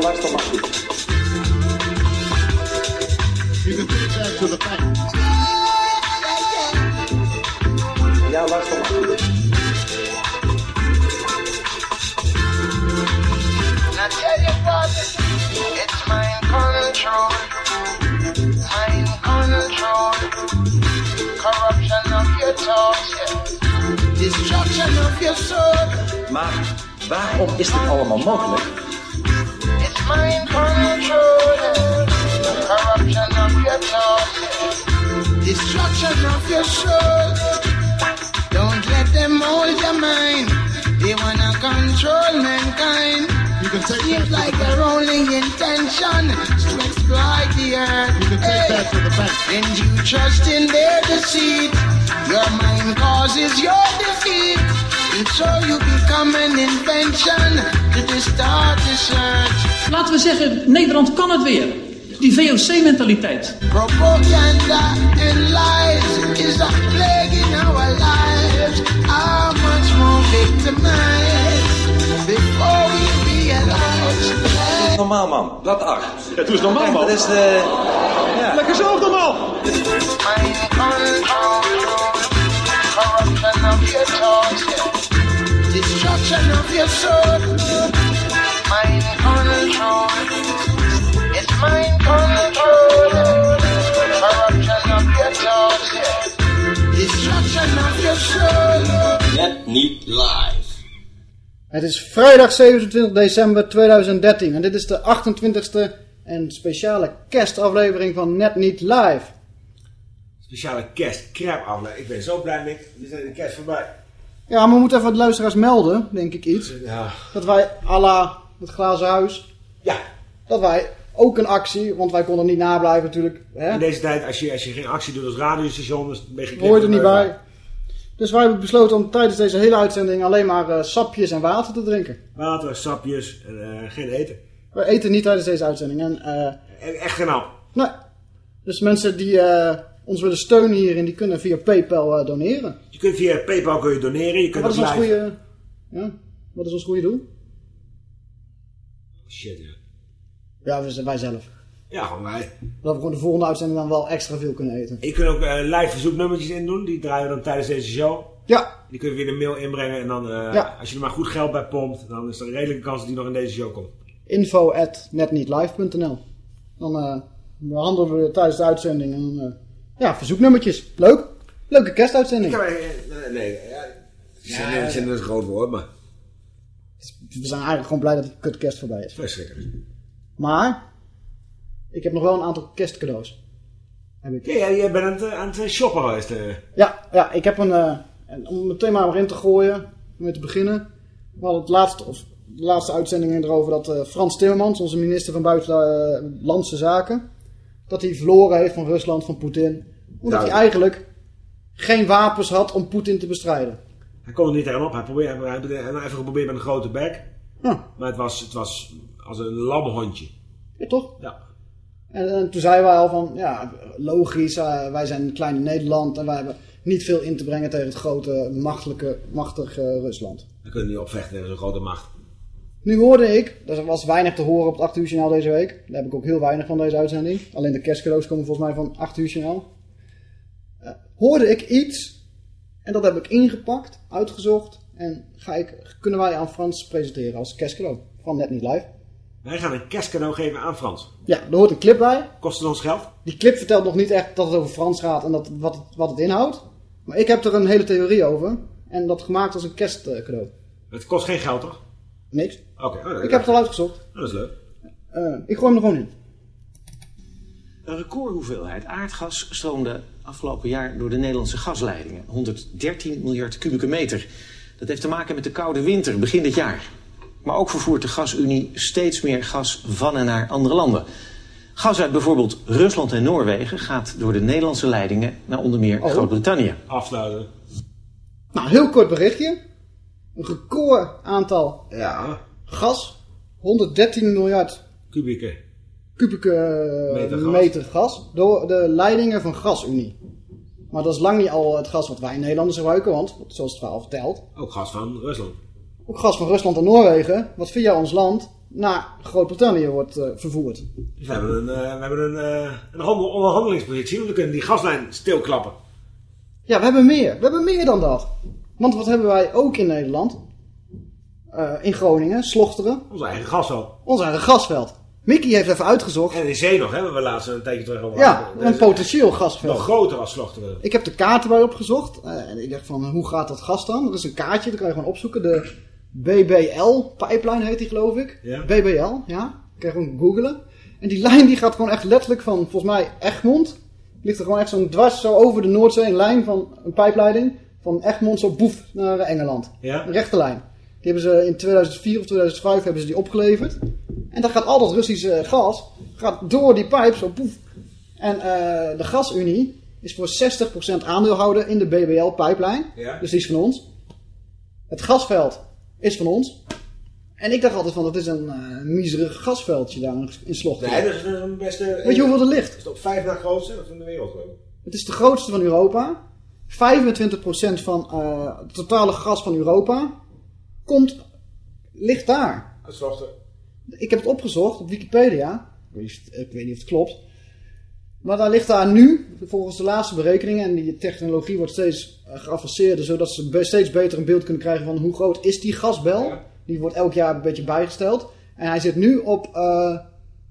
Luister maar goed. You can take that to the bank. Ja, luister maar goed. I tell you what, it's mind control. Mind control. Corruption of your thoughts, yeah. Destruction of your soul. Maar waarom is dit allemaal mogelijk? Destruction of your soul. Don't let them hold your mind. They wanna control mankind. You can take Seems to like the their bank. only intention is to exploit the earth. You can take Hey. that to the bank. And you trust in their deceit. Your mind causes your defeat. And so you become an invention to distort the search. Laten we zeggen, Nederland kan het weer. Die VOC-mentaliteit. Propaganda and lies is a plague in our lives. How much more victimized before we realize? Normaal man, dat acht. Ja, doe eens normaal, man. Dat is de... Ja. Lekker zelf normaal. Destruction of your soul. Mind control, mind control, corruption of your thoughts, yeah. destruction of your soul. Net niet live. Het is vrijdag 27 december 2013 en dit is de 28e en speciale kerstaflevering van Net Niet Live. Speciale kerst crap aflevering. Ik ben zo blij mee. We zijn de kerst voorbij. Ja, maar we moeten even de luisteraars melden, denk ik iets. Ja. Dat wij, à la het glazen huis, Ja. dat wij ook een actie, want wij konden niet nablijven natuurlijk. Hè? In deze tijd, als je, als je geen actie doet als radiostation, dan ben je Hoort er niet bij. Dus wij hebben besloten om tijdens deze hele uitzending alleen maar eh, sapjes en water te drinken. Water, sapjes en eh, geen eten. We eten niet tijdens deze uitzending. En, eh, echt geen hap. nee. Dus mensen die ons willen steunen hierin, die kunnen via PayPal doneren. Je kunt via PayPal kun je doneren. Je kunt Wat is ons goede... Ja? Wat is ons goede doel? Shit, ja. Ja, wij, wij zelf. Ja, gewoon wij. Dat we gewoon de volgende uitzending dan wel extra veel kunnen eten. Je kunt ook eh, live verzoeknummertjes in doen. Die draaien we dan tijdens deze show. Ja, Die kun je via de mail inbrengen. En dan, eh, Ja. als je er maar goed geld bij pompt, dan is er een redelijke kans dat die nog in deze show komt. info at netnietlive.nl Dan eh, behandelen we tijdens de uitzending en, eh, ja, verzoeknummertjes. Leuk. Leuke kerstuitzending. Ik heb, eh, nee, nee. Ja, ja, ja, een groot woord, maar We zijn eigenlijk gewoon blij dat die kut kerst voorbij is. verschrikkelijk. Maar, ik heb nog wel een aantal kerstcadeaus. Heb ik. Ja, ja, jij bent aan het, eh, aan het shoppen geweest. eh. Ja, ja, ik heb een, eh, en om meteen maar erin te gooien, om mee te beginnen. We hadden het laatste, of de laatste uitzending erover dat eh, Frans Timmermans, onze minister van Buitenlandse Zaken, dat hij verloren heeft van Rusland, van Poetin. Omdat Ja. hij eigenlijk geen wapens had om Poetin te bestrijden. Hij kon er niet tegenop. Hij probeerde, hij even geprobeerd met een grote bek. Ja, Maar het was, het was als een lamhondje. ja toch? Ja. En, en toen zeiden wij al van, ja, logisch, eh, wij zijn een klein Nederland en wij hebben niet veel in te brengen tegen het grote, machtelijke, machtige Rusland. We kunnen niet opvechten tegen zo'n grote macht. Nu hoorde ik, er was weinig te horen op het 8 uur journaal deze week. Daar heb ik ook heel weinig van deze uitzending. Alleen de kerstcadeaus komen volgens mij van 8 uur journaal. Eh, hoorde ik iets, en dat heb ik ingepakt, uitgezocht. En ga ik, kunnen wij aan Frans presenteren als kerstcadeau van Net Niet Live. Wij gaan een kerstcadeau geven aan Frans. Ja, er hoort een clip bij. Kost het ons geld? Die clip vertelt nog niet echt dat het over Frans gaat en dat, wat, het, wat het inhoudt. Maar ik heb er een hele theorie over. En dat gemaakt als een kerstcadeau. Het kost geen geld, toch? Niks. Oké. oh, dat- Ik heb het al uitgezocht. Dat is leuk. Eh, ik gooi hem er gewoon in. Een recordhoeveelheid aardgas stroomde afgelopen jaar door de Nederlandse gasleidingen. 113 miljard kubieke meter. Dat heeft te maken met de koude winter begin dit jaar. Maar ook vervoert de gasunie steeds meer gas van en naar andere landen. Gas uit bijvoorbeeld Rusland en Noorwegen gaat door de Nederlandse leidingen naar onder meer Oh. Groot-Brittannië. Afsluiten. Nou, heel kort berichtje. Een record aantal Ja. gas. 113 miljard Kubieke. kubieke eh, Meter meter gas. gas. door de leidingen van GasUnie. Maar dat is lang niet al het gas wat wij in Nederland gebruiken, want zoals het verhaal vertelt, Ook gas van Rusland. ook gas van Rusland en Noorwegen, wat via ons land naar Groot-Brittannië wordt eh, vervoerd. Dus we hebben een, eh, we hebben een, eh, een handel- onderhandelingspositie. want We kunnen die gaslijn stilklappen. Ja, we hebben meer. We hebben meer dan dat. Want wat hebben wij ook in Nederland? In Groningen, Slochteren, Ons eigen gasveld. ons eigen gasveld. Mickey heeft even uitgezocht. En in zee nog, hebben we laatst een tijdje terug over Ja. Dat een is potentieel Nog gasveld. groter als Slochteren. Ik heb de kaart erbij opgezocht. eh, en ik dacht van, hoe gaat dat gas dan? Dat is een kaartje, dat kan je gewoon opzoeken. De BBL-pipeline heet die geloof ik. Ja. BBL, ja. kan je gewoon googlen. En die lijn die gaat gewoon echt letterlijk van, volgens mij, Egmond. Ligt er gewoon echt zo'n dwars zo over de Noordzee. Een lijn van een pijpleiding. Van Egmond zo boef naar Engeland. Ja? Een rechte lijn. Die hebben ze in 2004 of 2005 hebben ze die opgeleverd. En dan gaat al dat Russische gas gaat door die pijp zo poef. En eh, de gasunie is voor 60% aandeelhouder in de BBL-pijplijn. Ja. Dus die is van ons. Het gasveld is van ons. En ik dacht altijd van, dat is een eh miserig gasveldje daar in Slochteren. Nee, dat is een beste... Weet je hoeveel er ligt? Is het op vijf na grootste van de wereld, geloof. Het is de grootste van Europa. 25% van eh, het totale gas van Europa komt, ligt daar. Ik heb het opgezocht op Wikipedia. Ik weet, niet, ik weet niet of het klopt. Maar daar ligt daar nu, volgens de laatste berekeningen, en die technologie wordt steeds eh, geavanceerder, zodat ze steeds beter een beeld kunnen krijgen van hoe groot is die gasbel. Ja. Die wordt elk jaar een beetje bijgesteld. En hij zit nu op eh,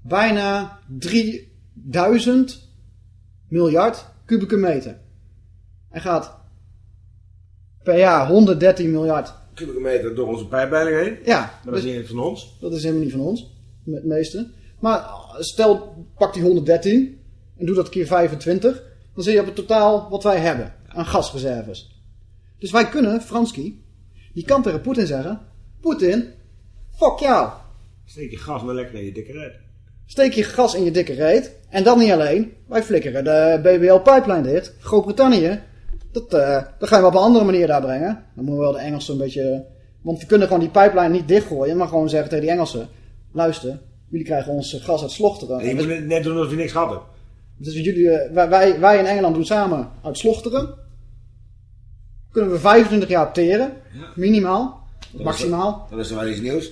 bijna 3000 miljard kubieke meter. Hij gaat per jaar 113 miljard. Kubieke meter door onze pijpleiding heen. Ja, Maar dat is niet van ons. dat is helemaal niet van ons, het meeste. Maar stel, pak die 113 en doe dat keer 25. Dan zit je op het totaal wat wij hebben aan gasreserves. Dus wij kunnen, Franski, die kan tegen Poetin zeggen... Poetin, fuck jou. Steek je gas maar lekker in je dikke red. Steek je gas in je dikke reet. En dan niet alleen. Wij flikkeren de BBL-pipeline dicht. Groot-Brittannië. Dat, eh, dat gaan we op een andere manier daar brengen. Dan moeten we wel de Engelsen een beetje... Want we kunnen gewoon die pipeline niet dichtgooien. Maar gewoon zeggen tegen die Engelsen... Luister, jullie krijgen ons gas uit Slochteren. En je moet net doen alsof je niks hebt. Dus jullie, eh, wij, wij, in Engeland doen samen uit Slochteren. Kunnen we 25 jaar opteren. Minimaal. Maximaal. Dan is er wel iets nieuws.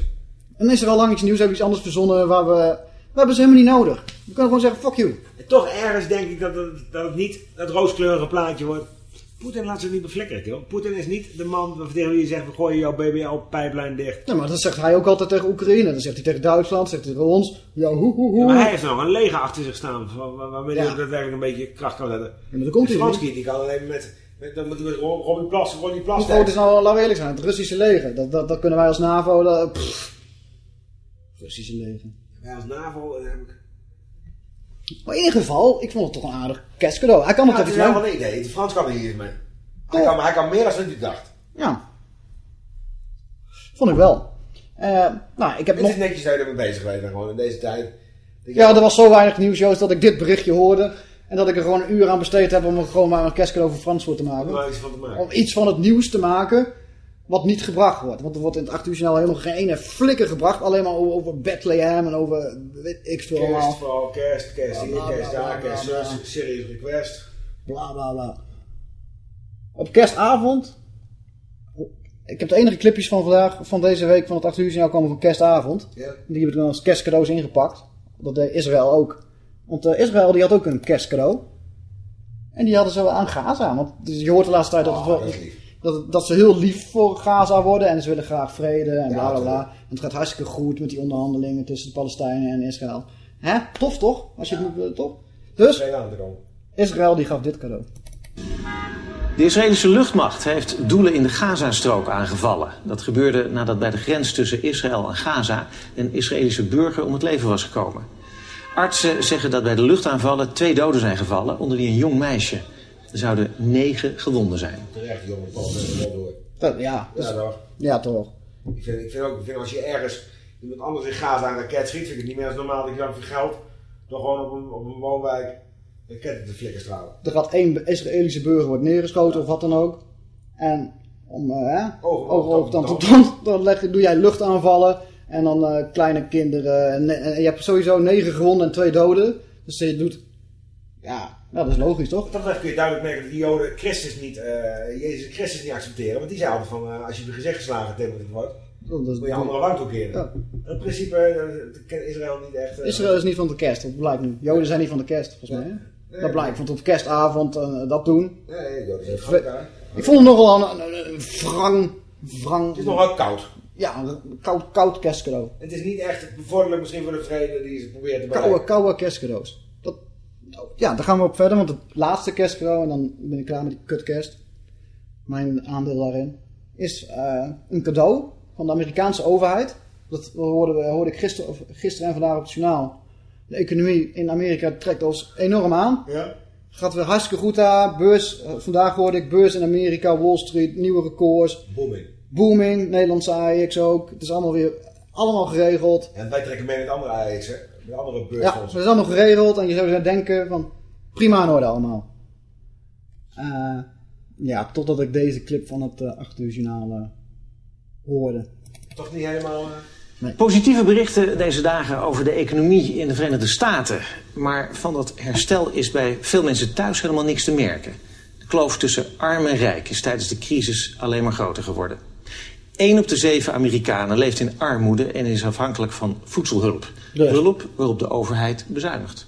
Dan is er al lang iets nieuws. Hebben we iets anders verzonnen waar we... We hebben ze helemaal niet nodig. We kunnen gewoon zeggen, fuck you. En toch ergens denk ik dat het, dat het niet dat rooskleurige plaatje wordt. Poetin laat zich niet beflikkeren, joh. Poetin is niet de man tegen wie je zegt, we gooien jouw BBL-pijplijn dicht. Ja, maar dat zegt hij ook altijd tegen Oekraïne. Dat zegt hij tegen Duitsland, zegt hij tegen ons. Ja, hoe, hoe, hoe. Ja, maar hij heeft nog een leger achter zich staan, waar- waar- waarmee Ja. hij daadwerkelijk een beetje kracht kan zetten. Ja, maar dan komt Franski, die kan alleen met, met, dan moet hij met Ro- Robbie Plas, Ronnie Plas. Hoe groot is nou, laten we eerlijk zijn, het Russische leger. Dat, dat, dat kunnen wij als NAVO... Dat. Russische leger. Wij als NAVO, eh, heb ik... Maar in ieder geval, ik vond het toch een aardig kerstcadeau. Hij kan Ja, het iets wel een idee. De Frans kan er hier mee. Hij kan, hij kan meer dan hij dacht. Ja. Vond ik wel. Eh, nou, ik heb Het nog... is netjes dat je ermee bezig bent, gewoon in deze tijd. Ja, er was zo weinig nieuws, dat ik dit berichtje hoorde. En dat ik er gewoon een uur aan besteed heb om er gewoon maar een kerstcadeau voor Frans voor te Om maken. er iets van te maken. Om iets van het nieuws te maken wat niet gebracht wordt. Want er wordt in het 8 uur journaal helemaal geen ene flikker gebracht. Alleen maar over, over Bethlehem en over weet ik veel Kerst, allemaal. vooral kerst, kerst hier, kerst daar, kerst bla. zus, serious request. Bla bla bla. Op kerstavond. Ik heb de enige clipjes van vandaag, van deze week, van het 8 uur journaal komen van kerstavond. Die heb ik dan als kerstcadeaus ingepakt. Dat deed Israël ook. Want eh, Israël die had ook een kerstcadeau. En die hadden ze aan Gaza. Want je hoort de laatste tijd dat, het Oh, wel-. Dat, dat ze heel lief voor Gaza worden. En ze willen graag vrede en Ja, bla bla bla. En het gaat hartstikke goed met die onderhandelingen tussen de Palestijnen en Israël. Hè? Tof toch? Als je het moet, toch? Dus. Israël die gaf dit cadeau. De Israëlische luchtmacht heeft doelen in de Gazastrook aangevallen. Dat gebeurde nadat bij de grens tussen Israël en Gaza een Israëlische burger om het leven was gekomen. Artsen zeggen dat bij de luchtaanvallen twee doden zijn gevallen, onder wie een jong meisje. Er zouden negen gewonden zijn. Terecht, jongen, is wel door. Dat- ja, dus- Ja, toch? ja, toch. Ik vind, ik vind ook, ik vind als je ergens iemand anders in Gaza een raket schiet, vind ik het niet meer als normaal dat je dan voor geld door gewoon op een, op een woonwijk raketten te flikken stralen. Er gaat één Israëlische burger wordt neergeschoten of wat dan ook. En om, eh, Oog, tand tand, op tand, dan leg, je- doe jij luchtaanvallen. En dan eh, kleine kinderen. En, en je hebt sowieso negen gewonden en twee doden. Dus je doet... Ja, ja, dat is logisch toch? Dat betreft kun je duidelijk merken dat die Joden Christus niet, eh, Jezus Christus niet accepteren. Want die zei altijd van, eh, als je op je gezicht geslagen dan wordt het Dat is- Moet je andere wang toekeren. Ja. In principe kent Israël niet echt... Israël is niet van de kerst, dat blijkt nu. Joden zijn niet van de kerst, volgens mij. Hè? Dat blijkt, want op kerstavond dat doen. Nee, dat is elkaar. Ik vond het nogal een, een, een wrang, wrang... Het is nogal koud. Ja, een koud, koud kerstcadeau. Het is niet echt bevorderlijk misschien voor de vrede die ze proberen te Koude, bereiken. koude kerstcadeaus. Ja, daar gaan we op verder, want het laatste kerstcadeau, en dan ben ik klaar met die kutkerst. Mijn aandeel daarin is eh, een cadeau van de Amerikaanse overheid. Dat hoorde, we- hoorde ik gisteren, of gisteren en vandaag op het journaal. De economie in Amerika trekt ons enorm aan. Ja. Gaat weer hartstikke goed daar. Beurs, eh, vandaag hoorde ik beurs in Amerika, Wall Street, nieuwe records. Booming. Booming, Nederlandse AX ook. Het is allemaal weer allemaal geregeld. En wij trekken mee met andere AX, hè? Met andere Ja, het is allemaal geregeld. En je zou denken van prima in orde allemaal. Eh, ja, totdat ik deze clip van het uh, 8 uur journaal eh, hoorde. Toch niet helemaal... eh, Positieve berichten deze dagen over de economie in de Verenigde Staten. Maar van dat herstel is bij veel mensen thuis helemaal niks te merken. De kloof tussen arm en rijk is tijdens de crisis alleen maar groter geworden. 1 op de 7 Amerikanen leeft in armoede en is afhankelijk van voedselhulp. Dus. Hulp waarop de overheid bezuinigt.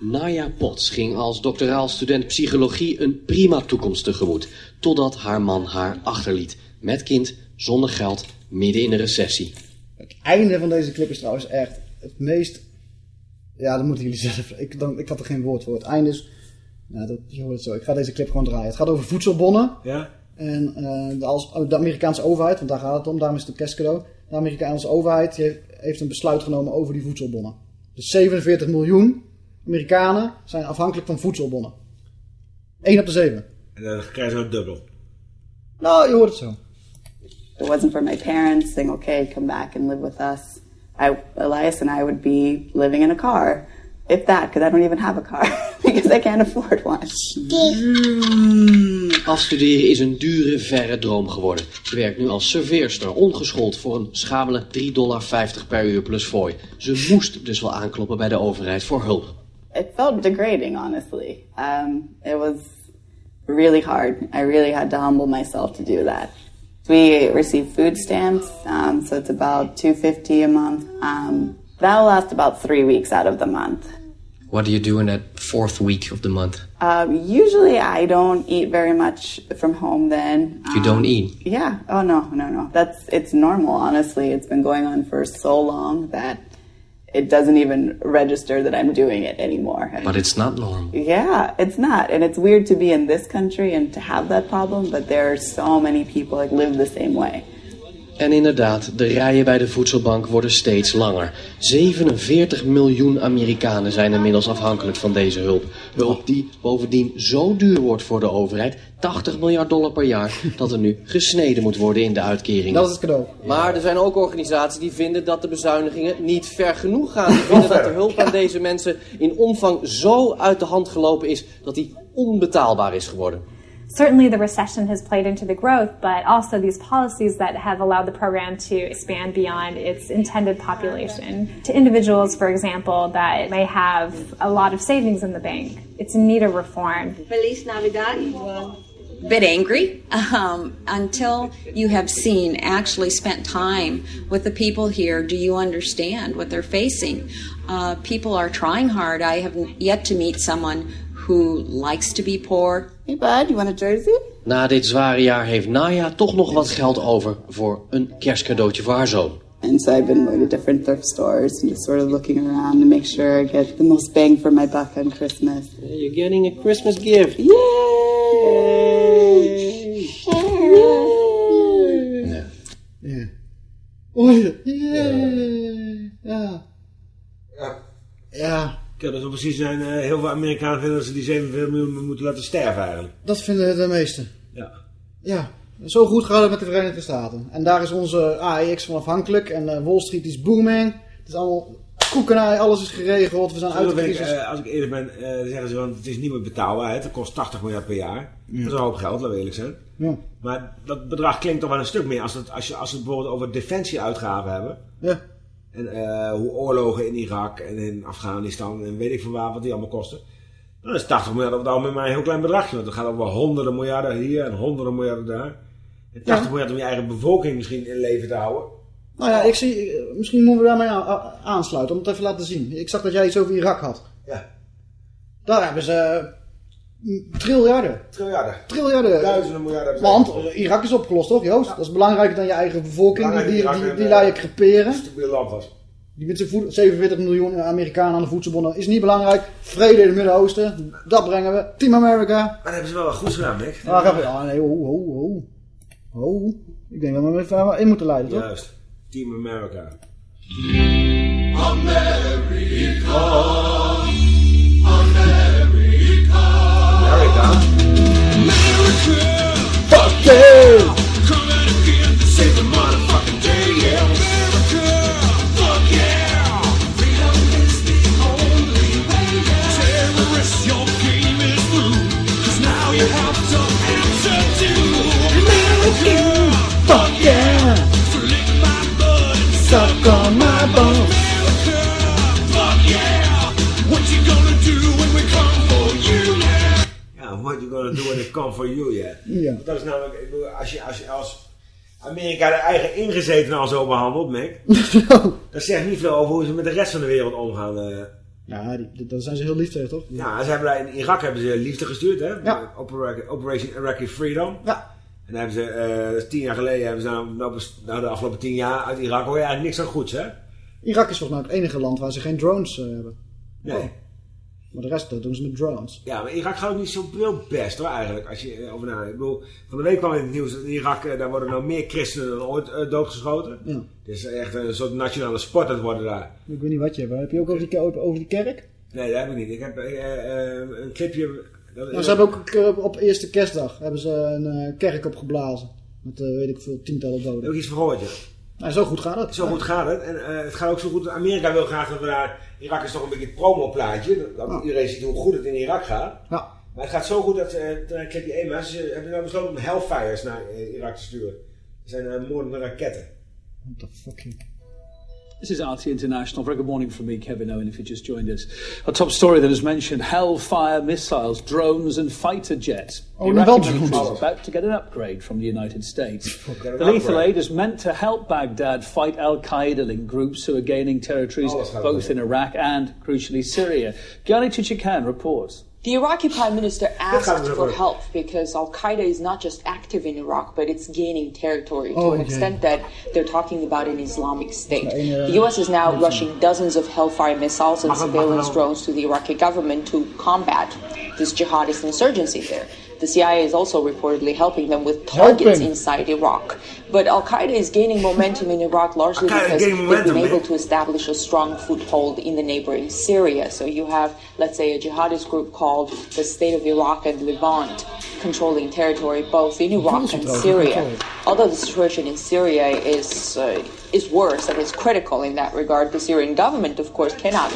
Naya Potts ging als doctoraal student psychologie een prima toekomst tegemoet. Totdat haar man haar achterliet. Met kind, zonder geld, midden in een recessie. Het einde van deze clip is trouwens echt het meest... Ja, dat moeten jullie zelf... Ik, dan, ik had er geen woord voor. Het einde is... Nou, dat, je hoort het zo. Ik ga deze clip gewoon draaien. Het gaat over voedselbonnen. Ja? En eh, de, als, de Amerikaanse overheid, want daar gaat het om, daarom is het een kerstcadeau. De Amerikaanse overheid heeft, heeft een besluit genomen over die voedselbonnen. Dus 47 miljoen Amerikanen zijn afhankelijk van voedselbonnen. 1 op de 7. En dan krijgen ze een dubbel. Nou, je hoort het zo. If it wasn't for my parents saying, okay, come back and live with us, I, Elias and I would be living in a car. If that, because I don't even have a car, because I can't afford one. Afstuderen is een dure, verre droom geworden. Ze werkt nu als serveerster, ongeschoold voor een schamele 3,50 dollar per uur plus fooi. Ze moest dus wel aankloppen bij de overheid voor hulp. It felt degrading, honestly. Um, it was really hard. I really had to humble myself to do that. We receive food stamps, um, so it's about 250 a month. Um, that'll last about three weeks out of the month. What do you do in that fourth week of the month? Um, usually, I don't eat very much from home. Then You don't Um, eat? Yeah. Oh no, no, no. That's it's normal. Honestly, it's been going on for so long that it doesn't even register that I'm doing it anymore. But it's not normal. Yeah, it's not. And it's weird to be in this country and to have that problem, but there are so many people that live the same way. En inderdaad, de rijen bij de voedselbank worden steeds langer. 47 miljoen Amerikanen zijn inmiddels afhankelijk van deze hulp. Hulp die bovendien zo duur wordt voor de overheid, 80 miljard dollar per jaar, dat er nu gesneden moet worden in de uitkeringen. Dat is het cadeau. Maar er zijn ook organisaties die vinden dat de bezuinigingen niet ver genoeg gaan. Die vinden dat de hulp aan deze mensen in omvang zo uit de hand gelopen is dat die onbetaalbaar is geworden. Certainly, the recession has played into the growth, but also these policies that have allowed the program to expand beyond its intended population. To individuals, for example, that may have a lot of savings in the bank, it's in need of reform. Feliz Navidad. Bit angry um, until you have seen, actually spent time with the people here. Do you understand what they're facing? Uh, people are trying hard. I have yet to meet someone who likes to be poor. Hey, bud, you want a jersey? Na dit zware jaar heeft Naya toch nog wat geld over voor een kerstcadeautje voor haar zoon. And so I've been going to different thrift stores and just sort of looking around to make sure I get the most bang for my buck on Christmas. You're getting a Christmas gift. Ja. Oei. Yeah. Ja. Ja. Ja. Ja, dat zou precies zijn. eh, heel veel Amerikanen vinden dat ze die 47 miljoen moeten laten sterven eigenlijk. Dat vinden de meesten. Ja. Ja. Zo goed gaat het met de Verenigde Staten. En daar is onze AEX van afhankelijk. En eh, Wall Street is booming. Het is allemaal koekenij. Alles is geregeld. We zijn uit de crisis. eh, als ik eerlijk ben, zeggen ze van het is niet meer betaalbaar. Het kost 80 miljard per jaar. Ja. Dat is een hoop geld, laten we eerlijk zijn. Ja. Maar dat bedrag klinkt toch wel een stuk meer als, het, als, je, als we het bijvoorbeeld over defensieuitgaven hebben. Ja. En eh, hoe oorlogen in Irak en in Afghanistan en weet ik van waar, wat die allemaal kosten. Dan is 80 miljard op het algemeen maar een heel klein bedragje. Want het gaat over honderden miljarden hier en honderden miljarden daar. En 80 miljard om je eigen bevolking misschien in leven te houden. Nou ja, ik zie, eh, misschien moeten we daarmee aansluiten, om het even laten zien. Ik zag dat jij iets over Irak had. Ja. Daar hebben ze triljarden. Triljarden. Triljarden. Duizenden miljarden. Want Irak is opgelost, toch Joost? Dat is belangrijker dan je eigen bevolking. Die, die, die, die laat je creperen. stabiel land was. Die met zijn voed- 47 miljoen Amerikanen aan de voedselbonnen is niet belangrijk. Vrede in het Midden-Oosten, dat brengen we. Team America. Maar dat hebben ze wel wat goed gedaan. Ah, even- ah, nee, ho, ho, ho. Ho. Ik denk dat we hem even in moeten leiden, toch? Juist. Team America. America. Fuck you! Save the motherfucking day, what you gonna do when it come for you, yeah. Ja. Dat is namelijk, ik bedoel, als je als, je, als Amerika de eigen ingezetenen al zo behandelt, Mick. dat zegt niet veel over hoe ze met de rest van de wereld omgaan. eh. Ja, die, daar zijn ze heel lief tegen, toch? Ja, ze hebben in Irak hebben ze liefde gestuurd, hè? Opera- Operation Iraqi Freedom. Ja. En dan hebben ze, eh, tien jaar geleden, hebben ze nou, nou, nou, de afgelopen tien jaar uit Irak hoor je eigenlijk niks aan goeds, hè? Irak is volgens mij het enige land waar ze geen drones eh, hebben. Nee. Oh. Maar de rest dat doen ze met drones. Ja, maar Irak gaat ook niet zo heel best hoor eigenlijk, als je eh, over. Ik bedoel, van de week kwam in het nieuws dat in Irak, eh, daar worden nou meer christenen dan ooit eh, doodgeschoten. Ja. Het is echt een soort nationale sport dat worden daar. Ik weet niet wat je hebt. Heb je ook over die, over over die kerk? Nee, dat heb ik niet. Ik heb een clipje... Nou, ze hebben ook op eerste kerstdag hebben ze een kerk opgeblazen. Met weet ik veel, tientallen Daar heb doden. ik iets van gehoord, ja. Nou, zo goed gaat het. Zo goed gaat het. En eh, het gaat ook zo goed. Amerika wil graag dat we daar... Irak is toch een beetje het promoplaatje. Dat iedereen ziet hoe goed het in Irak gaat. Ja. Maar het gaat zo goed dat... eh een clipje één, maar ze hebben nou besloten om Hellfires naar eh, Irak te sturen. Dat zijn uh, moordende raketten. What the fucking... This is RT International. Very good morning from me, Kevin Owen, if you just joined us. A top story that has mentioned Hellfire missiles, drones, and fighter jets. Oh, the Iraqi drones. is about to get an upgrade from the United States. The lethal aid is meant to help Baghdad fight Al Qaeda linked groups who are gaining territories gaat both in Iraq and, crucially, Syria. Gianni Tuchikhan reports. The Iraqi prime minister asked for help because Al Qaeda is not just active in Iraq, but it's gaining territory to Oh, an okay. extent that they're talking about an Islamic State. The US is now rushing dozens of Hellfire missiles and surveillance drones to the Iraqi government to combat this jihadist insurgency there. The CIA is also reportedly helping them with targets Helping. inside Iraq. But Al Qaeda is gaining momentum in Iraq largely Al-Qaeda because gaining they've been able to establish a strong foothold in the neighboring Syria. So you have, let's say, a jihadist group called the State of Iraq and Levant controlling territory both in Iraq and Syria. Although the situation in Syria is uh, is worse and is critical in that regard, the Syrian government, of course, cannot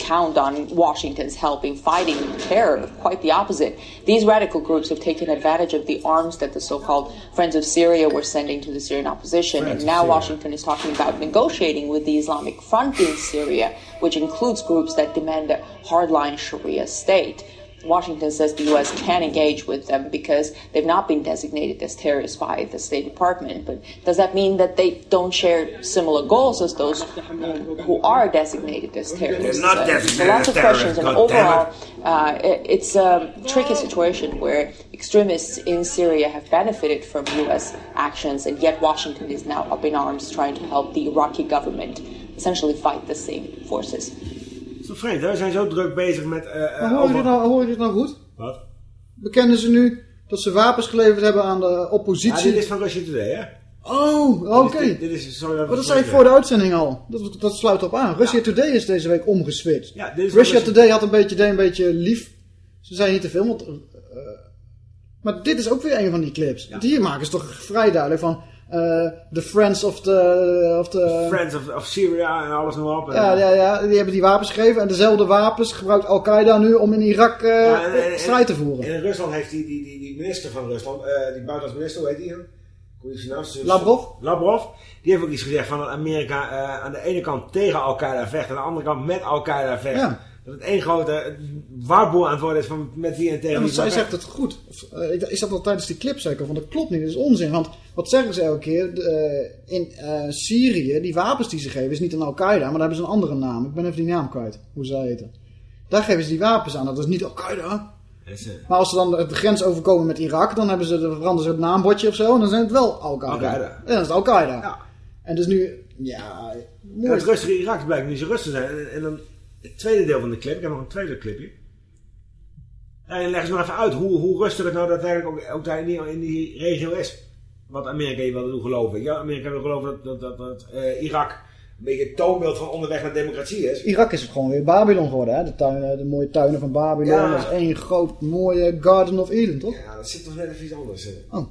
count on Washington's help in fighting terror. Quite the opposite. These radical groups have taken advantage of the arms that the so-called Friends of Syria were sending to the Syrian opposition, Friends and now Washington is talking about negotiating with the Islamic Front in Syria, which includes groups that demand a hardline Sharia state. Washington says the U.S. can engage with them because they've not been designated as terrorists by the State Department. But does that mean that they don't share similar goals as those who are designated as terrorists? not Uh, so lots of questions, and overall, uh, it's a tricky situation where extremists in Syria have benefited from U.S. actions, and yet Washington is now up in arms trying to help the Iraqi government essentially fight the same forces. Zo vreemd, hè? We zijn zo druk bezig met... Maar hoor je, dit nou, hoor je dit nou goed? Wat? Bekennen ze nu dat ze wapens geleverd hebben aan de Ja, oppositie? dit is van Russia Today, hè? Oh, oké. Dit is- Dit is... Sorry dat Maar dat zei ik voor de uitzending al. Dat, dat sluit op aan. Russia Today is deze week omgeswitcht. Ja, Russia Russia- Today had een beetje, deed een beetje lief. Ze zeiden niet te veel, want... eh, maar dit is ook weer een van die clips. Want hier maken ze toch vrij duidelijk van... eh the friends of the... Of the Friends of, of Syria en alles nog op. En- ja, ja, ja, die hebben die wapens gegeven. En dezelfde wapens gebruikt Al-Qaeda nu om in Irak eh, Ja, en- en- en- strijd te voeren. En in Rusland heeft die, die, die, die minister van Rusland, eh, die buitenlands minister, hoe heet die? Hoe is die? Lavrov? Lavrov. Die heeft ook iets gezegd van dat Amerika eh, aan de ene kant tegen Al-Qaeda vecht, aan de andere kant met Al-Qaeda vecht. Ja. Dat het één grote warboel aan het worden is van met wie en tegen Ja, want zij zegt het goed. Of, eh, ik, ik zat al tijdens die clip zeker van dat klopt niet, dat is onzin. Want wat wat zeggen ze elke keer? De, eh, in eh, Syrië, die wapens die ze geven, is niet aan Al-Qaeda, maar daar hebben ze een andere naam. Ik ben even die naam kwijt, hoe ze dat heten. Daar geven ze die wapens aan, dat is niet Al-Qaeda. Maar als ze dan de grens overkomen met Irak, dan hebben ze, dan veranderen ze het naambordje of zo, en dan zijn het wel Al-Qaeda. Al-Qaeda. En dan is het Al-Qaeda. En dus nu, ja... Ja, het rustige Irak blijkt niet zo rustig te zijn. En, en dan het tweede deel van de clip. Ik heb nog een tweede clipje. En leg eens maar even uit hoe, hoe rustig het nou daadwerkelijk ook, ook daar in die, in die regio is. Wat Amerika hier wil doen geloven. Ja, Amerika wil geloven dat, dat, dat, dat eh, Irak een beetje het toonbeeld van onderweg naar democratie is. Irak is gewoon weer Babylon geworden, hè? De, tuinen, de mooie tuinen van Babylon. Ja. Dat is één groot mooie Garden of Eden, toch? Ja, dat zit toch net even iets anders. eh. Oh.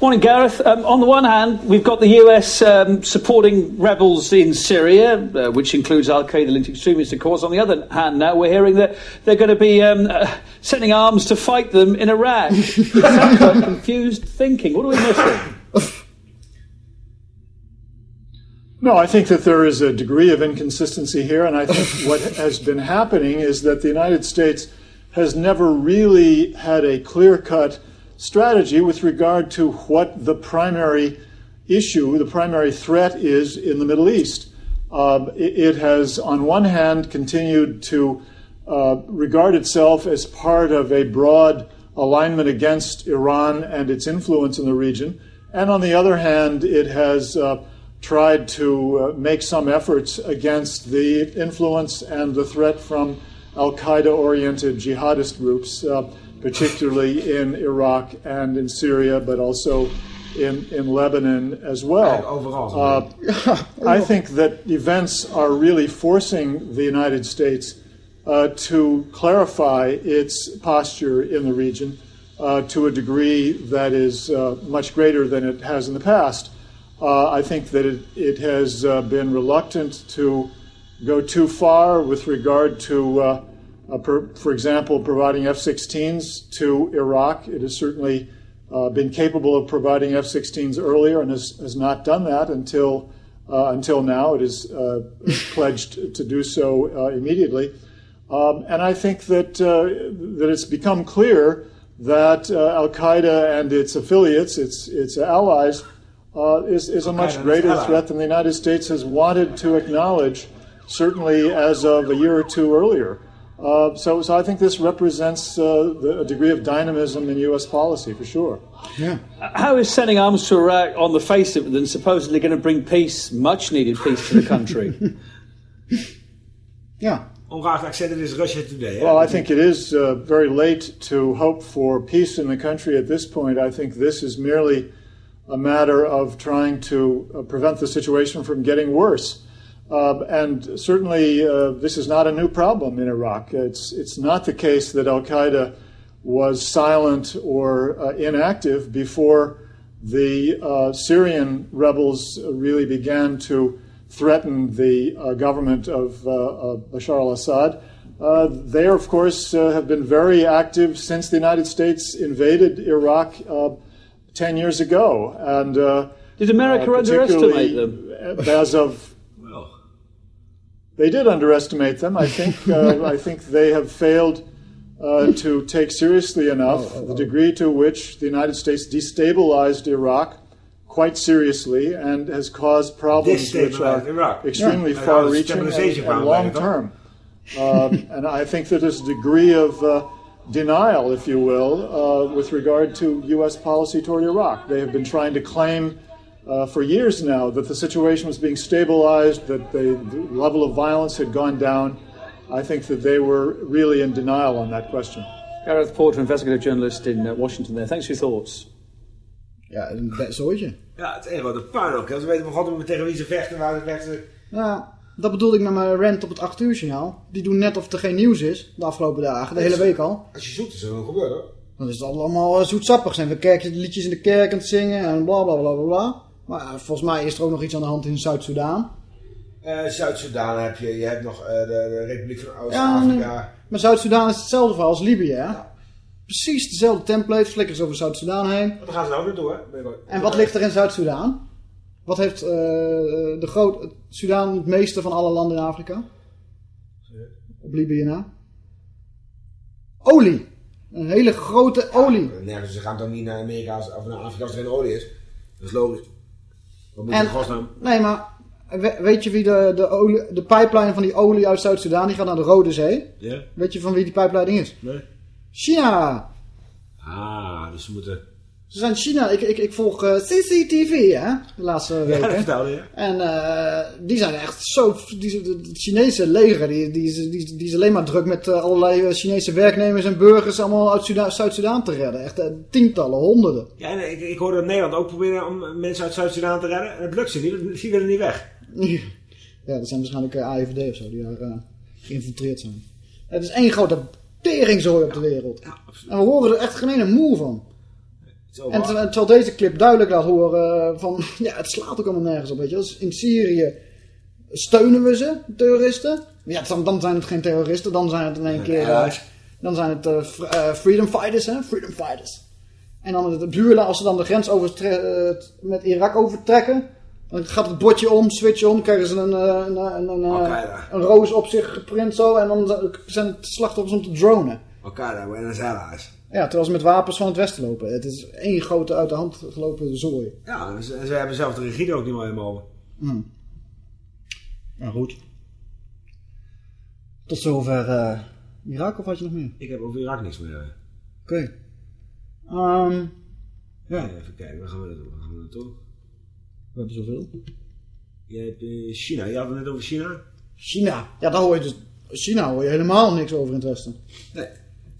Morning, Gareth. Um, on the one hand, we've got the US um, supporting rebels in Syria, uh, which includes Al Qaeda linked extremists, of course. On the other hand, now we're hearing that they're going to be um, uh, sending arms to fight them in Iraq. Sounds like confused thinking. What are we missing? No, I think that there is a degree of inconsistency here, and I think what has been happening is that the United States has never really had a clear cut strategy with regard to what the primary issue, the primary threat is in the Middle East. It, it has, on one hand, continued to uh, regard itself as part of a broad alignment against Iran and its influence in the region, and on the other hand, it has uh, tried to uh, make some efforts against the influence and the threat from Al Qaeda oriented jihadist groups, uh, particularly in Iraq and in Syria, but also in, in Lebanon as well. overal. Uh, I think that events are really forcing the United States uh, to clarify its posture in the region uh, to a degree that is uh, much greater than it has in the past. Uh, I think that it, it has uh, been reluctant to go too far with regard to, uh, per, for example, providing F 16s to Iraq. It has certainly uh, been capable of providing F 16s earlier and has, has not done that until, uh, until now. It is uh, pledged to do so uh, immediately. Um, and I think that, uh, that it's become clear that uh, Al Qaeda and its affiliates, its, its allies, uh, is, is a much Al-Qaeda and its greater threat than the United States has wanted to acknowledge, certainly as of a year or two earlier. Uh, so, so I think this represents uh, the, a degree of dynamism in U.S. policy for sure. Yeah. How is sending arms to Iraq, on the face of it, then supposedly going to bring peace, much needed peace, to the country? Yeah. Ongeacht accent, het is Russia Today. Well, I think it is uh, very late to hope for peace in the country at this point. I think this is merely a matter of trying to uh, prevent the situation from getting worse. Uh, and certainly, uh, this is not a new problem in Iraq. It's, it's not the case that Al Qaeda was silent or uh, inactive before the uh, Syrian rebels really began to threaten the uh, government of, uh, Bashar al Assad. Uh, they, of course, uh, have been very active since the United States invaded Iraq uh, 10 years ago. And uh, Did America underestimate particularly As of they did underestimate them. I think uh, I think they have failed uh, to take seriously enough the degree to which the United States destabilized Iraq quite seriously and has caused problems which are Iraq. extremely Yeah. far-reaching and, and long-term. Um, and I think that there's a degree of uh, denial, if you will, uh, with regard to U.S. policy toward Iraq. They have been trying to claim uh, for years now that the situation was being stabilized, that the, the level of violence had gone down. I think that they were really in denial on that question. Gareth Porter, investigative journalist in uh, Washington there. Thanks for your thoughts. Ja, een be- zooitje. Ja, het is een grote puinhoop. Ze weten maar god tegen wie ze vechten, waar ze vechten. Ja, dat bedoelde ik met mijn rant op het 8 uur signaal. Die doen net of er geen nieuws is, de afgelopen dagen, de hele week al. Als je zoekt, is er wel gebeuren. Dan is het allemaal eh, zoetsappig. Zijn we kerk, liedjes in de kerk aan het zingen en bla bla bla bla bla. Maar volgens mij is er ook nog iets aan de hand in Zuid-Soedan. Eh, Zuid-Soedan heb je, je hebt nog eh, de, de Republiek van Ja, Oost-Afrika. nee. maar Zuid-Soedan is hetzelfde verhaal als Libië, hè? Precies dezelfde template, flikkers over Zuid-Soedan heen. Dan gaan ze nou weer door. hè? En wat ligt er in Zuid-Soedan? Wat heeft eh, de groot, het Soedan het meeste van alle landen in Afrika? Op Libië na? Olie. Een hele grote olie. Nergens, ze gaan toch niet naar Amerika als- of naar Afrika als er geen olie is. Dat is logisch. Wat moet je En, godsnaam? nee, maar we- weet je wie de, de, olie, de pipeline van die olie uit Zuid-Soedan, die gaat naar de Rode Zee? Ja? Weet je van wie die pijpleiding is? Nee. China. Ah, dus ze moeten... Ze zijn China. Ik, ik, ik volg eh, CCTV, hè, de laatste Ja, weken. dat vertelde je. En eh, die zijn echt zo... Die, het Chinese leger, die, die, is- die, die is alleen maar druk met eh, allerlei Chinese werknemers en burgers allemaal uit Suda- Zuid-Soedan te redden. Echt tientallen, honderden. Ja, en ik, ik hoorde dat Nederland ook proberen om mensen uit Zuid-Soedan te redden. En het lukt ze niet. Die willen niet weg. Ja, dat zijn waarschijnlijk AIVD of zo, die daar geïnfiltreerd zijn. Het is één grote teringzooi op de wereld. en we horen er echt geen ene moe van. Zo En terwijl deze clip duidelijk laat horen eh, van... Ja, het slaat ook allemaal nergens op, weet je. Dus in Syrië steunen we ze, terroristen. Ja, dan, dan zijn het geen terroristen, dan zijn het in één keer... eh, dan zijn het eh, fr- freedom fighters, hè. Freedom fighters. En dan het buurland, als ze dan de grens met Irak overtrekken... Dan gaat het bordje om, switch om, krijgen ze een, een, een, een, Al-Qaeda. een roos op zich geprint zo. En dan zijn het slachtoffers om te dronen. Elkaar, Buenos Aires. Ja, terwijl ze met wapens van het westen lopen. Het is één grote uit de hand gelopen zooi. Ja, en ze, ze hebben zelf de regie er ook niet meer helemaal over. Hmm. Nou goed. Tot zover eh, Irak of had je nog meer? Ik heb over Irak niks meer. eh. Oké. Ehm, Ja. Even kijken, waar gaan we naartoe? Gaan we naartoe? we hebben zoveel. Je hebt eh, China. Je had het net over China. China. Ja, daar hoor je dus... China hoor je helemaal niks over in het westen. Nee.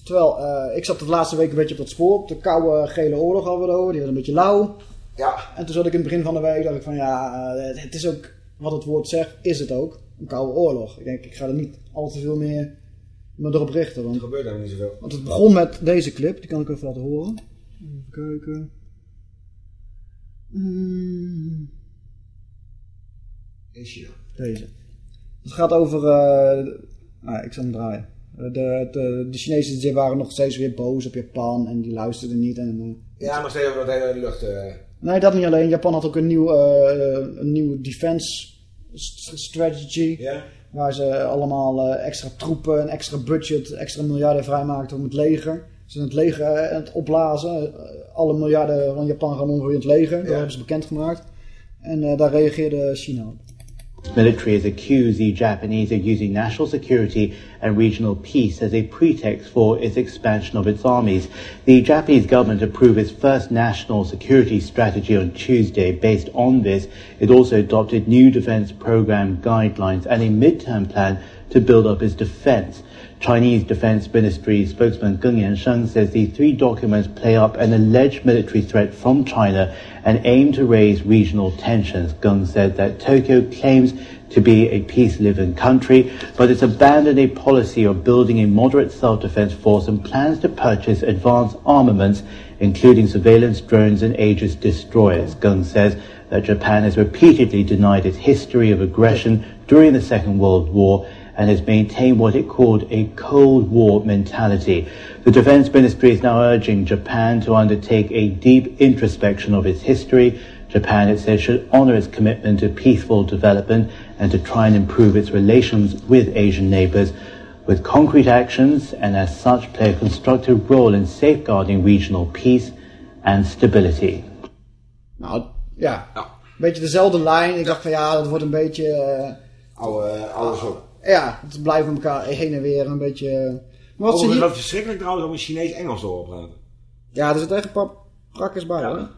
Terwijl, eh, ik zat de laatste week een beetje op dat spoor. Op de koude gele oorlog hadden we over. Die was een beetje lauw. Ja. En toen zat ik in het begin van de week, dacht ik van ja, eh, het is ook, wat het woord zegt, is het ook. Een koude oorlog. Ik denk, ik ga er niet al te veel meer me erop richten. Want, Er gebeurt helemaal niet zoveel. want het begon met deze clip, die kan ik even laten horen. Even kijken. Hmm, deze. Het gaat over, eh, ah, ik zal hem draaien. Eh, De, de, de Chinezen waren nog steeds weer boos op Japan en die luisterden niet. En, eh, Ja, maar steeds over dat hele lucht... eh, Nee, dat niet alleen. Japan had ook een nieuw, een nieuwe defense st- strategy. Ja. Waar ze allemaal extra troepen, een extra budget, extra miljarden vrijmaakten om het leger. Ze zijn het leger aan het opblazen. Alle miljarden van Japan gaan ongeveer in het leger. Dat hebben ze bekendgemaakt. En daar reageerde China op. military has accused the Japanese of using national security and regional peace as a pretext for its expansion of its armies. The Japanese government approved its first national security strategy on Tuesday. Based on this, it also adopted new defense program guidelines and a midterm plan to build up its defense. Chinese Defense Ministry spokesman Geng Yansheng says the three documents play up an alleged military threat from China and aim to raise regional tensions. Geng said that Tokyo claims to be a peace-loving country, but it's abandoned a policy of building a moderate self-defense force and plans to purchase advanced armaments, including surveillance drones and Aegis destroyers. Geng says that Japan has repeatedly denied its history of aggression during the Second World War and has maintained what it called a Cold War mentality. The Defense Ministry is now urging Japan to undertake a deep introspection of its history. Japan, it says, should honor its commitment to peaceful development and to try and improve its relations with Asian neighbors with concrete actions and as such play a constructive role in safeguarding regional peace and stability. Nou, ja. Een beetje dezelfde lijn. Ik dacht van ja, dat wordt een beetje... eh, oude, oude. Ja, het blijft met elkaar heen en weer een beetje... eh, Maar wat ze Overigens hier... is verschrikkelijk trouwens om in Chinees-Engels te horen praten. Ja, er zitten echt een paar prakkers bij, hoor.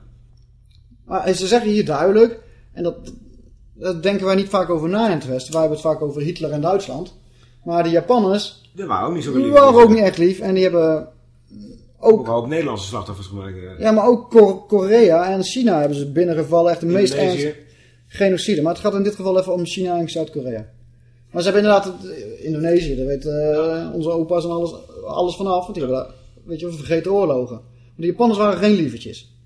Maar ze zeggen hier duidelijk, en dat, dat denken wij niet vaak over na in het Westen. Wij hebben het vaak over Hitler en Duitsland. Maar de Japanners, Die waren ook niet zo die lief. waren ook niet echt lief. En die hebben Ook, ook Nederlandse slachtoffers gemaakt. eh. Ja, maar ook Ko- Korea en China hebben ze binnengevallen. Echt de meest ernstige genocide. Maar het gaat in dit geval even om China en Zuid-Korea. Maar ze hebben inderdaad het, eh, Indonesië, daar weten eh, onze opa's en alles, alles vanaf. Want die hebben daar, weet je, vergeten oorlogen. Maar de Japanners waren geen lievertjes.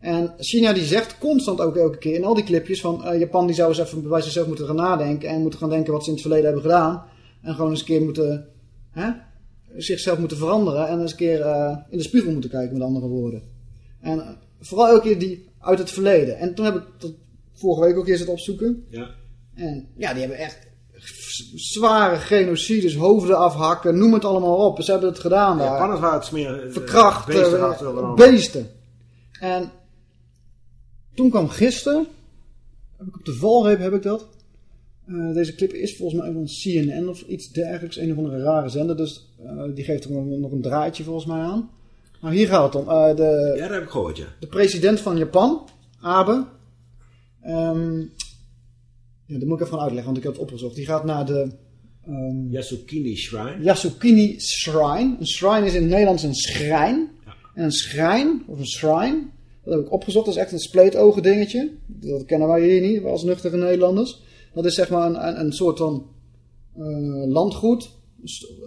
En China die zegt constant ook elke keer in al die clipjes van eh, Japan die zou eens even bij zichzelf moeten gaan nadenken. En moeten gaan denken wat ze in het verleden hebben gedaan. En gewoon eens een keer moeten, hè, zichzelf moeten veranderen. En eens een keer in de spiegel moeten kijken met andere woorden. En vooral elke keer die uit het verleden. En toen heb ik dat vorige week ook eens het opzoeken. Ja. En ja, die hebben echt zware genocides, hoofden afhakken, noem het allemaal op. Ze hebben het gedaan daar. Japanners waren het smeren. eh, Verkrachten, beesten. En toen kwam gisteren, heb ik op de valreep heb ik dat. Eh, deze clip is volgens mij van CNN of iets dergelijks, een of andere rare zender. Dus eh, die geeft er nog, nog een draadje volgens mij aan. Nou, hier gaat het om. De, Ja, dat heb ik gehoord, ja. de president van Japan, Abe. ehm, ja, dat moet ik even gaan uitleggen, want ik heb het opgezocht. Die gaat naar de ehm, Yasukuni Shrine. Yasukuni Shrine. Een shrine is in het Nederlands een schrijn. En een schrijn, of een shrine, dat heb ik opgezocht. Dat is echt een spleetogen dingetje. Dat kennen wij hier niet, als nuchtere Nederlanders. Dat is zeg maar een, een, een soort van eh, landgoed.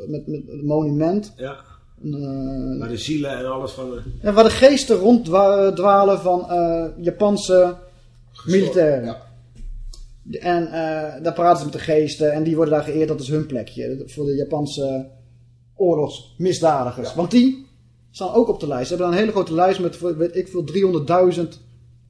Met, met een monument. Ja. Eh, Maar de zielen en alles van de... ja, waar de geesten ronddwalen van eh, Japanse militairen. En eh, daar praten ze met de geesten en die worden daar geëerd. Dat is hun plekje voor de Japanse oorlogsmisdadigers. Want die staan ook op de lijst. Ze hebben daar een hele grote lijst met, weet ik veel, 300.000,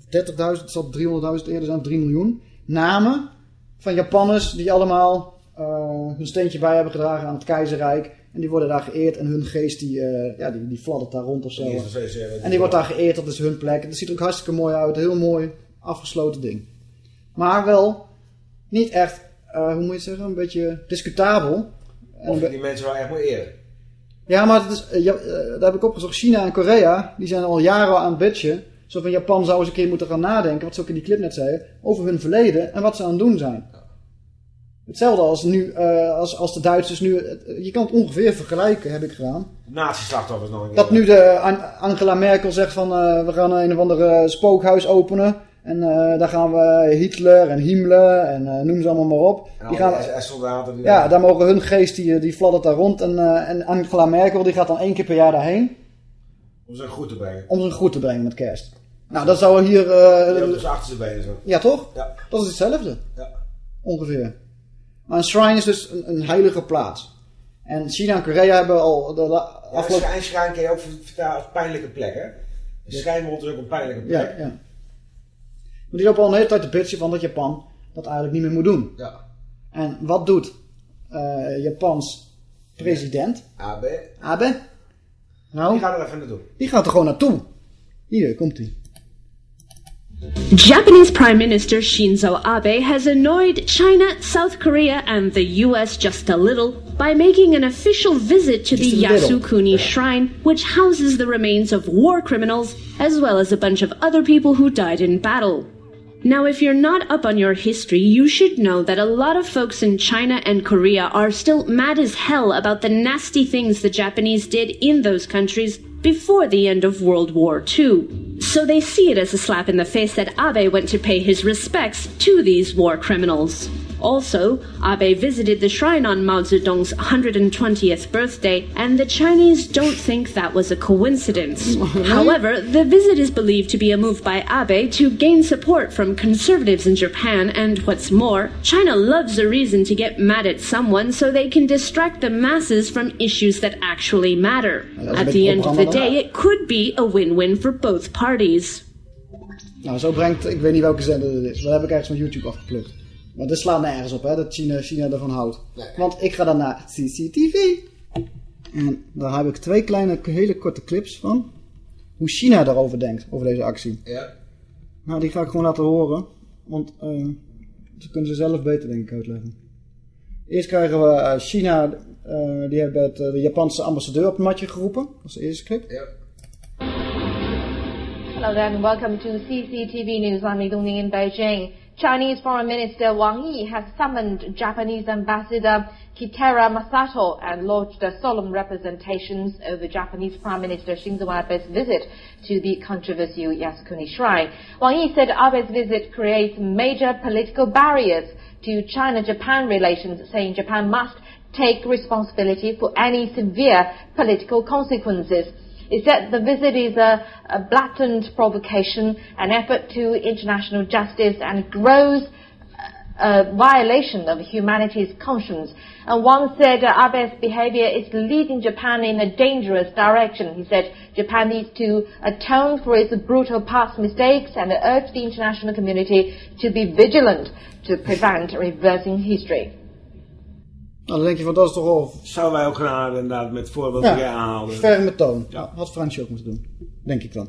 30.000, het zal 300.000 eerder zijn, 3 miljoen namen van Japanners die allemaal eh, hun steentje bij hebben gedragen aan het keizerrijk. En die worden daar geëerd en hun geest die, eh, ja, die, die fladdert daar rond of zo. En die wordt daar geëerd, dat is hun plek. Dat ziet er ook hartstikke mooi uit, heel mooi afgesloten ding. Maar wel niet echt, eh, hoe moet je het zeggen, een beetje discutabel. Of die mensen wel echt moet eren. ja, maar het is, eh, ja, eh, daar heb ik opgezocht. China en Korea, die zijn al jaren aan het bitchen. Zo van Japan zou eens een keer moeten gaan nadenken, wat ze ook in die clip net zeiden, over hun verleden en wat ze aan het doen zijn. Hetzelfde als, nu, als, als de Duitsers nu, je kan het ongeveer vergelijken, heb ik gedaan. Nazi-slachtoffers nog een keer. Dat nu de An- Angela Merkel zegt van we gaan een of ander spookhuis openen. En eh, daar gaan we Hitler en Himmler en eh, noem ze allemaal maar op. En Die gaan, die- ja, daar mogen hun geest, die, die fladdert daar rond. En, eh, en Angela Merkel die gaat dan één keer per jaar daarheen. Om ze goed te brengen. Om ze een groet te brengen met kerst. Nou, dat zou hier... op dus achter zijn benen zo. ja, toch? Ja. Dat is hetzelfde. Ja. Ongeveer. Maar een shrine is dus een, een heilige plaats. En China en Korea hebben al de Ja, een afgelopen... je ook vertalen als pijnlijke plek, hè? Een is ook een pijnlijke Ja, plek. ja. Maar die lopen al een hele tijd te bitchen van dat Japan dat eigenlijk niet meer moet doen. Ja. En wat doet eh, Japans president? AB. Abe? Nou, Die gaat er even naartoe. die gaat er gewoon naartoe. Hier, komt hij. Japanese Prime Minister Shinzo Abe has annoyed China, South Korea, and the US just a little by making an official visit to Just the. Yasukuni Shrine, which houses the remains of war criminals, as well as a bunch of other people who died in battle. Now, if you're not up on your history, you should know that a lot of folks in China and Korea are still mad as hell about the nasty things the Japanese did in those countries before the end of World War II. So they see it as a slap in the face that Abe went to pay his respects to these war criminals. Also, Abe visited the shrine on Mao Zedong's 120th birthday, and the Chinese don't think that was a coincidence. However, the visit is believed to be a move by Abe to gain support from conservatives in Japan, and what's more, China loves a reason to get mad at someone so they can distract the masses from issues that actually matter. dat is een At the end of the day, it could be a win win for both parties. Nou, zo brengt, ik weet niet welke zender dit is, maar dat heb ik ergens van YouTube afgeplukt. Maar dit slaat nergens op, hè, dat China, China ervan houdt. Want ik ga dan naar CCTV. En daar heb ik twee kleine, hele korte clips van. Hoe China daarover denkt, over deze actie. Ja. Nou, die ga ik gewoon laten horen. Want eh ze kunnen ze zelf beter, denk ik, uitleggen. Eerst krijgen we eh, China, eh, die hebben het, de Japanse ambassadeur op het matje geroepen. Dat is de eerste clip. Hello there and welcome to CCTV News. I'm Li Dongning in Beijing. Chinese Foreign Minister Wang Yi has summoned Japanese Ambassador Kitara Masato and lodged a solemn representations over Japanese Prime Minister Shinzo Abe's visit to the controversial Yasukuni Shrine. Wang Yi said Abe's visit creates major political barriers to China-Japan relations, saying Japan must take responsibility for any severe political consequences. He said the visit is a, a blatant provocation, an effort to international justice, and gross uh, violation of humanity's conscience. And one said uh, Abe's behavior is leading Japan in a dangerous direction. He said Japan needs to atone for its brutal past mistakes and urged the international community to be vigilant to prevent reversing history. Nou, dan denk je van, dat is toch al... Zouden wij ook hebben inderdaad met voorbeeld jij aanhaalde. ferme toon. Had Fransje ook moeten doen. Denk ik dan.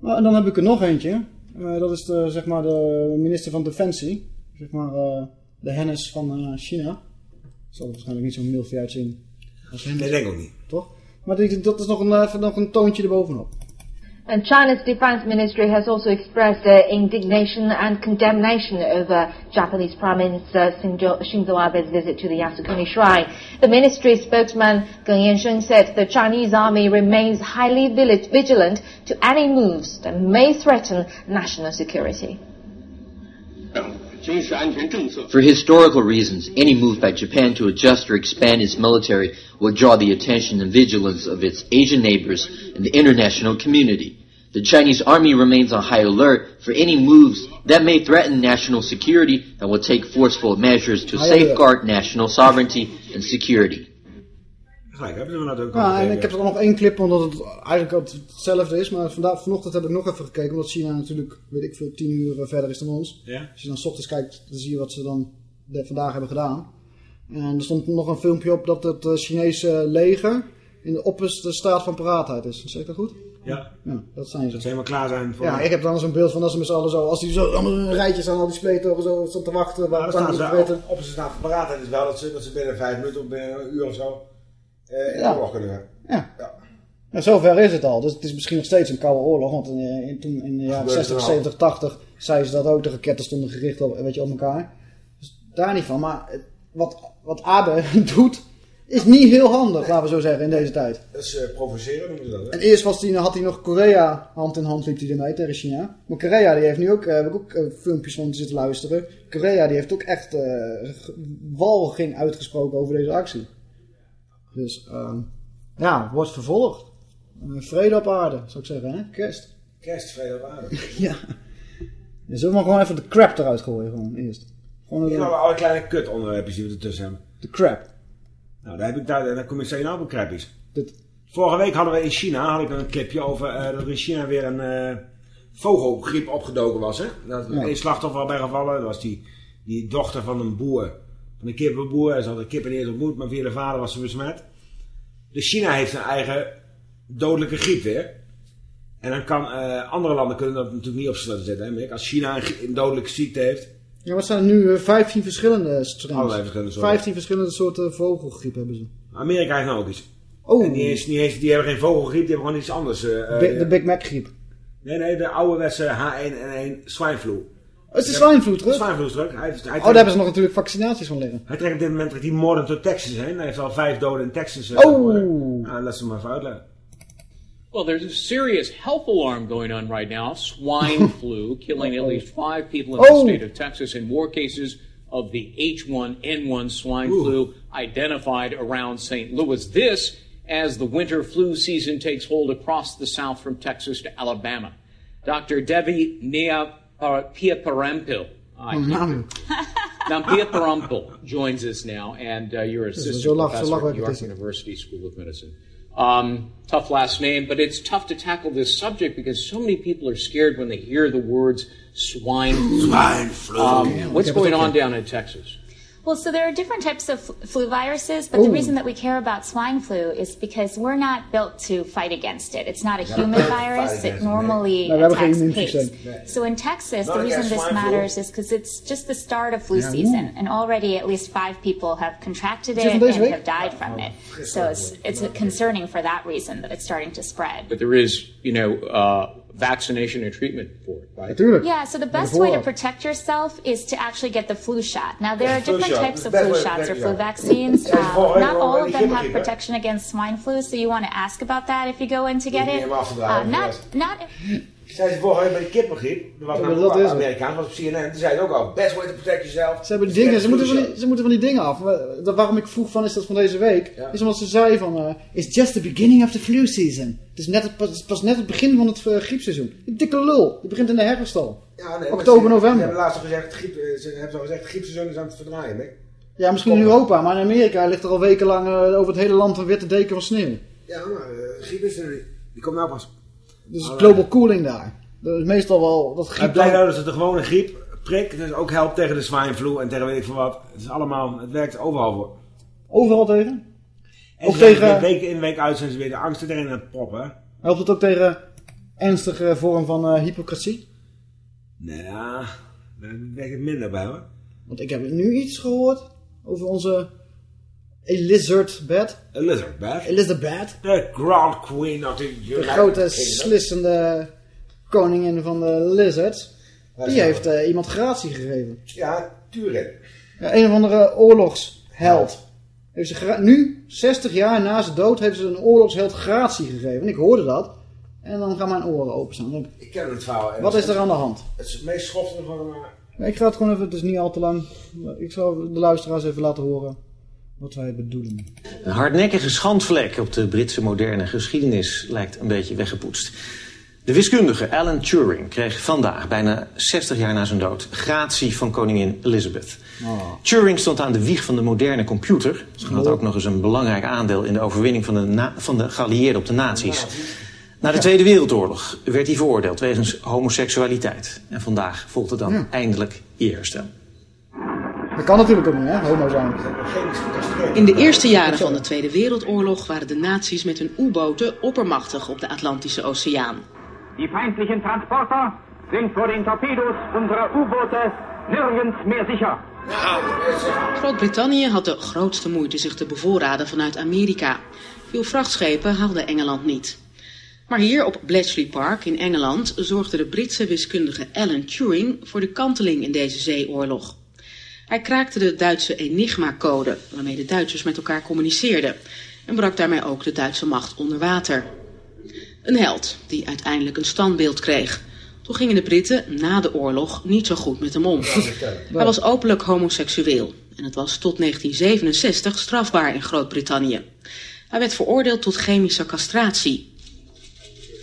Nou, en dan heb ik er nog eentje. Eh, dat is de, zeg maar de minister van Defensie. Zeg maar eh, de Hennis van eh, China. Zal er waarschijnlijk niet zo milfje uitzien als Hennis. Nee, denk ik ook niet. Toch? Maar die, dat is nog een, even nog een toontje erbovenop. And China's defense ministry has also expressed uh, indignation and condemnation over Japanese Prime Minister Shinzo, Shinzo Abe's visit to the Yasukuni Shrine. The ministry spokesman Geng Yansheng said the Chinese army remains highly vigilant to any moves that may threaten national security. For historical reasons, any move by Japan to adjust or expand its military will draw the attention and vigilance of its Asian neighbors and the international community. The Chinese army remains on high alert for any moves that may threaten national security and will take forceful measures to safeguard national sovereignty and security. Gelijk, hebben we Ja, al en ik heb er nog één clip, omdat het eigenlijk hetzelfde is. Maar vandaag, vanochtend heb ik nog even gekeken, omdat China natuurlijk, weet ik veel, tien uur eh, verder is dan ons. Ja. Als je dan 's ochtends kijkt, dan zie je wat ze dan vandaag hebben gedaan. En er stond nog een filmpje op dat het eh, Chinese leger in de opperste staat van paraatheid is. Zeg ik dat goed? Ja. Ja, dat zijn ze. Dat ze helemaal klaar zijn voor... Ja, ik heb dan zo'n beeld van dat ze met z'n allen zo, als die zo allemaal een rijtje staan, al die spleetogen zo staan te wachten. Waar aan staan ze op, op ze staan paraatheid is wel dat ze, dat ze binnen vijf minuten of binnen een uur of zo in Ja. de oorlog kunnen gaan. Ja, zover is het al. Dus het is misschien nog steeds een koude oorlog. Want in, eh, in, toen in de jaren Gebeurt 60, er al. 70, 80 zeiden ze dat ook. De raketten stonden gericht op, weet je, op elkaar. Dus daar niet van. Maar wat, wat Abe doet, is niet heel handig, laten we zo zeggen, in deze tijd. Dat is eh, provoceren noemen ze dat. En Hè? eerst was die, had hij nog Korea hand in hand liep hij ermee tegen China. Maar Korea die heeft nu ook, eh, heb ik ook eh, filmpjes van zitten luisteren. Korea die heeft ook echt eh, walging uitgesproken over deze actie. Dus ehm, ja, wordt vervolgd. Eh, vrede op aarde, zou ik zeggen, hè? Kerst. Kerst, vrede op aarde. Ja. ja. Zullen we maar gewoon even de crap eruit gooien, gewoon eerst. Gewoon we alle kleine kut onderwerpjes die we ertussen hebben. de crap. Nou, daar, heb ik, daar, daar kom ik zeker nou op crappies. Dit. Vorige week hadden we in China, had ik een clipje over eh, dat er in China weer een eh, vogelgriep opgedoken was. Hè? Dat er Ja. één slachtoffer al bij gevallen. Dat was die, die dochter van een boer. Van een kippenboer. Ze had de kippen eens ontmoet, maar via de vader was ze besmet. Dus China heeft een eigen dodelijke griep weer. En dan kan eh, andere landen kunnen dat natuurlijk niet op zullen zetten. Hè, Mick? Als China een, dodelijke ziekte heeft. Ja, wat zijn er nu? eh, 15 verschillende strains. Allerlei verschillende soorten. 15 verschillende soorten vogelgriep hebben ze. Amerika heeft nou ook iets. Oh. En die, is, die, heeft, die hebben geen vogelgriep, die hebben gewoon iets anders. eh, eh, de Big Mac griep. Nee, nee, de ouderwetse H1N1 swineflu. Oh, is de swineflu terug? De swineflu terug. Hij, heeft- hij Oh, daar hebben ze nog natuurlijk vaccinaties van liggen. Hij trekt op dit moment trekt die moorden tot Texas heen. Hij heeft al vijf doden in Texas. eh, Oh. geworden. Laat ze maar even uitleggen. Well, there's a serious health alarm going on right now. Swine flu, killing at least five people in the Oh. state of Texas, and more cases of the H1N1 swine flu identified around St. Louis. This as the winter flu season takes hold across the South from Texas to Alabama. Dr. Devi Nia Piaparampil. I Oh, now, Pia Parampil joins us now, and uh, you're Zo assistant lach- zo professor lach at ik York. University School of Medicine. Um, tough last name, but it's tough to tackle this subject because so many people are scared when they hear the words swine flu. Swine flu. Um, what's Okay, but going on down in Texas? Well, so there are different types of flu viruses, but the reason that we care about swine flu is because we're not built to fight against it. It's not a human built to fight virus. against It it, normally No, we hebben geen attacks immuunsysteem. pigs. So in Texas, Not the reason this swine flu. matters is because it's just the start of flu Yeah, season, and already at least five people have contracted it it and week? have died from it. So it's it's concerning for that reason that it's starting to spread. But there is, you know, uh, vaccination and treatment for it, right? Yeah, so the best Before. way to protect yourself is to actually get the flu shot. Now, there are Flu different shot. types of flu shots or flu yourself. vaccines. Yeah, Uh, not all of them have protection against swine flu, so you want to ask about that if you go in to get it. niet helemaal af te Uh, not, not Zei ze vorige week bij de kippengriep. Er was Ja, dat een. Amerikaan, was op CNN. Die zei ook al, best way to protect yourself. Ze hebben dingen, ze moeten, van die, ze moeten van die dingen af. Dat, waarom ik vroeg van is dat van deze week, is omdat ze zei van, eh it's just the beginning of the flu season. Het is net het, pas, pas net het begin van het eh, griepseizoen. Die dikke lul, die begint in de herfst al. Ja, nee, Oktober, ze- Ze november. hebben laatst al gezegd, griep, eh, ze hebben al gezegd, het griepseizoen is aan het verdraaien. Hè? Ja, misschien in Europa, maar in Amerika ligt er al wekenlang eh, over het hele land een witte deken van sneeuw. Ja, maar eh, griep is er. Die komt nou pas. Dus Allee. global cooling daar. Dat is meestal wel dat griep... blij nou dat het een gewone griepprik dus ook helpt tegen de swine en tegen weet ik veel wat. Het is allemaal, het werkt overal voor. overal tegen. En Ook tegen, week in week uit zijn ze weer de angsten erin aan het proppen. helpt het ook tegen ernstige vorm van eh, hypocrisie? Nou ja, daar werkt het minder bij hoor. Want ik heb nu iets gehoord over onze Elizabeth. Elizabeth. Elizabeth. The Grand Queen of the De United grote Kingdom. slissende koningin van de lizards. Die heeft eh, iemand gratie gegeven. Ja, Turin. Ja, een of andere oorlogsheld. Heeft ze nu, 60 jaar na zijn dood, heeft ze een oorlogsheld gratie gegeven. En ik hoorde dat. En dan gaan mijn oren openstaan. Ik, ken het verhaal. Wat het is er aan de hand? Het is het meest schoftige van... eh, Ja, Ik ga het gewoon even, het is niet al te lang. Ik zal de luisteraars even laten horen wat wij bedoelen. Een hardnekkige schandvlek op de Britse moderne geschiedenis lijkt een beetje weggepoetst. De wiskundige Alan Turing kreeg vandaag, bijna 60 jaar na zijn dood, gratie van koningin Elizabeth. Turing stond aan de wieg van de moderne computer. Ze had ook nog eens een belangrijk aandeel in de overwinning van de, van de geallieerden op de nazi's. Na de Tweede Wereldoorlog werd hij veroordeeld wegens homoseksualiteit. En vandaag volgde dan Ja. eindelijk eerherstel. Dat kan natuurlijk ook niet, hè? Homo zijn. In de eerste jaren van de Tweede Wereldoorlog waren de nazi's met hun U-boten oppermachtig op de Atlantische Oceaan. Die feindlichen Transporter sind vor den Torpedos unserer U-Boote nirgends mehr sicher. Groot-Brittannië had de grootste moeite zich te bevoorraden vanuit Amerika. Veel vrachtschepen haalde Engeland niet. Maar hier op Bletchley Park in Engeland zorgde de Britse wiskundige Alan Turing voor de kanteling in deze zeeoorlog. Hij kraakte de Duitse Enigma-code, waarmee de Duitsers met elkaar communiceerden, en brak daarmee ook de Duitse macht onder water. Een held die uiteindelijk een standbeeld kreeg. Toen gingen de Britten na de oorlog niet zo goed met hem om. Hij was openlijk homoseksueel en het was tot 1967 strafbaar in Groot-Brittannië. Hij werd veroordeeld tot chemische castratie.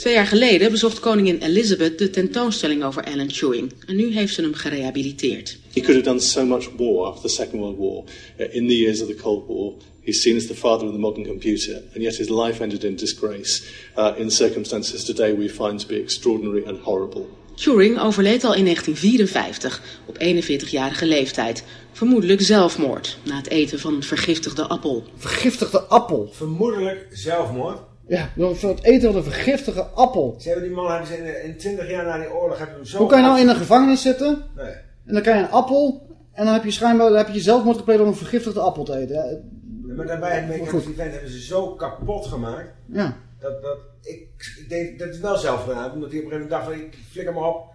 Twee jaar geleden bezocht koningin Elizabeth de tentoonstelling over Alan Turing en nu heeft ze hem gerehabiliteerd. He could have done so much war after the Second World War. Uh, in the years of the Cold War, he's seen as the father of the modern computer, and yet his life ended in disgrace uh, in circumstances today we find to be extraordinary and horrible. Turing overleed al in 1954 op 41-jarige leeftijd. Vermoedelijk zelfmoord na het eten van een vergiftigde appel. Vergiftigde appel? Vermoedelijk zelfmoord. Ja, door het eten van een vergiftige appel. Ze hebben die man hebben ze in, in 20 jaar na die oorlog hebben ze hem zo... Hoe kan je nou in een gevangenis zitten? Nee. En dan krijg je een appel. En dan heb je schijnbaar dan heb je zelfmoord gepleegd om een vergiftigde appel te eten. Ja, Maar daarbij het make Goed. event hebben ze zo kapot gemaakt. Ja. Dat, dat, ik, ik denk dat het wel zelf gedaan. Omdat hij op een gegeven moment dacht van ik flikker maar op.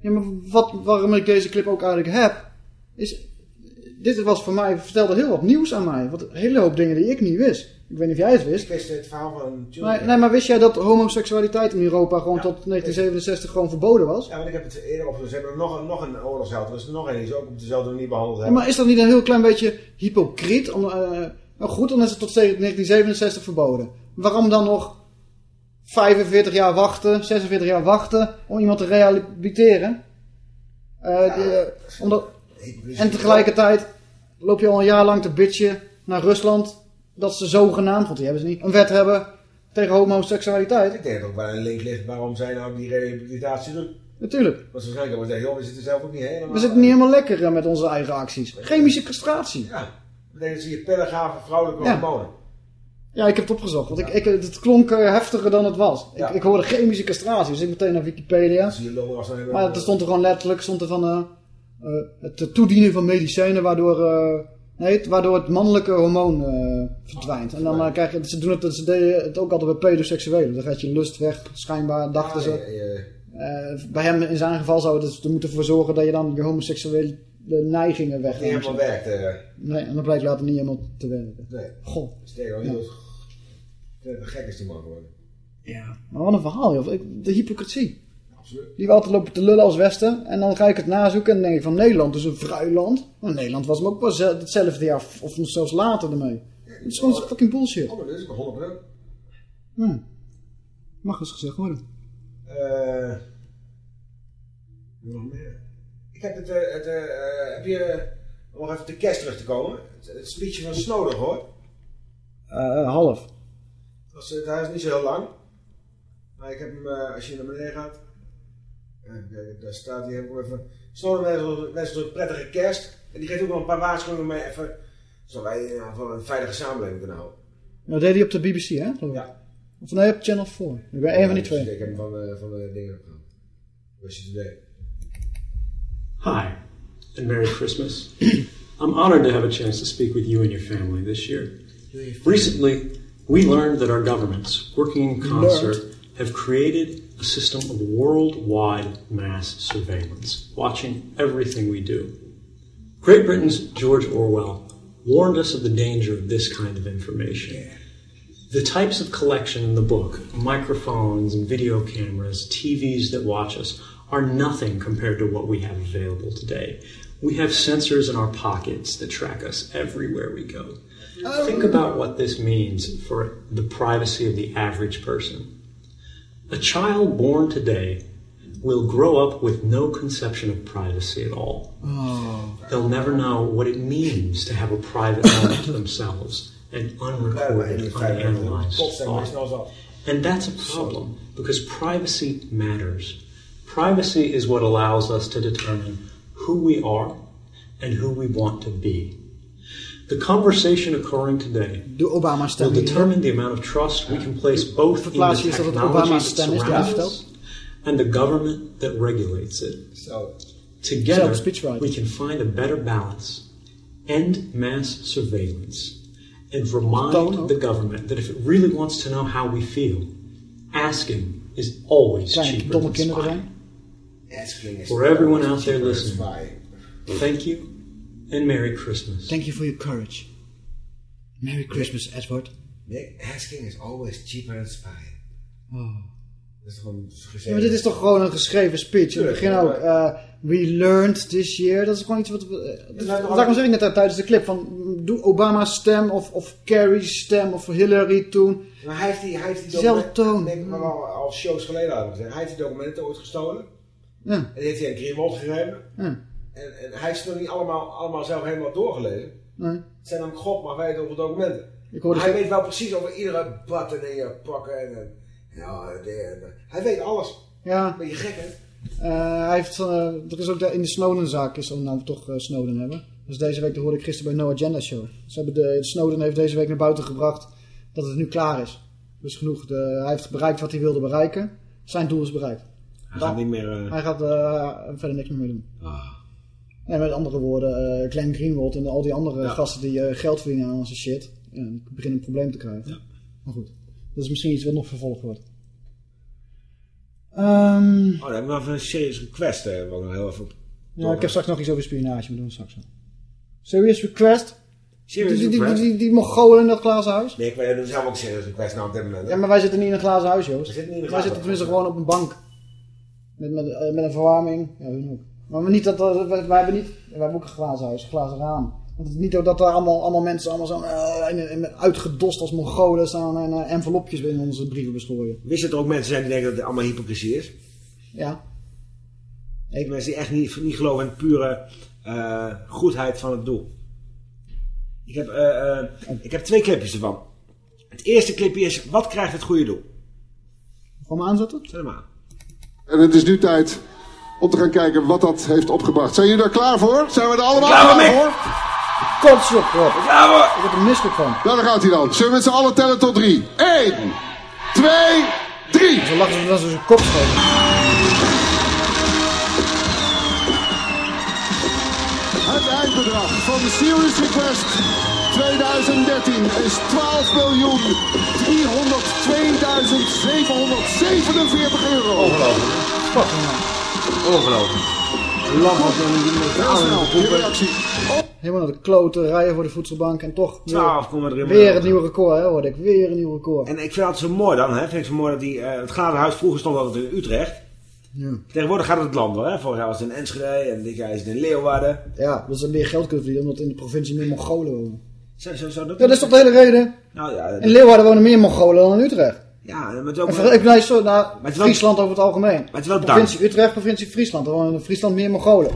Ja, maar wat, waarom ik deze clip ook eigenlijk heb, is... Dit was voor mij, vertelde heel wat nieuws aan mij. Wat een hele hoop dingen die ik niet wist. Ik weet niet of jij het wist. Ik wist het verhaal van. Maar, nee, maar wist jij dat homoseksualiteit in Europa gewoon tot 1967 gewoon verboden was? Ja, want ik heb het eerder op. Ze hebben nog een, nog een oorlogsheld. Er is nog een die ze ook op dezelfde manier behandeld Ja, hebben. maar is dat niet een heel klein beetje hypocriet? Om, eh, nou goed, dan is het tot 1967 verboden. Waarom dan nog 45 jaar wachten, 46 jaar wachten om iemand te rehabiliteren? Eh, die, eh, omdat, en tegelijkertijd loop je al een jaar lang te bitchen naar Rusland dat ze zogenaamd, want die hebben ze niet, een wet hebben tegen homoseksualiteit. Ik denk dat ook wel een link ligt waarom zij nou die rehabilitatie doen. Natuurlijk. Want waarschijnlijk hebben we zeggen, joh, we zitten zelf ook niet helemaal... We zitten niet helemaal lekker eh, met onze eigen acties. Chemische castratie. Ja, dat betekent dat ze je pillen gaven vrouwelijke Ja. hormonen. Ja, ik heb het opgezocht. Want ik, ik, het klonk eh, heftiger dan het was. Ja. Ik, ik hoorde chemische castratie, dus ik meteen naar Wikipedia. Maar er stond er gewoon letterlijk stond er van, eh, eh, het toedienen van medicijnen waardoor, eh, nee, het- waardoor het mannelijke hormoon eh, verdwijnt. En dan eh, krijg je, ze doen het, ze deden het ook altijd bij pedoseksuelen. Dan gaat je lust weg, schijnbaar, dachten ze. Eh, bij hem in zijn geval zou het dus er moeten voor zorgen dat je dan je homoseksuele neigingen niet wegneemt. helemaal werkt. eh. Nee, en dat blijkt later niet helemaal te werken. nee. Goh. Sterker, Ja. heel te gek is die man geworden. Ja. Maar wat een verhaal, joh. Ik- De hypocrisie. Die altijd lopen te lullen als Westen. En dan ga ik het nazoeken en dan denk ik van Nederland is een vrij land. Maar Nederland was hem ook wel zel- hetzelfde jaar of nog zelfs later ermee. Het is gewoon fucking bullshit. Oh, maar dat is ook 100%. Hm. Mag eens gezegd worden. Eh, nog meer. Ik heb het, eh, het eh, eh, heb je, om nog even de kerst terug te komen, het, het speechje van Snowden gehoord. Eh, half. Het was, eh, hij is niet zo heel lang. Maar ik heb hem, eh, als je naar beneden gaat, daar staat hij, even, Snowden wens ons- wens ons een prettige kerst. En die geeft ook nog een paar waarschuwingen mee, even, Zodat wij eh, van een veilige samenleving kunnen houden. Nou, dat deed hij op de BBC, hè? Ja. Of nee, op Channel 4. Ik ben één van die twee. Ik heb hem van, eh, van de dingen gehad. Russia Today. Hi, and Merry Christmas. I'm honored to have a chance to speak with you and your family this year. Recently, we learned that our governments, working in concert, have created a system of worldwide mass surveillance, watching everything we do. Great Britain's George Orwell warned us of the danger of this kind of information. The types of collection in the book, microphones and video cameras, TVs that watch us, are nothing compared to what we have available today. We have sensors in our pockets that track us everywhere we go. Think about what this means for the privacy of the average person. A child born today will grow up with no conception of privacy at all. Oh. They'll never know what it means to have a private life to themselves, an unrecorded, unanalyzed thought. And that's a problem because privacy matters. Privacy is what allows us to determine who we are and who we want to be. The conversation occurring today De Obama will determine the amount of trust we can place both in the Verplaats je is technology that stem surrounds us and the government that regulates it. Zo. Together, Zelfde we can find a better balance, end mass surveillance, and remind the government that if it really wants to know how we feel, asking is always cheaper than spying. zijn. Asking is For everyone out there than listening, thank you and Merry Christmas. Thank you for your courage. Merry Christmas, Edward. Asking is always cheaper than spying. Oh. Dat is gewoon gezegd. Ja, maar dit is toch gewoon een geschreven speech. In het begin ook. eh, we learned this year. Dat is gewoon iets wat... we- nou, daarom zeg ik net uit- tijdens de clip van... Doe Obama's stem of, of Kerry's stem of Hillary toen. Maar hij heeft die, hij heeft die documenten, denk ik maar wel al shows geleden hadden gezegd. Hij heeft die documenten ooit gestolen. Ja. En die heeft hij aan Greenwald gegeven. Ja. En, en hij heeft ze nog niet allemaal, allemaal zelf helemaal doorgelezen. Nee. Het zijn dan God maar weten over documenten. Ik hoorde hij weet wel precies over iedere button in je pakken. En, en, ja, de, de- hij weet alles. Ja. Ben je gek, hè? Eh, hij heeft, eh, er is ook de, in de Snowden-zaak is nou toch eh, Snowden hebben. Dus deze week, dat hoorde ik gisteren bij No Agenda Show. Ze hebben de, Snowden heeft deze week naar buiten gebracht dat het nu klaar is. Dus genoeg. De, hij heeft bereikt wat hij wilde bereiken. Zijn doel is bereikt. Hij gaat niet meer... eh, Hij gaat eh, verder niks meer mee doen. En met andere woorden, eh Glenn Greenwald en al die andere gasten die eh, geld verdienen aan onze shit, ja, die beginnen een probleem te krijgen. Maar goed, dat is misschien iets wat nog vervolgd wordt. Ehm, Oh, dan hebben we wel even een serious request. Hè, wat nog heel even... ja, ik heb straks nog iets over spionage, maar doen we straks wel. Serious request? Serious die, die, request? Die, die, die Mongolen in dat glazen huis? Nee, ik weet het zelf ook serious request nou op dit moment. Ja, maar wij zitten niet in een glazen huis, Joost. We zitten niet in een wij glazen zitten tenminste gewoon op een bank. Met, met, eh, met een verwarming. Ja, hun ook. Maar niet dat, dat- wij, wij hebben niet... Wij hebben ook een glazen huis, een glazen raam. Want het is niet dat er allemaal, allemaal mensen allemaal zo in- in- uitgedost als Mongolen staan en eh, envelopjes in onze brieven bestrooien. Wist je dat er ook mensen zijn die denken dat het allemaal hypocrisie is? Ja. Ik mensen die echt niet, niet geloven in de pure eh, goedheid van het doel. Ik heb, eh, eh, ik heb twee clipjes ervan. Het eerste clipje is, wat krijgt het goede doel? Gewoon maar aanzetten? Zet hem aan. En het is nu tijd om te gaan kijken wat dat heeft opgebracht. Zijn jullie daar klaar voor? Zijn we er allemaal Klaar voor, Rob. Ik heb er misselijk van. Nou, daar gaat hij dan. Zullen we met z'n allen tellen tot drie? 1, 2, 3. Zo lachen ze dat ze zijn kop schoten. Het eindbedrag van de Serious Request 2013 is 12 miljoen 302.747 euro. Ongelooflijk. Ongelooflijk. Land was dan niet Heel snel, je reactie. Helemaal naar de kloten, rijden voor de voedselbank en toch weer, 12,3 weer het nieuwe record, hè, hoorde ik. Weer een nieuw record. En ik vind het zo mooi dan, hè? Vind ik zo mooi dat die, eh, het glazen huis vroeger stond altijd in Utrecht. Ja. Tegenwoordig gaat het het land wel, hè? Vorig jaar was het in Enschede en dit jaar is het in Leeuwarden. Ja, dat ze meer geld kunnen verdienen omdat in de provincie meer Mongolen wonen. Zo, zo, zo, Ja, dat is toch de hele reden? Nou ja, dat- In Leeuwarden wonen meer Mongolen dan in Utrecht. Ja, maar het is ook En nou, het is wel- Friesland over het algemeen. Maar het is wel provincie Utrecht, provincie Friesland. Er wonen in Friesland meer Mongolen.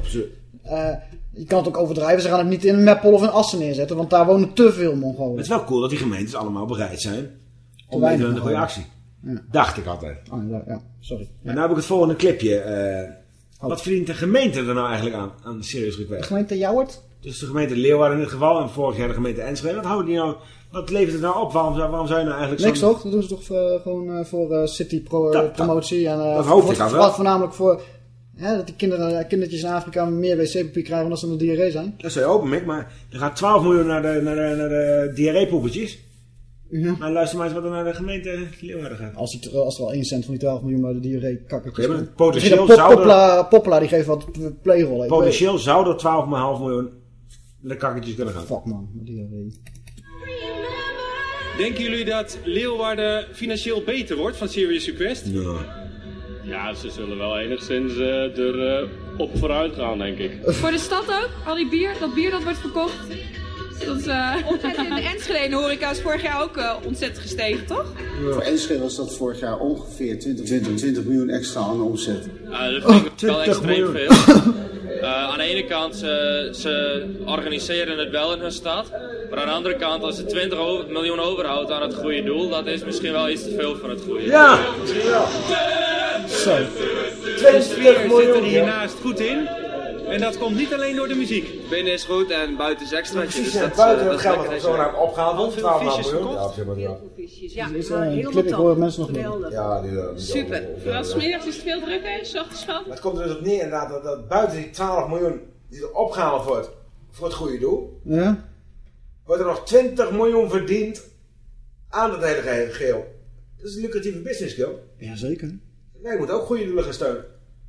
Eh, je kan het ook overdrijven. Ze gaan het niet in Meppel of in Assen neerzetten, want daar wonen te veel Mongolen. Het is wel cool dat die gemeentes allemaal bereid zijn om mee de goede actie. Ja. Dacht ik altijd. Oh, ja, ja, sorry. En nu heb ik het volgende clipje. eh, Wat verdient de gemeente er nou eigenlijk aan, aan Serious De Request? gemeente Jouwert? Dus de gemeente Leeuwarden in dit geval en vorig jaar de gemeente Enschede. Wat, houden die nou, wat levert het nou op? Waarom, waarom zou je nou eigenlijk Niks toch? Dat doen ze toch eh, gewoon eh, voor eh, city pro, Dat- dat- promotie. En, eh, dat hoop ik voor- wel. vooral Voornamelijk voor hè, dat die kinderen, kindertjes in Afrika meer wc-papier krijgen omdat ze een diarree zijn. Dat is open, Mick, maar er gaat 12 miljoen naar de, naar de, naar de diarreepoepeltjes. Maar luister maar eens wat er naar de gemeente Leeuwarden gaat. Als, als er al 1 cent van die 12 miljoen bij de diarree kakkertjes maar komt. potentieel Pop- zou Popla, Popla die geeft wat playrollen. Ik Potentieel zou er 12,5 miljoen naar de kakkertjes kunnen gaan. Fuck man, diarree. Denken jullie dat Leeuwarden financieel beter wordt van Serious Request? Ja. Ja, ze zullen wel enigszins eh, er eh, op vooruit gaan, denk ik. Voor de stad ook? Al die bier, dat bier dat wordt verkocht. Dat eh Omzet in de Enschede en de horeca is vorig jaar ook ontzettend gestegen, toch? Voor Enschede was dat vorig jaar ongeveer 20, 20, 20 miljoen extra aan omzet. Ja, dat vind ik wel 20 extreem miljoen. veel. Eh, aan de ene kant, ze, ze organiseren het wel in hun stad. Maar aan de andere kant, als ze 20 over- miljoen overhoudt aan het goede doel, dat is misschien wel iets te veel voor het goede Ja! Zo. De sfeer zit er hiernaast goed in. En dat komt niet alleen door de muziek. Binnen is goed en buiten is extra. Precies, en buiten het geld wat zo naar opgehaald wordt, 12,5 visjes miljoen. verkocht? Ja, op zich maar ja. Ja, is, eh, een clip, ik hoor mensen nog niet. Ja, die, uh, die Super. Vooral smiddags is het veel drukker, s ochtends van. Maar het komt er dus op neer inderdaad dat, dat buiten die 12 miljoen die er opgehaald wordt voor het goede doel, Ja? Wordt er nog 20 miljoen verdiend aan dat hele ge- geheel. Dat is een lucratieve business, joh. Jazeker. Wij moeten ook goede doelen gaan steunen.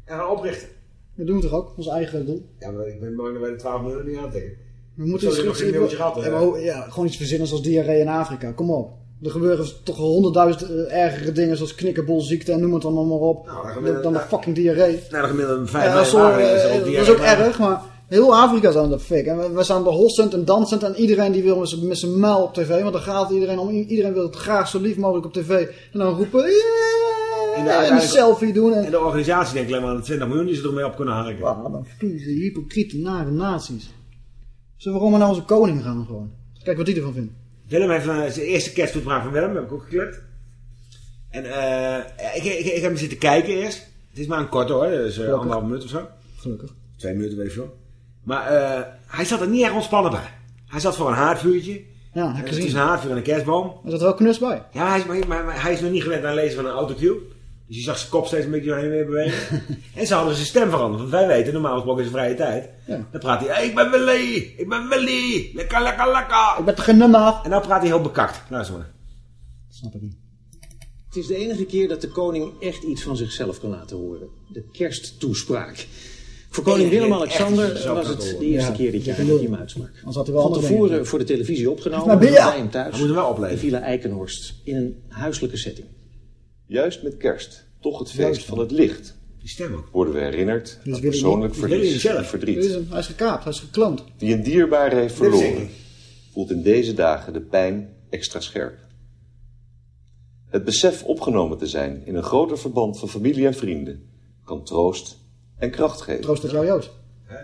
En gaan oprichten. Dat doen we toch ook, ons eigen doel. Ja, maar ik ben bang dat wij de 12 miljoen niet aantikken. We moeten iets, hè? ja, gewoon iets verzinnen zoals diarree in Afrika. Kom op. Er gebeuren toch honderdduizend eh, ergere dingen zoals knikkerbolziekte en noem het allemaal maar op. Nou, dan dan, de fucking diarree. Nou, dan gemiddeld een 5 Ja, miljoen sorry, is eh, dat is ook erg, maar heel Afrika zijn dat fik. En we, we zijn de hossend en dansend en iedereen die wil met zijn- met zijn muil op tv. Want daar gaat iedereen om. Iedereen wil het graag zo lief mogelijk op tv. En dan roepen, En, yeah! de, En een selfie doen. En, en de organisatie denkt alleen maar aan de 20 miljoen die ze ermee op kunnen harken. Ah, dan vieze, hypocriete, nare nazi's. Zullen we gewoon maar naar onze koning gaan gewoon? Kijk wat die ervan vindt. Willem heeft uh, zijn eerste kersttoespraak van Willem, heb ik ook geklikt. En eh, ik, ik, ik heb hem zitten kijken eerst. Het is maar een korte hoor, dus uh, anderhalf minuut of zo. Gelukkig. Twee minuten, weet ik veel. Maar eh, hij zat er niet erg ontspannen bij. Hij zat voor een haardvuurtje. Ja, heb ik het gezien. is een haardvuur en een kerstboom. Er zat wel knus bij. Ja, hij is, maar, maar, maar hij is nog niet gewend aan het lezen van een autocue. Dus je zag zijn kop steeds een beetje heen en weer bewegen. en ze hadden zijn stem veranderd. Want wij weten, normaal gesproken is het vrije tijd. Ja. Dan praat hij, hey, ik ben Willy, ik ben Willy, lekker, lekker, lekker. Ik ben toch geen? En nou praat hij heel bekakt. Luister maar. Snap ik niet. Het is de enige keer dat de koning echt iets van zichzelf kan laten horen. De kersttoespraak. Voor koning Willem-Alexander was het de eerste Ja, keer dit jaar dat hij hem Van tevoren dingen. voor de televisie opgenomen. Maar ben je- bij hem thuis. Wel opleven. In Villa Eikenhorst. In een huiselijke setting. Juist met kerst, toch het feest van het licht, Die stem ook. worden we herinnerd aan persoonlijk verlies en verdriet. hem. Hij is gekaapt, hij is gekloond. Die een dierbare heeft verloren, voelt in deze dagen de pijn extra scherp. Het besef opgenomen te zijn in een groter verband van familie en vrienden kan troost en kracht geven. Troost dat jou, Joost.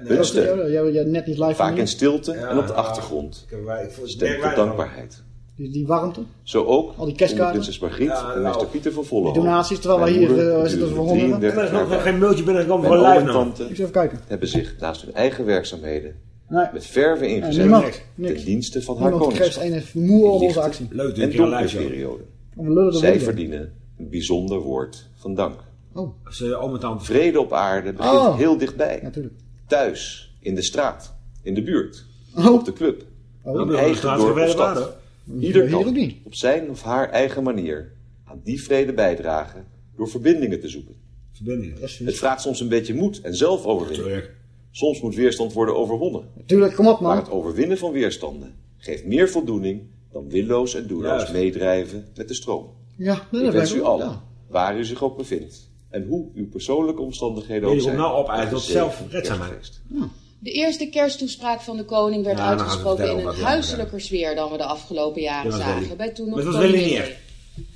Jou, jij, net niet live van vaak in stilte Ja, en op de achtergrond, van. dankbaarheid. Die, die warmte. Zo ook Al die kerstkaarten. prinses Margriet Ja, en nou, meester Pieter van Volle. die donaties, terwijl wij hier, eh, zitten voor honderen. En er is nog geen mailtje binnengekomen oom live tante Ik zal even kijken. hebben zich naast hun eigen werkzaamheden Nee, met verve nee, ingezet niemand. Niks. ten dienste van haar Niemand krijgt koningschap. een moe op onze actie. Leuk, En donkere periode. Er Zij verdienen een bijzonder woord van dank. Oh, Als je oom en tante. Vrede op aarde begint Oh. heel dichtbij. natuurlijk. Thuis, in de straat, in de buurt, Oh. op de club. Oh, eigen dorp of stad. Ieder kan op zijn of haar eigen manier aan die vrede bijdragen door verbindingen te zoeken. Verbindingen. Het vraagt soms een beetje moed en zelfoverwinning. Soms moet weerstand worden overwonnen. Tuurlijk, kom op Maar man. het overwinnen van weerstanden geeft meer voldoening dan willoos en doelloos meedrijven met de stroom. Ja, nee, Ik dat wens u allen, waar u zich ook bevindt, en hoe uw persoonlijke omstandigheden ook zijn. nou op tot een gezegend zelfredzaamheid. De eerste kersttoespraak van de koning werd Ja, ze uitgesproken in een huiselijker sfeer dan we de afgelopen jaren Dat was Willy. zagen. Bij toen nog Maar dat was Willy niet Willy.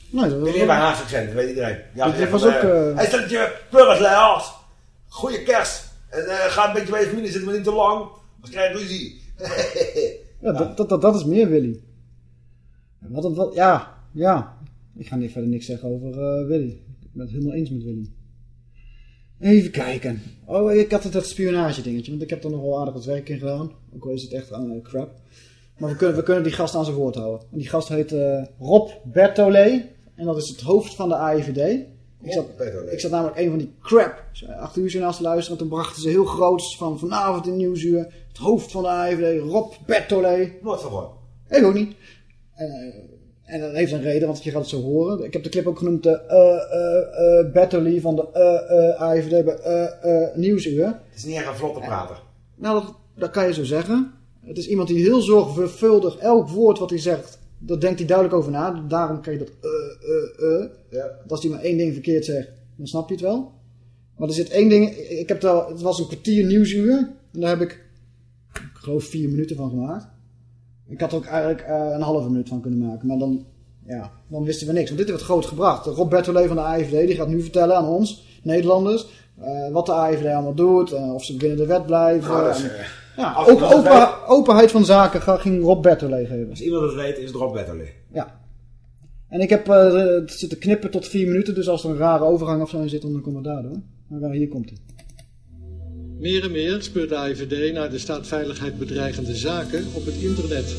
Nee, dat was Haagse accent, dat weet iedereen. Ja, was ook, eh, eh, Hij stelt je burgerslui af. Goeie kerst. En eh, ga een beetje bij je familie zitten, maar niet te lang. Dan krijg je ruzie. Ja, dat, dat, dat, dat is meer Willy. Wat, wat, ja, ja. Ik ga niet verder niks zeggen over eh, Willy. Ben het helemaal eens met Willy. Even kijken. Oh, ik had het dat spionage dingetje, want ik heb er nog wel aardig wat werk in gedaan. Ook al is het echt uh, crap. Maar we kunnen, we kunnen die gast aan zijn woord houden. En die gast heet uh, Rob Bertollet. En dat is het hoofd van de AIVD. Ik zat, ik zat namelijk een van die crap achter uur journaals te luisteren. En toen brachten ze heel groot van vanavond in Nieuwsuur. Het hoofd van de AIVD, Rob Bertollet. Nooit van gehoord. Ik ook niet. En, uh, en dat heeft een reden, want je gaat het zo horen. Ik heb de clip ook genoemd de uh, uh, Bertollet van de AIVD bij Nieuwsuur. Het is niet echt een vlotte prater. Nou, dat, dat kan je zo zeggen. Het is iemand die heel zorgvuldig elk woord wat hij zegt, daar denkt hij duidelijk over na. Daarom krijg je dat uh, uh, uh. Ja. Als hij maar één ding verkeerd zegt, dan snap je het wel. Maar er zit één ding, ik heb daar, het was een kwartier nieuwsuur. En daar heb ik, ik geloof vier minuten van gemaakt. Ik had er ook eigenlijk uh, een halve minuut van kunnen maken. Maar dan, ja, dan wisten we niks. Want dit werd groot gebracht. Rob Bertolet van de AIVD, die gaat nu vertellen aan ons, Nederlanders, uh, wat de AIVD allemaal doet. Uh, of ze binnen de wet blijven. Nou, dat is, en, ja, open, open, openheid van zaken ging Rob Bertolet geven. Als iemand het weet, is het Rob Bertolet. Ja. En ik heb het zitten knippen tot vier minuten. Dus als er een rare overgang of zo in zit, dan komt het daardoor. Maar hier komt hij. Meer en meer speurt de AIVD naar de staatveiligheid bedreigende zaken op het internet.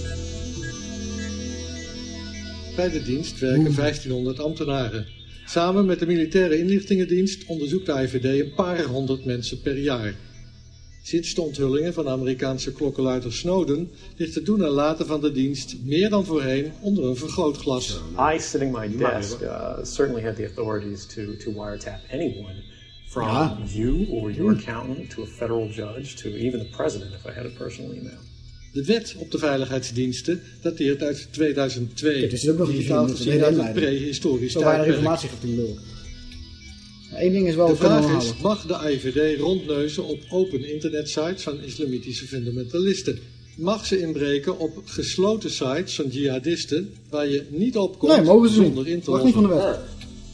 Bij de dienst werken 1500 ambtenaren. Samen met de militaire inlichtingendienst onderzoekt de AIVD een paar honderd mensen per jaar. Sinds de onthullingen van de Amerikaanse klokkenluider Snowden ligt het doen en laten van de dienst meer dan voorheen onder een vergrootglas. I, sitting my desk, uh, certainly had the authorities to, to wiretap anyone from Ja. you or your accountant to a federal judge to even the president if I had a personal email. De wet op de veiligheidsdiensten dateert uit 2002. Dit is ook nog gezien uit het inleiding. prehistorisch Zo weinig tijdperk. informatie gaat die lul. Eén ding is wel De vraag is, mag de IVD rondneuzen op open internetsites van islamitische fundamentalisten? Mag ze inbreken op gesloten sites van jihadisten waar je niet op komt Nee, mogen ze zonder in te Mag niet van de wet.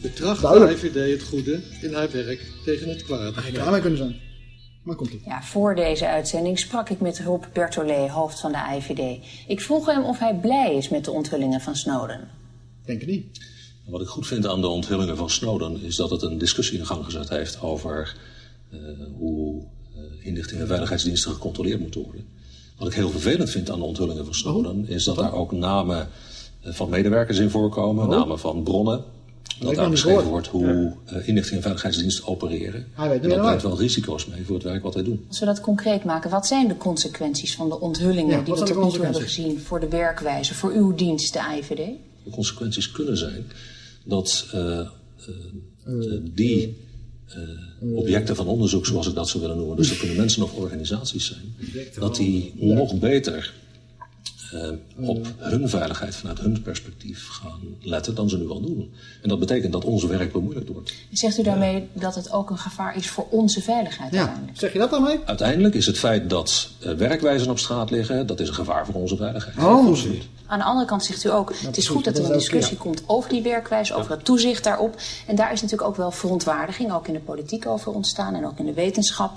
Betracht Duidelijk. de IVD het goede in haar werk tegen het kwade? Daarmee kunnen zijn. Maar komt ie. Ja, voor deze uitzending sprak ik met Rob Bertolet, hoofd van de IVD. Ik vroeg hem of hij blij is met de onthullingen van Snowden. Denk ik niet. Wat ik goed vind aan de onthullingen van Snowden is dat het een discussie in gang gezet heeft over uh, hoe uh, inlichting en veiligheidsdiensten gecontroleerd moeten worden. Wat ik heel vervelend vind aan de onthullingen van Snowden is dat daar ook namen uh, van medewerkers in voorkomen, Oh. namen van bronnen. Dat daar beschreven wordt hoe uh, inlichting en veiligheidsdiensten opereren. Hij weet En dat brengt wel risico's mee voor het werk wat wij doen. Als we dat concreet maken, wat zijn de consequenties van de onthullingen Ja, die we tot nu toe hebben gezien voor de werkwijze, voor uw dienst, de IVD? De consequenties kunnen zijn dat uh, uh, die uh, objecten van onderzoek, zoals ik dat zou willen noemen, dus dat kunnen mensen of organisaties zijn, dat die nog beter uh, op hun veiligheid vanuit hun perspectief gaan letten dan ze nu al doen. En dat betekent dat ons werk bemoeilijkt wordt. Zegt u daarmee dat het ook een gevaar is voor onze veiligheid? Ja, zeg je dat daarmee? Uiteindelijk is het feit dat uh, werkwijzen op straat liggen, dat is een gevaar voor onze veiligheid. Oh, Absoluut. Aan de andere kant zegt u ook, het is goed dat er een discussie ja. komt over die werkwijze, over het toezicht daarop. En daar is natuurlijk ook wel verontwaardiging, ook in de politiek over ontstaan en ook in de wetenschap,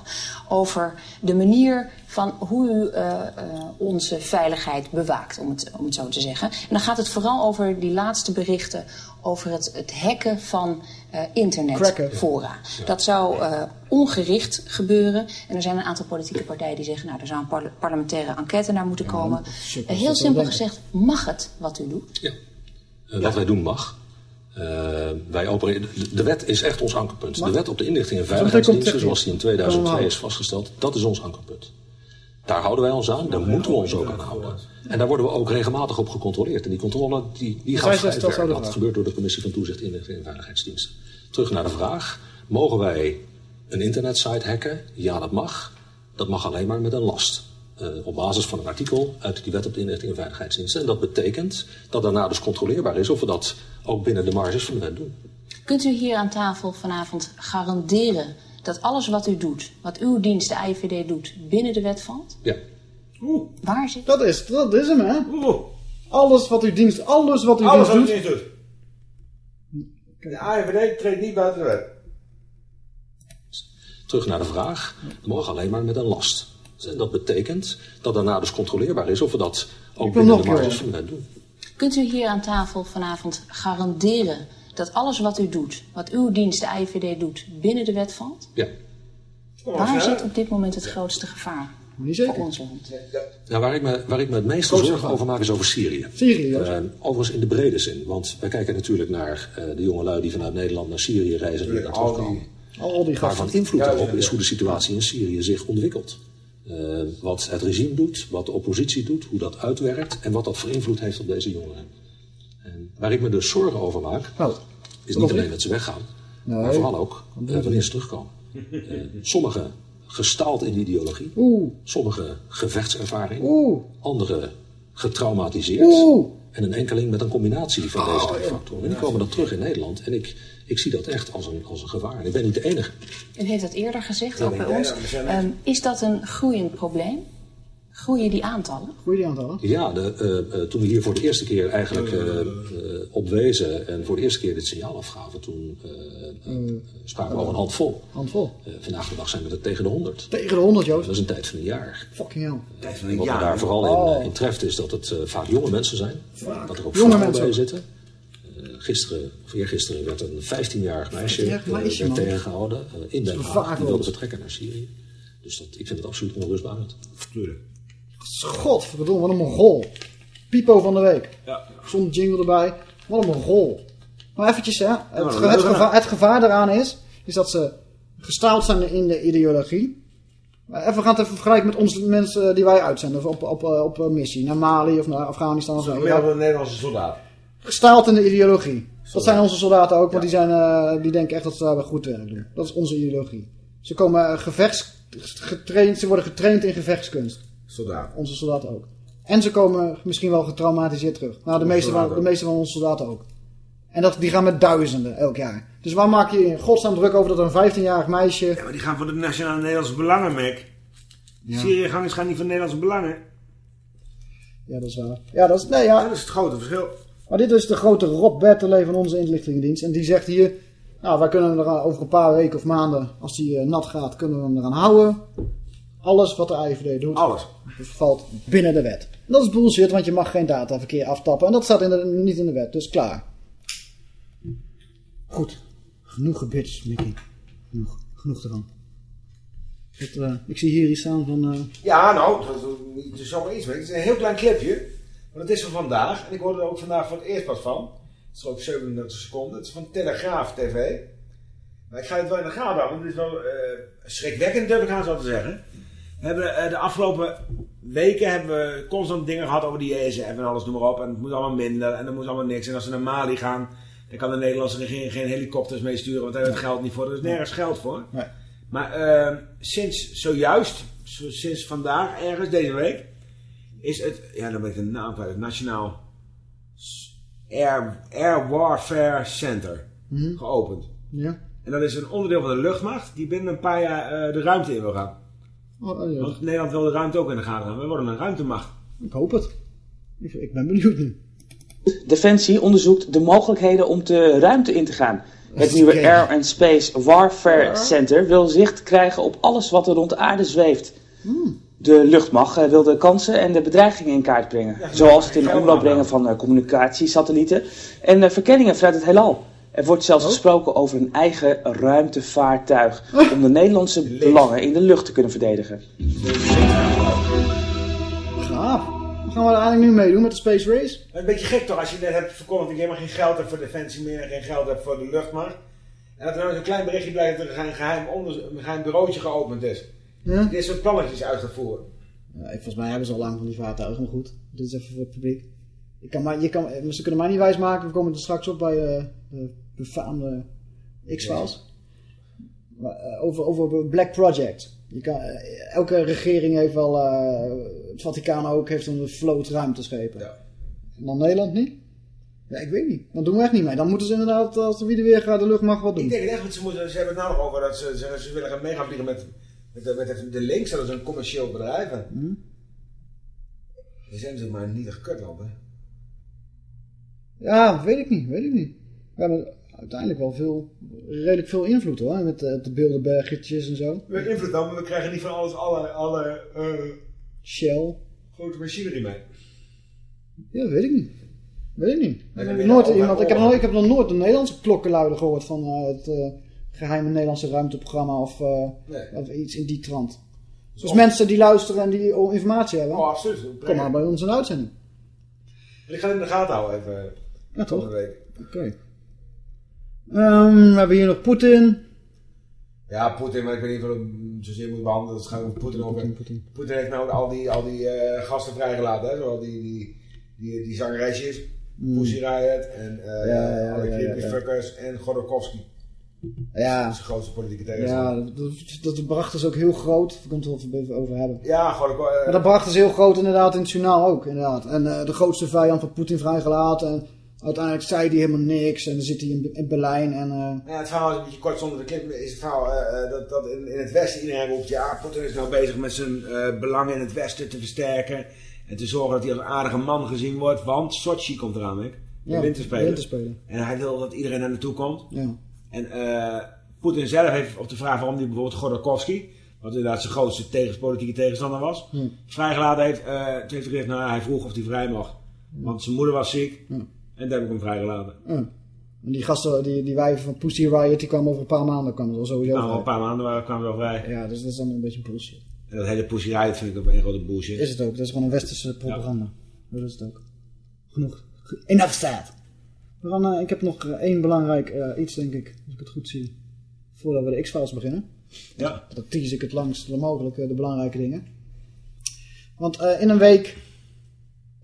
over de manier van hoe u uh, uh, onze veiligheid bewaakt, om het, om het zo te zeggen. En dan gaat het vooral over die laatste berichten over het, het hacken van uh, internetfora. Dat zou uh, ongericht gebeuren. En er zijn een aantal politieke partijen die zeggen... nou, er zou een parle parlementaire enquête naar moeten komen. Uh, heel simpel gezegd, mag het wat u doet? Ja. Uh, wat wij doen mag. Uh, wij opereren, de, de wet is echt ons ankerpunt. De wet op de inlichting en veiligheidsdiensten, zoals die in Kan 2002 wel. is vastgesteld, dat is ons ankerpunt. Daar houden wij ons aan, daar moeten we ons ook aan houden. En daar worden we ook regelmatig op gecontroleerd. En die controle die, die gaat vrij ver. de Dat gebeurt door de Commissie van Toezicht Inlichting en Veiligheidsdiensten. Terug naar de vraag, mogen wij een internetsite hacken? Ja, dat mag. Dat mag alleen maar met een last. Uh, op basis van een artikel uit die wet op de inlichting en veiligheidsdiensten. En dat betekent dat daarna dus controleerbaar is of we dat ook binnen de marges van de wet doen. Kunt u hier aan tafel vanavond garanderen dat alles wat u doet, wat uw dienst, de IVD, doet, binnen de wet valt? Ja. Oeh. Waar zit Dat is, dat is hem, hè? Alles wat uw dienst, alles wat uw Alles dienst wat doet. u dienst doet. De AIVD treedt niet buiten de wet. Terug naar de vraag, mag alleen maar met een last. En dat betekent dat daarna dus controleerbaar is of we dat ook binnen de marges van de wet doen. Kunt u hier aan tafel vanavond garanderen dat alles wat u doet, wat uw dienst, de AIVD, doet, binnen de wet valt? Ja. Waar zit op dit moment het grootste gevaar voor ons land? Ja, waar, ik me, waar ik me het meeste zorgen over maak is over Syrië. Syrië, ja. Eh, overigens in de brede zin. Want wij kijken natuurlijk naar eh, de jongelui die vanuit Nederland naar Syrië reizen en weer naar terugkomen. Al die Maar gasten. van invloed daarop is hoe de situatie in Syrië zich ontwikkelt. Eh, wat het regime doet, wat de oppositie doet, hoe dat uitwerkt en wat dat voor invloed heeft op deze jongeren. En waar ik me dus zorgen over maak, is niet alleen dat ze weggaan, maar vooral ook eh, wanneer ze terugkomen. Eh, sommigen gestaald in ideologie, Oeh. sommige gevechtservaring, Oeh. andere getraumatiseerd. Oeh. En een enkeling met een combinatie van deze drie factoren. En die komen dan terug in Nederland. En ik, ik zie dat echt als een, als een gevaar. En ik ben niet de enige. U heeft dat eerder gezegd, ook bij ons. Ehm, is dat een groeiend probleem? Groeien die aantallen? Groeien die aantallen? Ja, de, eh, eh, toen we hier voor de eerste keer eigenlijk eh, eh, op wezen en voor de eerste keer dit signaal afgaven, toen spraken we over een handvol. Handvol. Eh, vandaag de dag zijn we er tegen de 100. Tegen de 100, Joost. Dat is een tijd van een jaar. Fucking hell. Tijd van En een wat me jaar. daar vooral in, Oh. in treft is dat het vaak jonge mensen zijn. Dat er ook Jonge mensen bij zitten. Eh, gisteren, of eergisteren, werd een 15-jarig meisje, 15-jarig meisje, tegengehouden eh, in Den Haag. Die wilde vertrekken naar Syrië. Dus dat, ik vind het absoluut onrustbarend. Godverdomme, wat een mongool. Pipo van de week. Ja. Zonder jingle erbij. Wat een mongool. Maar eventjes, hè. Het, Nou, gevaar, het gevaar daaraan is, is dat ze gestaald zijn in de ideologie. Even, we gaan het even vergelijken met onze mensen die wij uitzenden op, op, op, op een missie. Naar Mali of naar Afghanistan of zo. Gemiddelde Nederlandse soldaat. Gestaald in de ideologie. Dat zijn onze soldaten ook, want die, zijn, eh, die denken echt dat ze daar goed werk doen. Dat is onze ideologie. Ze komen eh, gevechts, getraind, ze worden getraind in gevechtskunst. Onze soldaten ook. En ze komen misschien wel getraumatiseerd terug. Nou, de meeste, van, de meeste van onze soldaten ook. En dat, die gaan met duizenden elk jaar. Dus waar maak je in godsnaam druk over dat een 15-jarig meisje... Ja, maar die gaan voor de nationale Nederlandse belangen, Mac. Ja. Syriëgangers gaan niet voor Nederlandse belangen. Ja, dat is waar. Ja, dat is, nee, ja. Dat is het grote verschil. Maar dit is de grote Rob Bertelé van onze inlichtingendienst. En die zegt hier... Nou, wij kunnen hem er over een paar weken of maanden, als die eh, nat gaat, kunnen we hem eraan houden. Alles wat de AIVD doet, Alles. valt binnen de wet. Dat is bullshit, want je mag geen dataverkeer aftappen. En dat staat in de, niet in de wet, dus klaar. Goed. Genoeg gebitst, Mickey. Genoeg. Genoeg ervan. Eh, ik zie hier iets staan van... eh, Ja, nou, dat is niet zomaar iets. mee. Het is een heel klein clipje. Maar het is van vandaag. En ik hoorde er ook vandaag voor het eerst pas van. Het is ook 37 seconden. Het is van Telegraaf TV. Maar ik ga het wel in de gaten houden. want Het is wel eh, schrikwekkend, durf ik aan zo te zeggen. We hebben eh, de afgelopen weken hebben we constant dingen gehad over die ESF en alles, noem maar op. En het moet allemaal minder en er moet allemaal niks. En als ze naar Mali gaan, dan kan de Nederlandse regering geen helikopters meesturen. Want daar heeft het geld niet voor. Er is nergens geld voor. Nee. Maar eh, sinds zojuist, zo- sinds vandaag, ergens deze week, is het, ja dan ben ik de naam kwijt, het Nationaal Air, Air Warfare Center Mhm. geopend. ja. En dat is een onderdeel van de luchtmacht die binnen een paar jaar eh, de ruimte in wil gaan. Oh, oh, ja. Want Nederland wil de ruimte ook in de gaten houden. We worden een ruimtemacht. Ik hoop het. Ik, ben benieuwd nu. Defensie onderzoekt de mogelijkheden om de ruimte in te gaan. Het nieuwe. Air and Space Warfare Center wil zicht krijgen op alles wat er rond de aarde zweeft. De luchtmacht eh, wil de kansen en de bedreigingen in kaart brengen. Zoals het in omloop brengen van eh, communicatiesatellieten en eh, verkenningen vanuit het heelal. Er wordt zelfs gesproken over een eigen ruimtevaartuig om de Nederlandse belangen in de lucht te kunnen verdedigen. Gaaf. Dan gaan we er eigenlijk nu meedoen met de Space Race. Een beetje gek toch als je net hebt verkondigd dat je helemaal geen geld hebt voor defensie meer en geen geld hebt voor de luchtmacht. En dat er nou zo'n klein berichtje blijkt dat er een geheim, een geheim bureautje geopend is. Ja. Dit soort plannetjes uit te voeren. Ja, volgens mij hebben ze al lang van die vaartuigen, maar goed. Dit is even voor het publiek. Ik kan maar, je kan, ze kunnen mij niet wijsmaken, we komen er straks op bij eh, de befaamde X-Files. Maar, eh, Over, over Black Project. Je kan, eh, elke regering heeft wel, eh, het Vaticaan ook, heeft een vloot ruimteschepen. En dan Nederland niet? Ja, ik weet niet. Dan doen we echt niet mee. Dan moeten ze inderdaad, als de wie er weer gaat, de luchtmacht wat doen. Ik denk het echt, want ze, moeten, ze hebben het nou nog over dat ze, ze, ze willen gaan mee gaan vliegen met, met, de- met de- de links. Dat is een commercieel bedrijf. En Hm? Die zijn ze maar niet kutland, hè. Ja, weet ik niet, weet ik niet. We hebben uiteindelijk wel veel, redelijk veel invloed hoor, met eh, de Bilderbergertjes en zo. We invloed dan, maar we krijgen niet van alles alle, alle eh, Shell. grote machinerie mee. Ja, weet ik niet. Weet ik niet. Ik heb, nooit een iemand, ik, heb nog, ik heb nog nooit een Nederlandse klokkenluider gehoord van eh, het eh, geheime Nederlandse ruimteprogramma of, Nee. of iets in die trant. Dus mensen die luisteren en die informatie hebben, Oh, absoluut. kom maar bij ons in de uitzending. En ik ga het in de gaten houden even. Ja, toch? week. Ehm, we hebben hier nog Poetin. Ja, Poetin, maar ik weet niet of we hem zozeer moeten behandelen. Het gaat over Poetin. over- Poetin heeft nou al die, al die eh, gasten vrijgelaten, hè? Zoals die, die, die, die zangeresjes, Mm. Pussy Riot en eh Ja, ja, alle ja, ja, creepy ja. fuckers en Godorkovsky. Ja. Dat is de grootste politieke tegenstander. Ja, dat, dat bracht is ook heel groot. Daar kunnen het wel even over hebben. Ja, Godorkovsky. Maar dat bracht is heel groot inderdaad in het journaal ook. Inderdaad. En eh, de grootste vijand van Poetin vrijgelaten. En uiteindelijk zei hij helemaal niks. En dan zit hij in, in Berlijn. En, eh, Ja, het verhaal is een beetje kort zonder de clip. Is het verhaal eh, eh, dat, dat in, in het Westen iedereen roept... Ja, Poetin is nou bezig met zijn belangen in het Westen te versterken. En te zorgen dat hij als een aardige man gezien wordt. Want Sochi komt eraan, hè? De Ja, winterspelen. winterspelen. En hij wil dat iedereen naar naartoe komt. ja. En Poetin zelf heeft op de vraag waarom hij bijvoorbeeld Godorkovsky... wat inderdaad zijn grootste politieke tegenstander was... Hm. vrijgelaten heeft. eh toen heeft hij gezegd, nou, hij vroeg of hij vrij mag. Want zijn moeder was ziek. Hm. En daar heb ik hem vrijgelaten. Ja. En die gasten, die, die wijven van Pussy Riot, die kwamen over een paar maanden kwamen ze al sowieso Nou, vrij. een paar maanden waren- kwamen we wel vrij. Ja, dus dat is dan een beetje bullshit. En dat hele Pussy Riot vind ik ook een grote bullshit. Is het ook. Dat is gewoon een westerse propaganda. Dat is het ook. Genoeg. Enough. We gaan, eh, ik heb nog eh, één belangrijk eh, iets, denk ik. Als ik het goed zie. Voordat we de X-Files beginnen. Ja. Dan tease ik het langst mogelijk de belangrijke dingen. Want in een week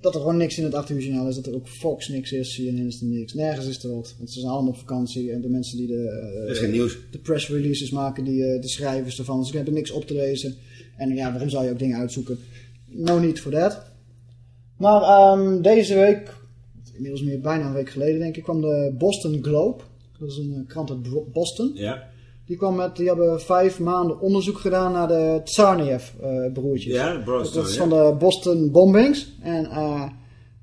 dat er gewoon niks in het 8 uur journaal is. Dat er ook Fox niks is. CNN is er niks. Nergens is er wat. Want ze zijn allemaal op vakantie. En de mensen die de, eh, is geen nieuws. de press releases maken. Die, eh, de schrijvers ervan. Ze hebben niks op te lezen. En ja, waarom zou je ook dingen uitzoeken? No need for that. Maar ehm, deze week, inmiddels meer bijna een week geleden denk ik, kwam de Boston Globe. Dat is een eh, krant uit Boston. Ja. Die, kwam met, die hebben vijf maanden onderzoek gedaan naar de Tsarnaev-broertjes. Ja, de broers Dat is ja. van de Boston bombings. En eh,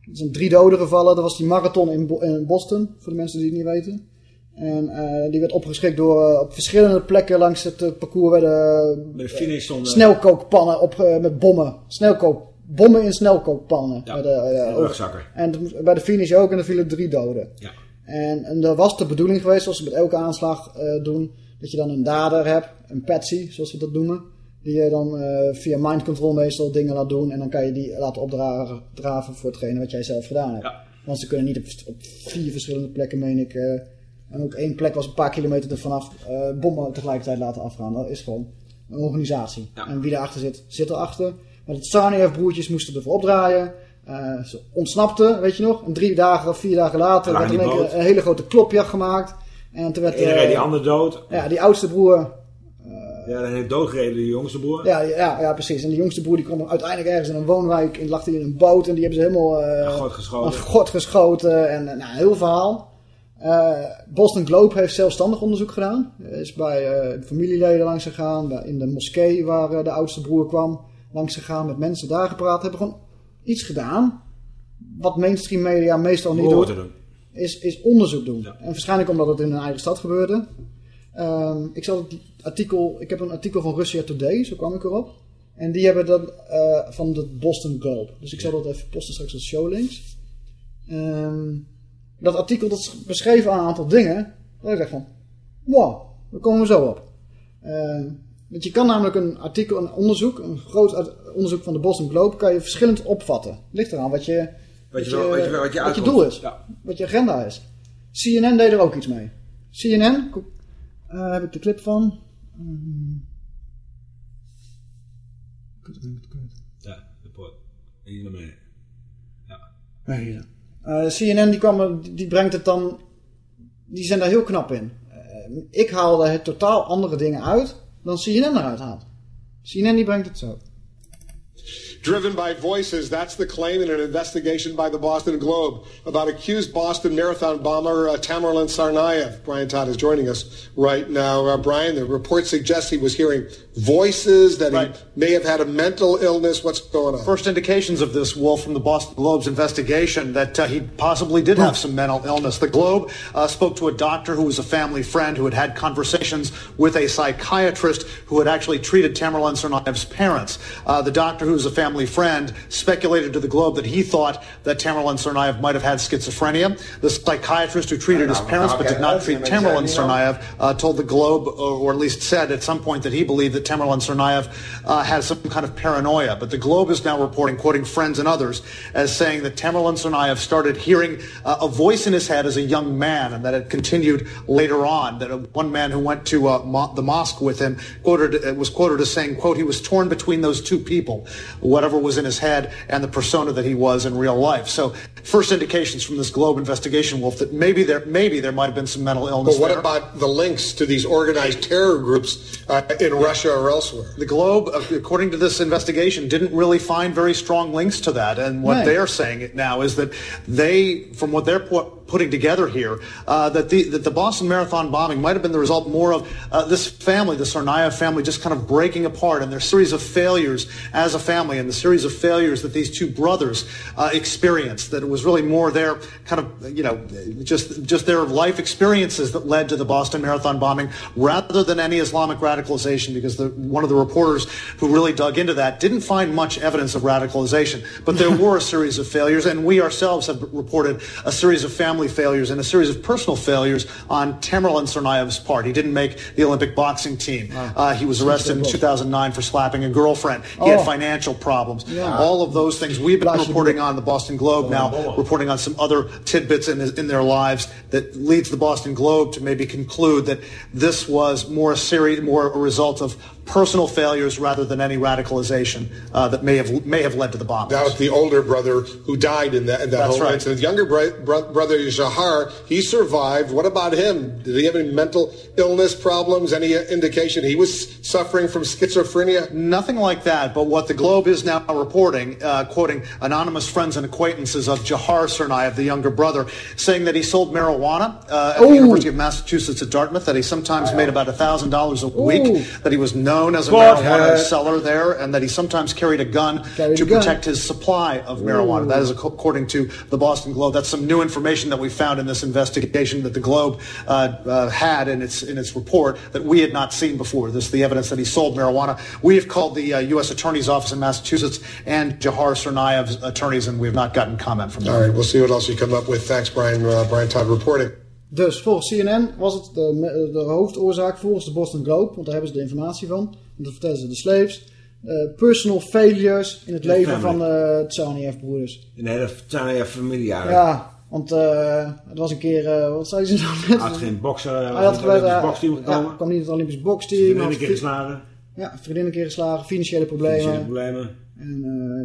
er zijn drie doden gevallen. Dat was die marathon in, Bo- in Boston, voor de mensen die het niet weten. En eh, die werd opgeschikt door eh, op verschillende plekken langs het eh, parcours werden de stonden... snelkookpannen op, eh, met bommen. Snelkook, bommen in snelkookpannen. Ja, eh, rugzakken. En bij de finish ook en er vielen drie doden. Ja. En, en dat was de bedoeling geweest, zoals ze met elke aanslag eh, doen, dat je dan een dader hebt, een patsy, zoals we dat noemen. Die je dan eh, via mind control meestal dingen laat doen. En dan kan je die laten opdragen draven voor hetgene wat jij zelf gedaan hebt. Want ze kunnen niet op, op vier verschillende plekken, meen ik. eh, en ook één plek was een paar kilometer ervan af. eh, bommen tegelijkertijd laten afgaan. Dat is gewoon een organisatie. En wie erachter zit, zit erachter. Maar de Tsarnaev-broertjes moesten ervoor opdraaien. Ze ontsnapten, weet je nog. En drie dagen of vier dagen later werd er een hele grote klopjacht gemaakt. En toen werd... Iedereen eh, die ander dood. Ja, die oudste broer... Ja, dan heeft doodgereden die jongste broer. Ja, ja, ja, precies. En die jongste broer die kwam uiteindelijk ergens in een woonwijk. En lag hij in een boot. En die hebben ze helemaal... eh, Aan God geschoten. aan God geschoten. En eh, nou, een heel verhaal. Eh, Boston Globe heeft zelfstandig onderzoek gedaan. Is bij eh, familieleden langs gegaan. In de moskee waar eh, de oudste broer kwam. Langs gegaan. Met mensen daar gepraat. Hebben gewoon iets gedaan. Wat mainstream media meestal niet doet. Is, is onderzoek doen. En waarschijnlijk omdat het in een eigen stad gebeurde. Ehm, ik zal het artikel, ik heb een artikel van Russia Today, zo kwam ik erop. En die hebben dat eh, van de Boston Globe. Dus ik zal dat even posten straks als showlinks. Ehm, dat artikel dat aan een aantal dingen. Dat ik zeg van, wow, daar komen we zo op. Ehm, want je kan namelijk een artikel, een onderzoek, een groot onderzoek van de Boston Globe, kan je verschillend opvatten. Ligt eraan wat je, Wat je wat je- wat je doel is. Ja. Wat je agenda is. CNN deed er ook iets mee. CNN, eh, heb ik de clip van. Ja, de poort. Hier naar beneden. Ja, hier. Eh, CNN die, kwam, die brengt het dan. Die zijn daar heel knap in. Eh, ik haalde het totaal andere dingen uit dan CNN eruit haalt. CNN die brengt het zo. Driven by voices, that's the claim in an investigation by the Boston Globe about accused Boston marathon bomber uh, Tamerlan Tsarnaev. Brian Todd is joining us right now. Uh, Brian, the report suggests he was hearing voices, that he may have had a mental illness. What's going on? First indications of this, Wolf, from the Boston Globe's investigation that uh, he possibly did have some mental illness. The Globe uh, spoke to a doctor who was a family friend who had had conversations with a psychiatrist who had actually treated Tamerlan Tsarnaev's parents. Uh, the doctor doctor who's a family friend speculated to the Globe that he thought that Tamerlan Tsarnaev might have had schizophrenia. The psychiatrist who treated his parents but did not treat Tamerlan Tsarnaev uh, told the Globe, or, at least said at some point that he believed that Tamerlan Tsarnaev uh, had some kind of paranoia. But the Globe is now reporting, quoting friends and others, as saying that Tamerlan Tsarnaev started hearing uh, a voice in his head as a young man, and that it continued later on. That one man who went to uh, mo- the mosque with him quoted uh, was quoted as saying, "quote He was torn between those two people, whatever was in his head and the persona that he was in real life." So, first indications from this Globe investigation, Wolf, that maybe there maybe there might have been some mental illness. But what there. about the links to these organized terror groups uh, in Russia or elsewhere? The Globe, uh, according to this investigation, didn't really find very strong links to that. And what Right. they're saying now is that they, from what they're pu- putting together here, uh, that the that the Boston Marathon bombing might have been the result more of uh, this family, the Tsarnaev family, just kind of breaking apart and their series of failures as a family and the series of failures that these two brothers uh, experienced. That it was really more their kind of you know just just their life experiences that led to the Boston Marathon bombing, rather than any Islamic radicalization. Because the, one of the reporters who really dug into that didn't find much evidence of radicalization, but there were a series of failures, and we ourselves have reported a series of family failures and a series of personal failures on Tamerlan Tsarnaev's part. He didn't make the Olympic boxing team. Uh, he was arrested in 2009 for slapping a girlfriend. He Oh. had financial problems. Yeah. All of those things. We've been reporting on the Boston Globe now, reporting on some other tidbits in, in their lives that leads the Boston Globe to maybe conclude that this was more a series, more a result of personal failures rather than any radicalization uh, that may have may have led to the bombing. That was the older brother who died in that, in that That's whole right. incident. Younger bro- bro- brother Jahar, he survived. What about him? Did he have any mental illness problems? Any indication he was suffering from schizophrenia? Nothing like that, but what the Globe is now reporting, uh, quoting anonymous friends and acquaintances of Jahar Tsarnaev, the younger brother, saying that he sold marijuana uh, at the University of Massachusetts at Dartmouth, that he sometimes made about $1,000 a week, that he was known as a marijuana seller there, and that he sometimes carried a gun Carried to a gun. protect his supply of marijuana. That is according to the Boston Globe. That's some new information that we found in this investigation that the Globe uh, uh, had in its in its report that we had not seen before. This the evidence that he sold marijuana. We have called the uh, U.S. Attorney's Office in Massachusetts and Jahar Tsarnaev's attorneys, and we have not gotten comment from them. All right, we'll see what else you come up with. Thanks, Brian. Uh, Brian Todd reporting. Dus volgens CNN was het de, de hoofdoorzaak volgens de Boston Globe, want daar hebben ze de informatie van. Dat vertellen ze de slaves. eh, personal failures in het De leven family. van de Tsarnaev-broeders. In de hele Tsarnaev familie Ja, want eh het was een keer, eh, wat zei ze nou net? Hij had geen bokser, hij Hij had niet geweest, Olympisch eh, boksteam gekomen. Ja, kwam niet in het Olympisch boksteam. Vriendin had een keer geslagen. Ja, vriendin een keer geslagen, financiële problemen. Financiële problemen. En,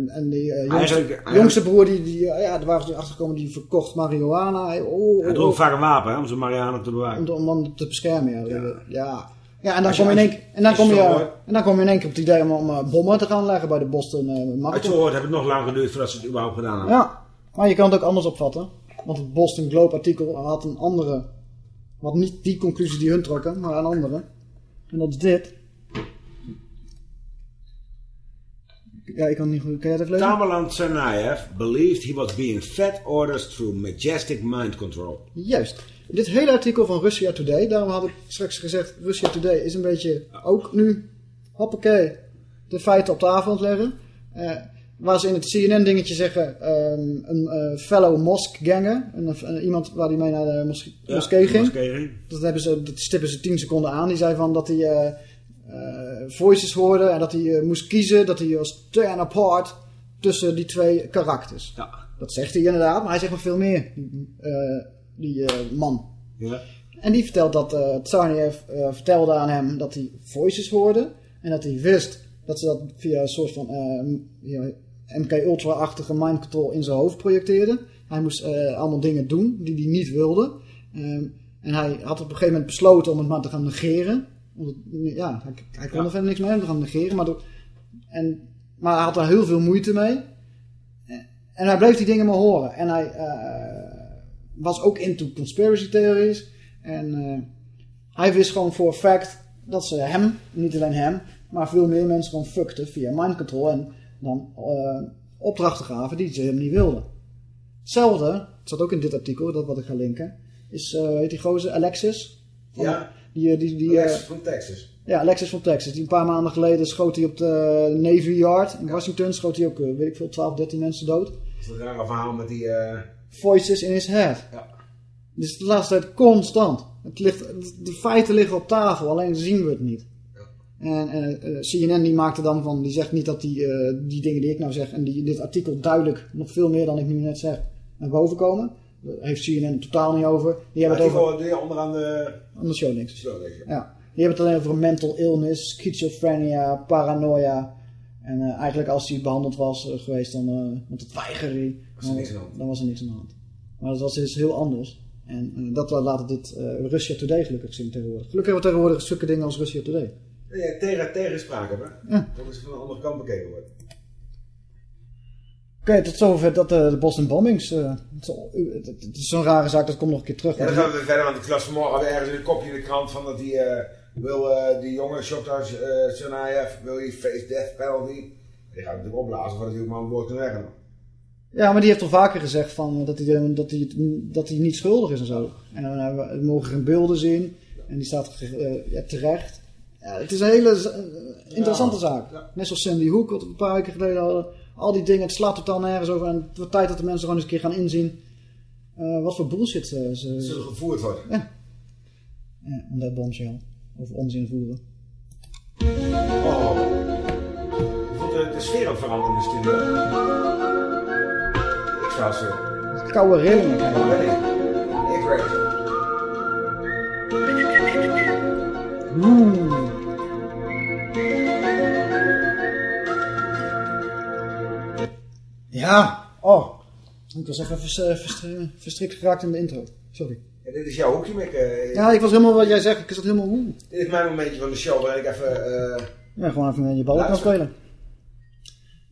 eh, en die eh, jongste, Eigenlijk- jongste broer, die, die, eh, ja, daar waren ze achtergekomen, die verkocht marihuana. Hij, oh, Hij oh, droeg oh. vaak een wapen hè, om zijn Marianne te bewaken. Om, om hem te beschermen, ja. Ja, ja. en, dan Als je- kom je in als één, je- en, dan als kom je je, hoort- en dan kom je in één keer op het idee om, om bommen te gaan leggen bij de Boston Als je het Marathon. zo hoort, heeft het nog lang geduurd voordat ze het überhaupt gedaan hebben. Ja, maar je kan het ook anders opvatten. Want het Boston Globe artikel had een andere, had niet die conclusie die hun trokken, maar een andere. En dat is dit. Ja, ik kan het niet goed. Kan jij even lezen? Tamerlan Tsarnaev believed he was being fed orders through majestic mind control. Juist. Dit hele artikel van Russia Today, daarom had ik straks gezegd, Russia Today is een beetje ook nu, hoppakee, de feiten op tafel leggen. Eh, waar ze in het CNN-dingetje zeggen, ehm, een eh, fellow mosque ganger, een, een- iemand waar die mee naar de mos- Ja, moskee ging. moskee. Dat, hebben ze, dat stippen ze 10 seconden aan. Die zei van dat hij eh, voices hoorde en dat hij eh, moest kiezen, dat hij was turn apart tussen die twee karakters. Ja. Dat zegt hij inderdaad, maar hij zegt nog veel meer, die, eh, die eh, man. Ja. En die vertelt dat eh Tsarnaev eh, vertelde aan hem dat hij voices hoorde. En dat hij wist dat ze dat via een soort van eh, ja, MK-Ultra-achtige mind control in zijn hoofd projecteerden. Hij moest eh, allemaal dingen doen die hij niet wilde. Ehm, en hij had op een gegeven moment besloten om het maar te gaan negeren. Ja, hij, hij kon er verder niks mee om te gaan negeren. Maar, door- en, maar hij had er heel veel moeite mee. En hij bleef die dingen maar horen. En hij eh, was ook into conspiracy theories. En eh, hij wist gewoon voor fact dat ze hem, niet alleen hem, maar veel meer mensen gewoon fuckten via mind control. En dan eh, opdrachten gaven die ze hem niet wilden. Hetzelfde, het staat ook in dit artikel, dat wat ik ga linken, is, heet die gozer Alexis? Van- Ja. Die, eh, die, die, eh, Alexis van Texas. Ja, Alexis van Texas. Die een paar maanden geleden schoot hij op de Navy Yard in Washington. Schoot hij ook, eh, weet ik veel, 12, 13 mensen dood. Dat is een rare verhaal met die... eh, Voices in his head. Ja. Dus de laatste tijd constant. Het ligt, de feiten liggen op tafel, alleen zien we het niet. En eh, eh, CNN die maakte dan van, die zegt niet dat die, eh, die dingen die ik nou zeg en die dit artikel duidelijk nog veel meer dan ik nu net zeg naar boven komen. Heeft CNN totaal niet over. Die hebben het over die onderaan de... aan de show links, ja. Ja. Die hebben het alleen over mental illness, schizophrenia, paranoia. En eh, eigenlijk als hij behandeld was eh, geweest, dan, eh, want het weigerde hij, niks dan was er niks aan de hand. Maar dat was dus heel anders. En dat laat dit Russia Today gelukkig zien tegenwoordig. Gelukkig hebben we tegenwoordig zulke dingen als Russia Today. Ja, tegen, tegenspraak hebben. Ja. Dat is van de andere kant bekeken wordt. Oké, tot zover dat eh, de Boston bombings. eh, het is zo'n rare zaak, dat komt nog een keer terug. Ja, dan gaan we verder, want ik las vanmorgen alweer ergens in een kopje in de krant van dat die, eh, wil, die jonge Shokhtar uh, wil hij face death penalty. Die gaat natuurlijk opblazen voordat hij ook maar een woord kan zeggen. Ja, maar die heeft al vaker gezegd van, dat, hij, dat, hij, dat hij niet schuldig is en zo. En dan hebben we, mogen geen beelden zien. En die staat ja, terecht. Ja, het is een hele interessante zaak. Net zoals Sandy Hook, wat we een paar weken geleden hadden. Al die dingen, het slaat totaal nergens over. En het wordt tijd dat de mensen gewoon eens een keer gaan inzien. eh, wat voor bullshit eh, ze... Zullen gevoerd worden. Ja. Ja, om dat bombshell. Over onzin voeren. Oh. Ik vond de, de sfeer ook veranderen in de studio. Ik zou ze... Koude rillingen krijgen. Ik? Weet Oeh. Ja, oh. Ik was even vers- eh, verst- verstrikt geraakt in de intro. Sorry. Ja, dit is jouw hoekje, Mick. eh, Ja, ik was helemaal wat jij zegt. Ik zat helemaal hoe. Dit is mijn momentje van de show waarin ik even... eh, Ja, gewoon even met je ballen kan spelen.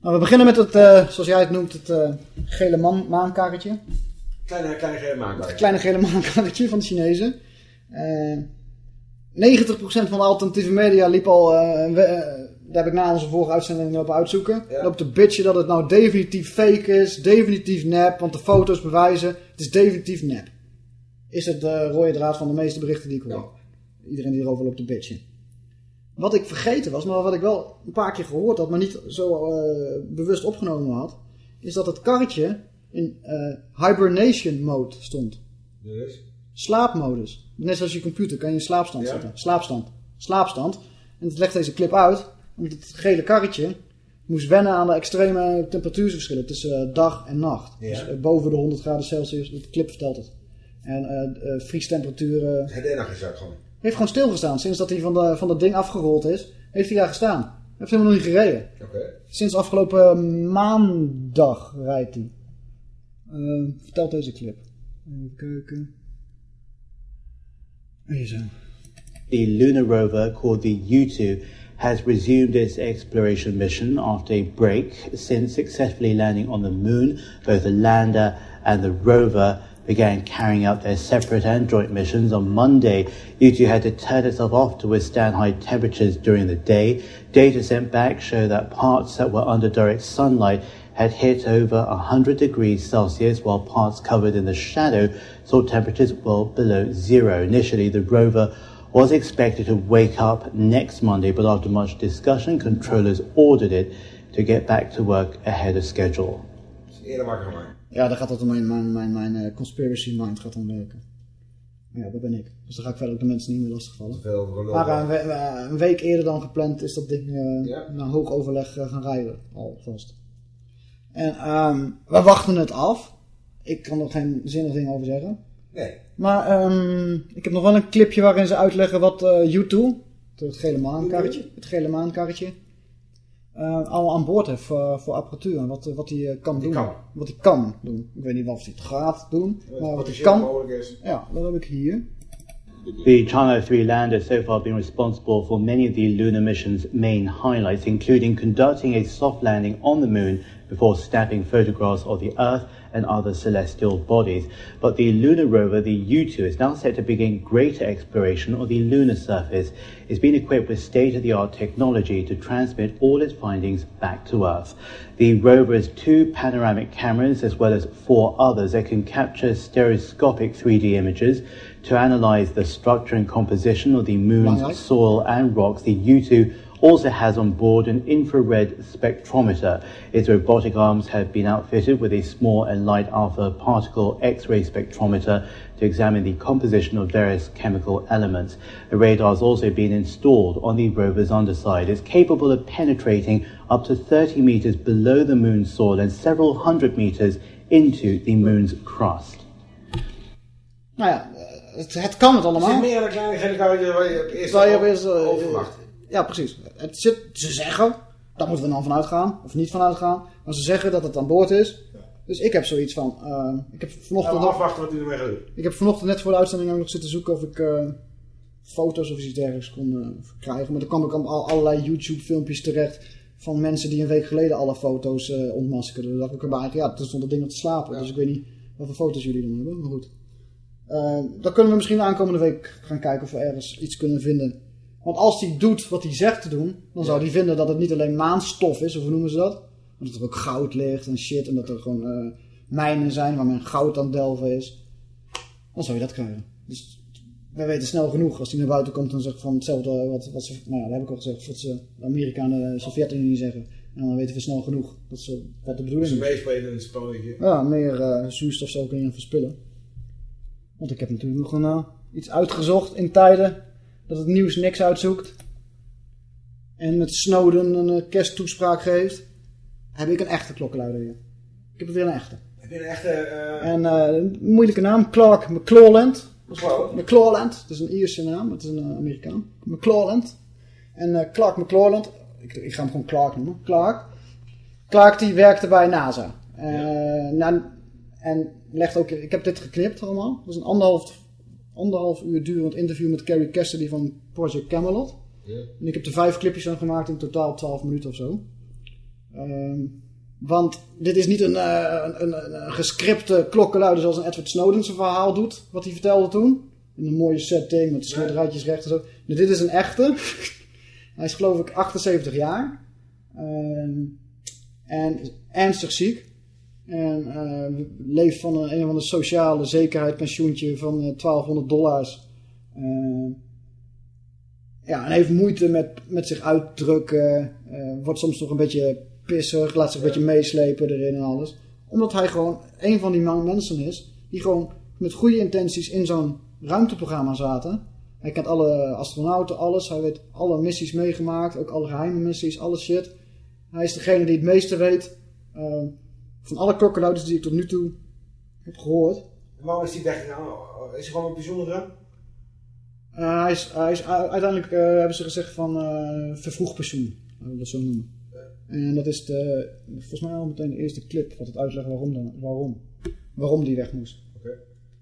Nou, we beginnen met het, eh, zoals jij het noemt, het eh, gele man maankarretje. kleine, kleine gele maandag. Het kleine gele maankarretje van de Chinezen. Eh 90% van de alternatieve media liep al, eh, eh, daar heb ik na onze vorige uitzending lopen uitzoeken, Ja. loopt te bitchen dat het nou definitief fake is, definitief nep, want de foto's bewijzen, het is definitief nep. Is het de rode draad van de meeste berichten die ik hoor. Iedereen die erover loopt te bitchen. Wat ik vergeten was, maar wat ik wel een paar keer gehoord had, maar niet zo eh, bewust opgenomen had, is dat het karretje in eh, hibernation mode stond. Dus? Slaapmodus. Net zoals je computer kan je in slaapstand Ja. zetten. Slaapstand. Slaapstand. En het legt deze clip uit. Want het gele karretje moest wennen aan de extreme temperatuurverschillen tussen eh, dag en nacht. Ja. Dus eh, boven de 100 graden Celsius. De clip vertelt het. En eh eh, vriestemperaturen... Het heeft nog gezakt gewoon. heeft gewoon stilgestaan. Sinds dat hij van, de, van dat ding afgerold is, heeft hij daar gestaan. Hij heeft helemaal nog niet gereden. Oké. Sinds afgelopen maandag rijdt hij. Vertelt deze clip. Even kijken. Hier zo. The lunar rover called the U2 has resumed its exploration mission after a break since successfully landing on the moon. Both the lander and the rover began carrying out their separate and joint missions on Monday. U2 had to turn itself off to withstand high temperatures during the day. Data sent back show that parts that were under direct sunlight had hit over 100 degrees Celsius, while parts covered in the shadow saw temperatures well below zero. Initially, the rover was expected to wake up next Monday, but after much discussion, controllers ordered it to get back to work ahead of schedule. Eerder wakker gemaakt. Ja, daar gaat dat mijn, mijn, mijn, mijn eh, conspiracy mind gaat dan werken. Ja, dat ben ik. Dus dan ga ik verder ook de mensen niet meer lastigvallen. Veel. Maar eh, een, we- eh, een week eerder dan gepland is dat ding eh na hoog overleg gaan rijden. Alvast. En ehm, we wachten het af. Ik kan er geen zinnig ding over zeggen. Nee. Maar ehm, ik heb nog wel een clipje waarin ze uitleggen wat eh U2, het gele maankarretje, het gele maankarretje, eh, allemaal aan boord heeft voor, voor apparatuur. En wat, wat hij eh, kan doen. Wat hij kan doen. Ik weet niet of hij het gaat doen, maar wat hij kan. is. Ja, dat heb ik hier. The Chang'e 3 lander has so far been responsible for many of the lunar mission's main highlights, including conducting a soft landing on the moon before snapping photographs of the Earth and other celestial bodies. But the lunar rover, the U2, is now set to begin greater exploration of the lunar surface. It's been equipped with state-of-the-art technology to transmit all its findings back to Earth. The rover has two panoramic cameras as well as four others that can capture stereoscopic 3D images. To analyze the structure and composition of the moon's soil and rocks, the U2 also has on board an infrared spectrometer. Its robotic arms have been outfitted with a small and light alpha particle X-ray spectrometer to examine the composition of various chemical elements. A radar has also been installed on the rover's underside. It's capable of penetrating up to 30 meters below the moon's soil and several hundred meters into the moon's crust. Nou ja, eh, het, het kan het Er allemaal. zit meer dan kleinigheden waar je waar je op eerst Waar je al- eerst, eh, overwacht. Ja, precies. Het zit, ze zeggen, daar moeten we dan vanuit gaan, of niet vanuit gaan, maar ze zeggen dat het aan boord is. Dus ik heb zoiets van, eh, ik heb vanochtend Nou, afwachten wat hij ermee gaat doen. ik heb vanochtend net voor de uitzending nog zitten zoeken of ik eh, foto's of iets dergelijks kon eh, krijgen. Maar dan kwam ik op al, allerlei YouTube filmpjes terecht van mensen die een week geleden alle foto's ontmaskerden. Dacht ik erbij, ja, toen stond dat ding nog te slapen. Dus ik weet niet wat voor foto's jullie dan hebben, maar goed. Dan kunnen we misschien de aankomende week gaan kijken of we ergens iets kunnen vinden. Want als hij doet wat hij zegt te doen, dan zou hij vinden dat het niet alleen maanstof is, of hoe noemen ze dat? Maar dat er ook goud ligt en shit, en dat er gewoon eh, mijnen zijn waar men goud aan delven is. Dan zou je dat krijgen. Dus wij weten snel genoeg als hij naar buiten komt en zegt van hetzelfde wat, wat ze, nou ja, dat heb ik al gezegd, wat ze de Amerikanen en de Sovjet-Unie zeggen. En dan weten we snel genoeg dat ze, wat de bedoeling Ze is. meespelen in het spelletje. Ja, meer zuurstof zou ik erin verspillen. Want ik heb natuurlijk nog een, eh, iets uitgezocht in tijden dat het nieuws niks uitzoekt. En met Snowden een eh, kersttoespraak geeft. Heb ik een echte klokkenluider hier. Ik heb er weer een echte. Heb je een echte... eh, En eh, een moeilijke naam, Clark McClawland. McClawland, het is een Ierse naam, het is een Amerikaan. McClawland. En Clark McClawland, ik, ik ga hem gewoon Clark noemen. Clark. Clark die werkte bij NASA. Nou, en legt ook, ik heb dit geknipt allemaal. Dat is een anderhalf, anderhalf uur durend interview met Carrie Cassidy van Project Camelot. En ik heb er vijf clipjes van gemaakt, in totaal 12 minuten of zo. Ehm, want dit is niet een, eh, een, een, een gescripte klokkenluider zoals een Edward Snowden zijn verhaal doet. Wat hij vertelde toen. In een mooie setting met schilderijtjes recht en zo. Dit is een echte. hij is geloof ik 78 jaar. Ehm, en ernstig ziek. En eh, leeft van een, een of andere sociale zekerheid pensioentje van eh, 1200 dollars. Eh, ja, en heeft moeite met, met zich uitdrukken. eh, wordt soms nog een beetje pissig. Laat zich een beetje meeslepen erin en alles. Omdat hij gewoon een van die mensen is. Die gewoon met goede intenties in zo'n ruimteprogramma zaten. Hij kent alle astronauten, alles. Hij weet alle missies meegemaakt. Ook alle geheime missies, alle shit. Hij is degene die het meeste weet. Van alle klokkenluiders die ik tot nu toe heb gehoord. En waarom is hij weggegaan? Is hij gewoon een gegaan? Eh, hij is, hij is, uiteindelijk eh, hebben ze gezegd van eh vervroegd pensioen. Laten we dat zo noemen. En dat is de, volgens mij al meteen de eerste clip wat het uitlegt waarom, dan, waarom. Waarom die weg moest. Oké.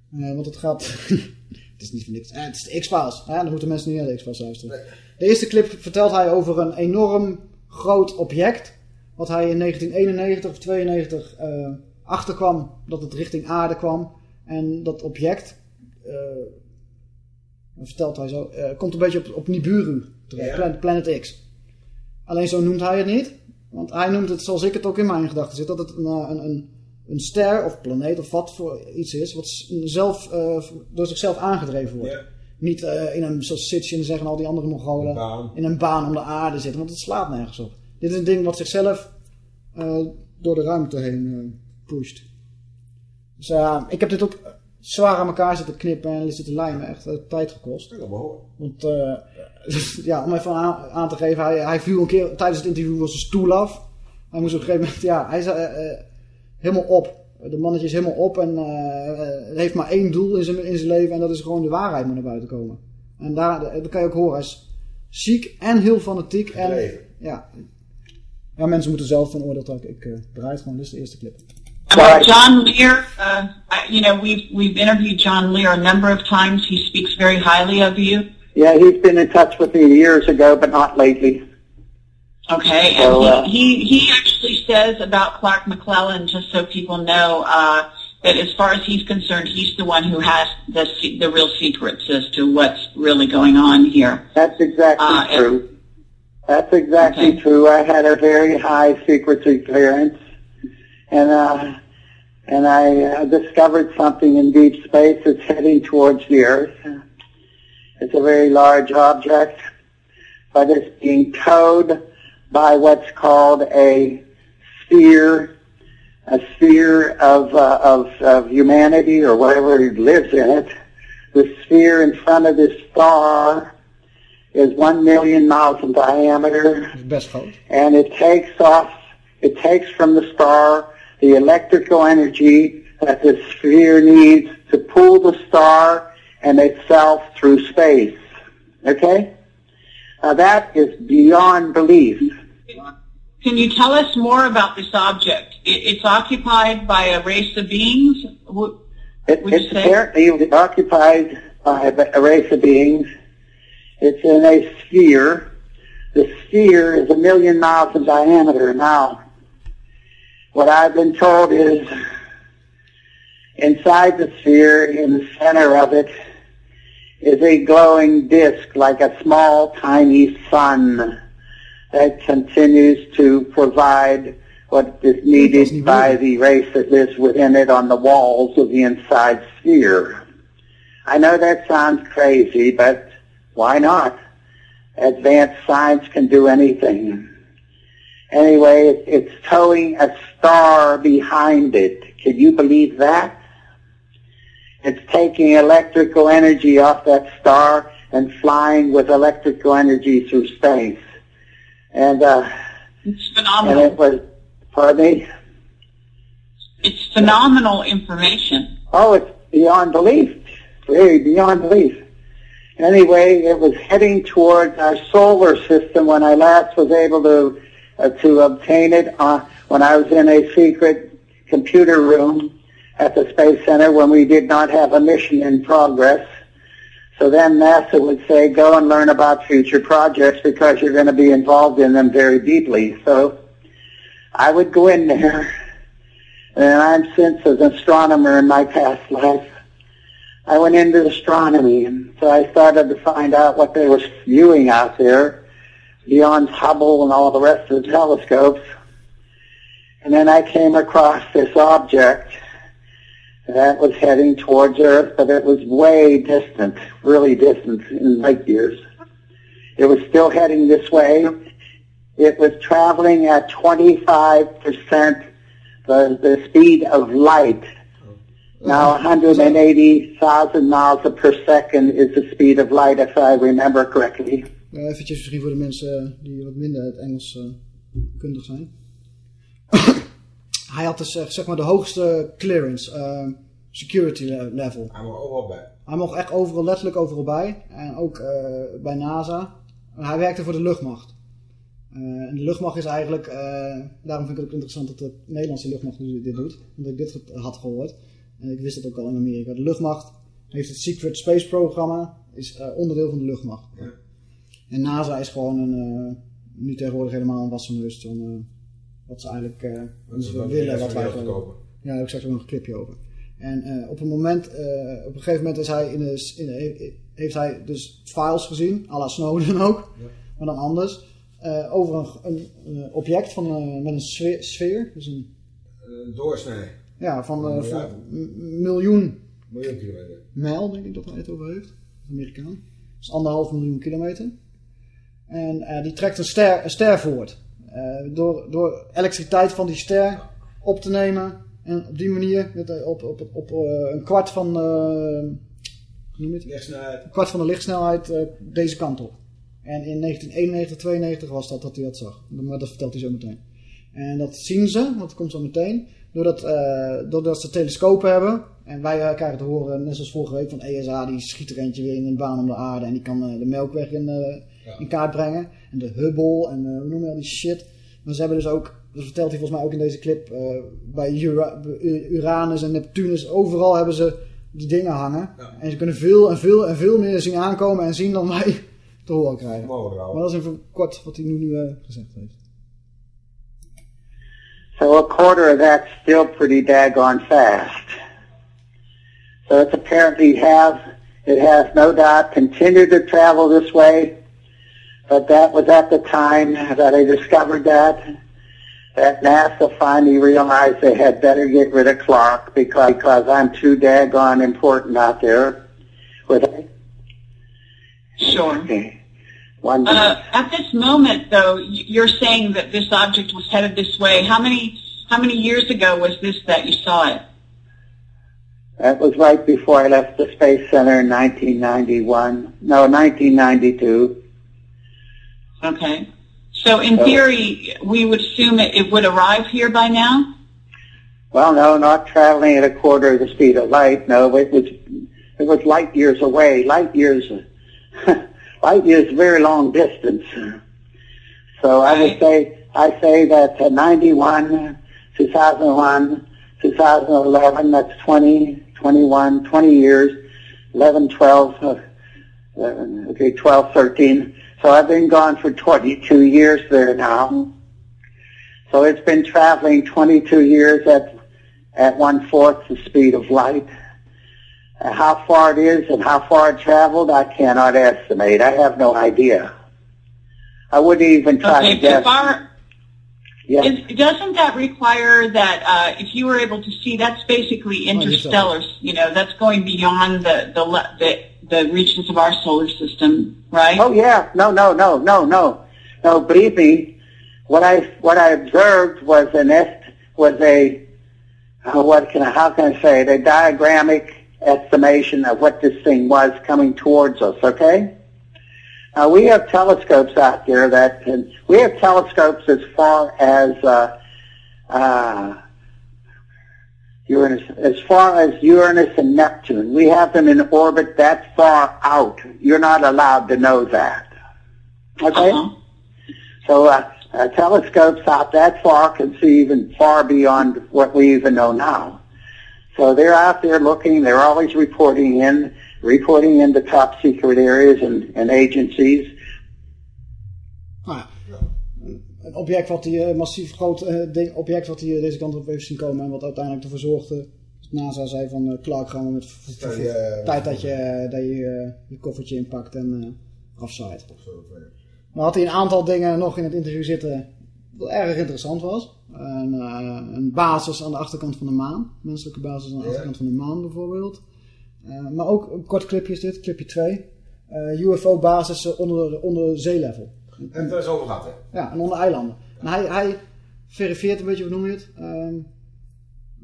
Want het gaat... het is niet van niks. Het is de X-Files. Dan moeten mensen niet naar de X-Files luisteren. De eerste clip vertelt hij over een enorm groot object. Wat hij in 1991 of 92 eh, achterkwam dat het richting aarde kwam. En dat object... dat vertelt hij zo, eh, komt een beetje op, op Nibiru terecht, Ja. Planet, Planet X. Alleen zo noemt hij het niet. Want hij noemt het zoals ik het ook in mijn gedachten zit. Dat het een, een, een, een ster of planeet of wat voor iets is. Wat zelf, door zichzelf aangedreven wordt. Niet in een, zoals Sitchin zeggen al die andere Mongolen. In een baan om de aarde zitten. Want het slaat nergens op. Dit is een ding wat zichzelf eh, door de ruimte heen eh, pusht. Dus ja, ik heb dit ook zwaar aan elkaar zitten knippen en zitten lijmen. Echt eh, tijd gekost. Want eh, ja, om even aan, aan te geven, hij, hij viel een keer tijdens het interview van zijn stoel af. Hij moest op een gegeven moment, ja, hij is eh, eh, helemaal op. De mannetje is helemaal op en eh, eh, heeft maar één doel in zijn, in zijn leven en dat is gewoon de waarheid moet naar buiten komen. En daar, dat kan je ook horen, hij is ziek en heel fanatiek. En, ja, ja, mensen moeten zelf van oordeel trekken. Ik eh draai het gewoon, dit is de eerste clip. About John Lear, uh, you know, we've we've interviewed John Lear a number of times. He speaks very highly of you. Yeah, he's been in touch with me years ago, but not lately. Okay, So, uh, and he, he he actually says about Clark McClellan, just so people know, uh, that as far as he's concerned, he's the one who has the the real secrets as to what's really going on here. That's exactly Uh, and- true. That's exactly true. I had a very high secrecy clearance, and uh, and I uh, discovered something in deep space that's heading towards the Earth. It's a very large object, but it's being towed by what's called a sphere, a sphere of, uh, of, of humanity or whatever lives in it. The sphere in front of this star is one million miles in diameter, Best groot. and it takes off, it takes from the star the electrical energy that the sphere needs to pull the star and itself through space. Okay? Now that is beyond belief. Can you tell us more about this object? It's occupied by a race of beings? Wh- It, Would you it's apparently occupied by a race of beings. It's in a sphere. The sphere is a million miles in diameter. Now, what I've been told is inside the sphere, in the center of it, is a glowing disk like a small, tiny sun that continues to provide what is needed by the race that lives within it on the walls of the inside sphere. I know that sounds crazy, but why not? Advanced science can do anything. Anyway, it's towing a star behind it. Can you believe that? It's taking electrical energy off that star and flying with electrical energy through space. And, uh, It's and phenomenal. it was, pardon me? It's phenomenal information. Oh, it's beyond belief. Really beyond belief. Anyway, it was heading towards our solar system when I last was able to uh, to obtain it uh, when I was in a secret computer room at the Space Center when we did not have a mission in progress. So then NASA would say, go and learn about future projects because you're going to be involved in them very deeply. So I would go in there, and I'm since an astronomer in my past life. I went into astronomy, and so I started to find out what they were viewing out there beyond Hubble and all the rest of the telescopes. And then I came across this object that was heading towards Earth, but it was way distant, really distant in light years. It was still heading this way. It was traveling at 25% the, the speed of light. Now 180,000 miles per second is the speed of light, if I remember correctly. Uh, eventjes misschien voor de mensen die wat minder het Engels eh, kundig zijn. Hij had dus eh, zeg maar de hoogste clearance, eh, security le- level. Hij mag overal bij. Hij mocht echt overal, letterlijk overal bij. En ook eh, bij NASA. En hij werkte voor de luchtmacht. Eh, en de luchtmacht is eigenlijk, eh, daarom vind ik het ook interessant dat de Nederlandse luchtmacht dit doet. Omdat ik dit had gehoord. En ik wist het ook al in Amerika. De luchtmacht heeft het Secret Space Programma, is eh, onderdeel van de luchtmacht. En NASA is gewoon een, eh, nu tegenwoordig helemaal een wasseneus van eh, wat ze eigenlijk eh, Wat ze willen. Wat wij kopen. Ja, daar heb ik straks ook nog een clipje over. En eh, op een moment, eh, op een gegeven moment is hij in de, in de- heeft hij dus files gezien, à la Snowden ook, maar dan anders, eh, over een, een, een object van, eh, met een sfeer, sfeer dus een, Een doorsnee. Ja, van, van miljoen. kilometer. mijl, denk ik dat hij het over heeft, Amerikaan. Dus anderhalf miljoen kilometer. En eh, die trekt een ster, een ster voort. Eh, door, door elektriciteit van die ster op te nemen. En op die manier met, op, op, op, een kwart van, noem het? Lichtsnelheid. Een kwart van de lichtsnelheid deze kant op. En in 1991, 92 was dat dat hij dat zag. Maar dat vertelt hij zo meteen. En dat zien ze, want dat komt zo meteen. Doordat, eh, doordat ze telescopen hebben. En wij eh, krijgen te horen, net zoals vorige week, van ESA. Die schiet er eentje weer in een baan om de aarde. En die kan eh, de melkweg in, in kaart brengen. En de Hubble en hoe noem je al die shit. Maar ze hebben dus ook, dat vertelt hij volgens mij ook in deze clip. bij Ura- Uranus en Neptunus, overal hebben ze die dingen hangen. En ze kunnen veel en veel en veel meer zien aankomen en zien dan wij te horen krijgen. Maar dat is even kort wat hij nu, nu gezegd heeft. So a quarter of that's still pretty daggone fast. So it's apparently have, it has no doubt continued to travel this way, but that was at the time that I discovered that. that NASA finally realized they had better get rid of Clark because, because I'm too daggone important out there. With Sure. Okay. Uh, at this moment, though, you're saying that this object was headed this way. How many how many years ago was this that you saw it? That was right before I left the Space Center in 1991. No, 1992. Okay. So in So- theory, we would assume it, it would arrive here by now. Well, no, not traveling at a quarter of the speed of light. No, it was it was light years away. Light years, light years, very long distance. So I would say I say that uh, 91, 2001, 2011. That's 20, 21, 20 years. 11, 12, uh, 11, okay, 12, 13. So I've been gone for 22 years there now. So it's been traveling 22 years at at one fourth the speed of light. How far it is and how far it traveled, I cannot estimate. I have no idea. I wouldn't even try Okay, to guess. if our, Yeah. is, doesn't that require that uh, if you were able to see, that's basically interstellar. You know, that's going beyond the the the, the reaches of our solar system, right? Oh yeah, no, no, no, no, no, no. Believe me, what I what I observed was an est was a uh, what can I, how can I say it? A diagrammic estimation of what this thing was coming towards us. Okay. Now we have telescopes out there that can, we have telescopes as far as uh, uh, Uranus, as far as Uranus and Neptune. We have them in orbit that far out. You're not allowed to know that. Okay? So uh, uh, telescopes out that far can see even far beyond what we even know now. So they're out there looking. They're always reporting in, reporting into top secret areas and, and agencies. Ja, een object wat die eh, massief groot eh, ding, object wat die eh, deze kant op heeft zien komen en wat uiteindelijk ervoor zorgde. NASA zei van eh, Clark gaan we met tijd dat je, dat je je koffertje inpakt en eh afzaait. Maar had hij een aantal dingen nog in het interview zitten wat erg interessant was. Een, eh, een basis aan de achterkant van de maan. Menselijke basis aan de achterkant van de maan bijvoorbeeld. Eh, maar ook een kort clipje is dit, clipje 2. UFO-basis onder, onder zeelevel. En daar is over gehad, hè? Ja, en onder eilanden. En hij, hij verifieert een beetje, hoe noem je het? Ehm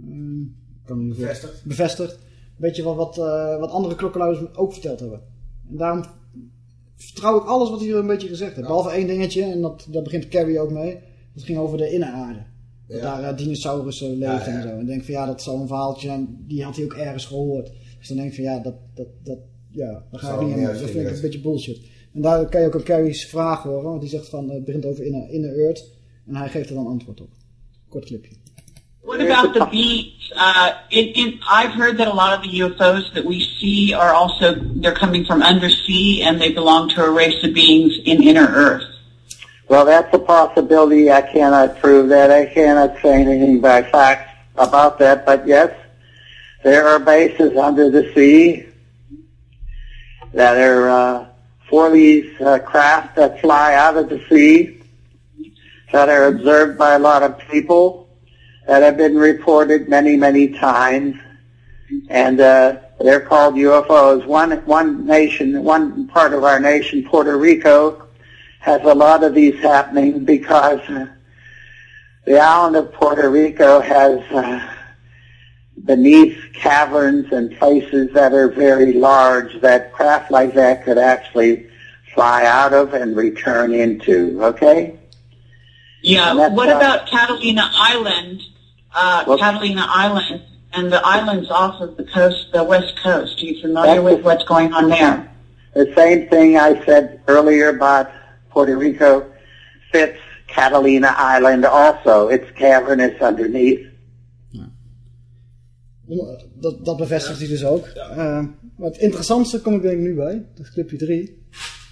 ehm, kan niet Bevestigt. Bevestigt. Een beetje wat, wat, eh, wat andere klokkenluiders ook verteld hebben. En daarom vertrouw ik alles wat hij hier een beetje gezegd heeft. Behalve één dingetje, en dat, daar begint Carrie ook mee. Dat ging over de inneraarde. Dat Ja. daar eh, dinosaurussen leefden ja. en zo. En denk van ja, dat zal een verhaaltje zijn, die had hij ook ergens gehoord. Dus dan denk ik van ja, dat, dat, dat, ja, daar ga ik niet aan mee. Dat vind ik een beetje bullshit. En daar kan je ook een Carrie's vraag horen, want die zegt van, eh, het begint over inner, inner Earth. En hij geeft er dan antwoord op. Kort clipje. What about the beats? Uh, in, in, I've heard that a lot of the UFO's that we see are also they're coming from undersea, and they belong to a race of beings in inner Earth. Well, that's a possibility. I cannot prove that. I cannot say anything by facts about that. But yes, there are bases under the sea that are uh, for these uh, craft that fly out of the sea that are observed by a lot of people that have been reported many, many times. And uh, they're called UFOs. One, one nation, one part of our nation, Puerto Rico, has a lot of these happening because uh, the island of Puerto Rico has uh, beneath caverns and places that are very large that craft like that could actually fly out of and return into. Okay? Yeah. What uh, about Catalina Island? Uh, Well- Catalina Island and the islands off of the coast, the west coast. Are you familiar with what's going on there? The same thing I said earlier about Puerto Rico fits Catalina Island also. It's cavernous underneath. Dat, dat bevestigt hij dus ook. Maar het interessantste kom ik denk ik nu bij. Dat is clipje 3.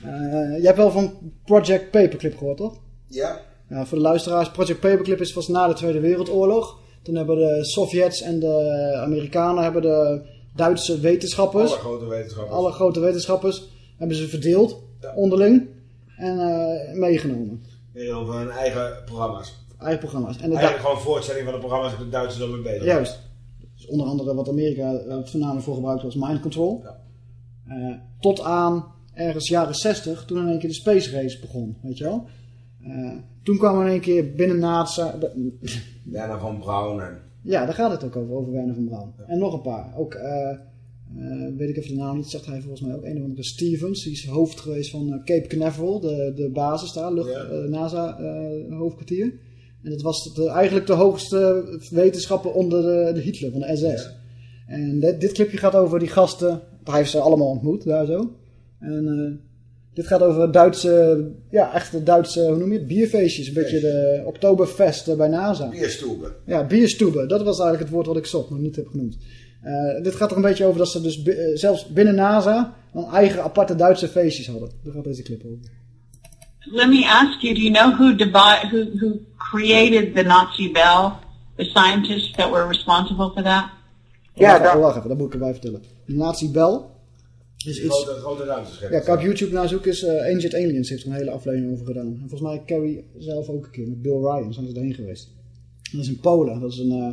je hebt wel van Project Paperclip gehoord, toch? Ja. Ja, voor de luisteraars, Project Paperclip is vast na de Tweede Wereldoorlog. Toen hebben de Sovjets en de Amerikanen hebben de Duitse wetenschappers, Alle grote wetenschappers. alle grote wetenschappers, hebben ze verdeeld onderling en eh, meegenomen. Meer over hun eigen programma's. eigen programma's. En Eigenlijk gewoon een voortzetting van de programma's waar de Duitsers dan mee bezig. Juist. Dus onder andere wat Amerika uh, voornamelijk voor gebruikt was mind control. Uh, tot aan ergens jaren 60, toen in één keer de space race begon, weet je wel. Uh, toen kwam er in één keer binnen NASA... Werner van Braun en... Ja, daar gaat het ook over, over Werner van Braun. Ja. En nog een paar. Ook, weet ik even de naam niet, zegt hij volgens mij ook. Een of andere Stevens, die is hoofd geweest van Cape Canaveral, de, de basis daar, lucht, ja. NASA hoofdkwartier. En dat was de, eigenlijk de hoogste wetenschapper onder de, de Hitler, van de SS. Ja. En dit, dit, clipje gaat over die gasten. Hij heeft ze allemaal ontmoet, daar zo. En dit gaat over Duitse, ja, echte Duitse, hoe noem je het, bierfeestjes. Een beetje de Oktoberfest bij NASA. Bierstoeben. Ja, bierstoeben. Dat was eigenlijk het woord wat ik zocht, nog niet heb genoemd. Uh, dit gaat er een beetje over dat ze dus uh, zelfs binnen NASA een eigen aparte Duitse feestjes hadden. Daar gaat deze clip over. Let me ask you, do you know who, who, who created the Nazi bell? The scientists that were responsible for that? Ja, wacht, wacht even, dat moet ik erbij vertellen. De Nazi bel is iets... Grote, grote ruimteschip. Ja, kan op YouTube nazoeken is uh, Ancient Aliens heeft er een hele aflevering over gedaan. En volgens mij Carrie zelf ook een keer met Bill Ryan zijn ze erheen geweest. Dat is in Polen. Dat is een, uh,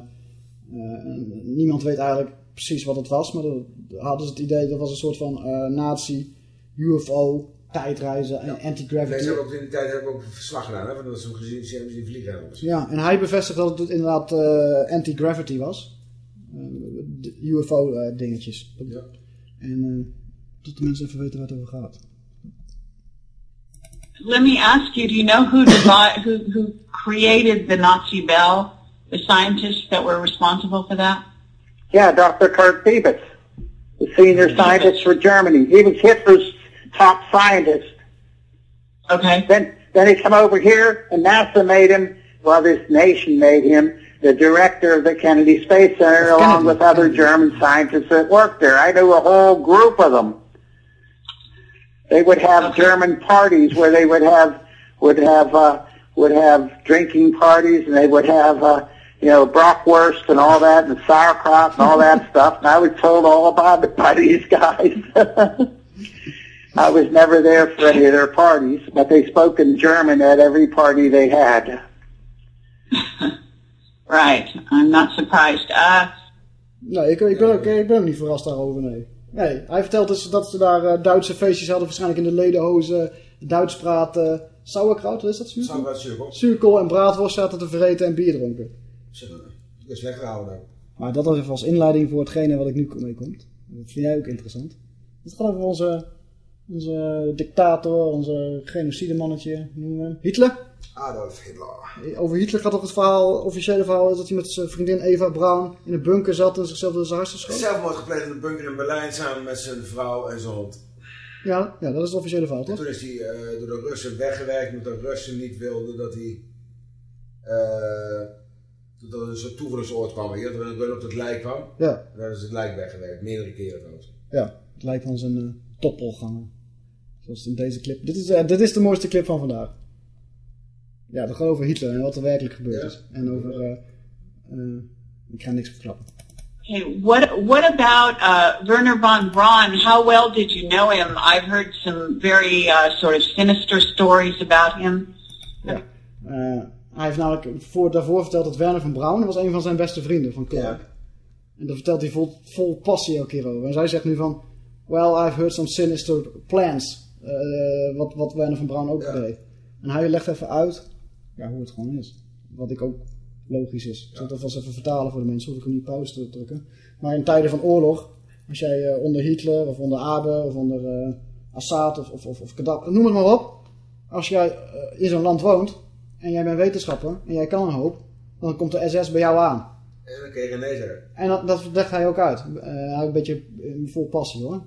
niemand weet eigenlijk precies wat het was, maar dat, hadden ze het idee dat was een soort van nazi UFO tijdreizen en anti-gravity. Deze hebben ook in die tijd hebben ook verslag gedaan, hè? dat ze hem gezien ze hebben zien vliegen. Ja, en hij bevestigt dat het inderdaad uh, anti-gravity was. Uh, UFO-dingetjes. Uh, ja. En dat de mensen even weten waar het over gaat. Let me ask you, do you know who, who, who created the Nazi bell? The scientists that were responsible for that? Yeah, Dr. Kurt Beavis, the senior scientist for Germany. He was Hitler's top scientist. Okay. Then then he come over here and NASA made him, well this nation made him the director of the Kennedy Space Center along Kennedy. with other German scientists that worked there. I knew a whole group of them. They would have okay. German parties where they would have would have uh, would have drinking parties and they would have uh, you know bratwurst and all that and sauerkraut and all that stuff. And I was told all about it by these guys. I was never there for any of their parties, but they spoke in German at every party they had. right. I'm not surprised. Uh, nee, ik, ik, ben ook, ik ben ook niet verrast daarover, nee. Nee, hij vertelt dus dat ze daar uh, Duitse feestjes hadden, waarschijnlijk in de ledenhozen, Duits praten, sauerkraut, wat is dat? Zuurkool? Sauerkraut, zuurkool. Zuurkool en braadworst zaten te vereten en bier dronken. Dat is lekker houden. Maar dat was even als inleiding voor hetgene wat ik nu mee komt. Dat vind jij ook interessant. Het gaat over onze onze dictator, onze genocidemannetje, noemen we hem. Hitler? Adolf Hitler. Over Hitler gaat ook het verhaal, officiële verhaal, is dat hij met zijn vriendin Eva Braun in een bunker zat en zichzelf door zijn hartstikke schoot. Zelfmoord gepleegd in een bunker in Berlijn samen met zijn vrouw en zijn hond. Ja, ja dat is het officiële verhaal, toch? En toen is hij uh, door de Russen weggewerkt, omdat de Russen niet wilden dat hij... Uh, dat er een soort toevalligsoord kwam hier, dat er een gun op het lijk kwam. Ja. En dan is het lijk weggewerkt, meerdere keren trouwens. Ja, het lijk van zijn uh, toppelganger. Zoals in deze clip. Dit is, uh, dit is de mooiste clip van vandaag. Ja, dat gaat over Hitler en wat er werkelijk gebeurd ja. is. En over... Uh, uh, ik ga niks verklappen. Okay, what what about uh, Werner von Braun? How well did you know him? I've heard some very uh, sort of sinister stories about him. Ja, uh, hij heeft namelijk voor, daarvoor verteld dat Werner von Braun was een van zijn beste vrienden van Clark. Ja. En daar vertelt hij vol, vol passie elke keer over. En zij zegt nu van, well, I've heard some sinister plans. Uh, wat, wat Werner van Braun ook ja. deed. En hij legt even uit ja, hoe het gewoon is. Wat ik ook logisch is. Ik zal het alvast even vertalen voor de mensen, hoef ik hem niet pauze te drukken. Maar in tijden van oorlog, als jij uh, onder Hitler of onder Abe of onder uh, Assad of, of, of, of Gaddafi, noem het maar op. Als jij in zo'n land woont en jij bent wetenschapper en jij kan een hoop, dan komt de SS bij jou aan. En dan kun je zeggen. En dat, dat legt hij ook uit. hij een beetje vol passie hoor.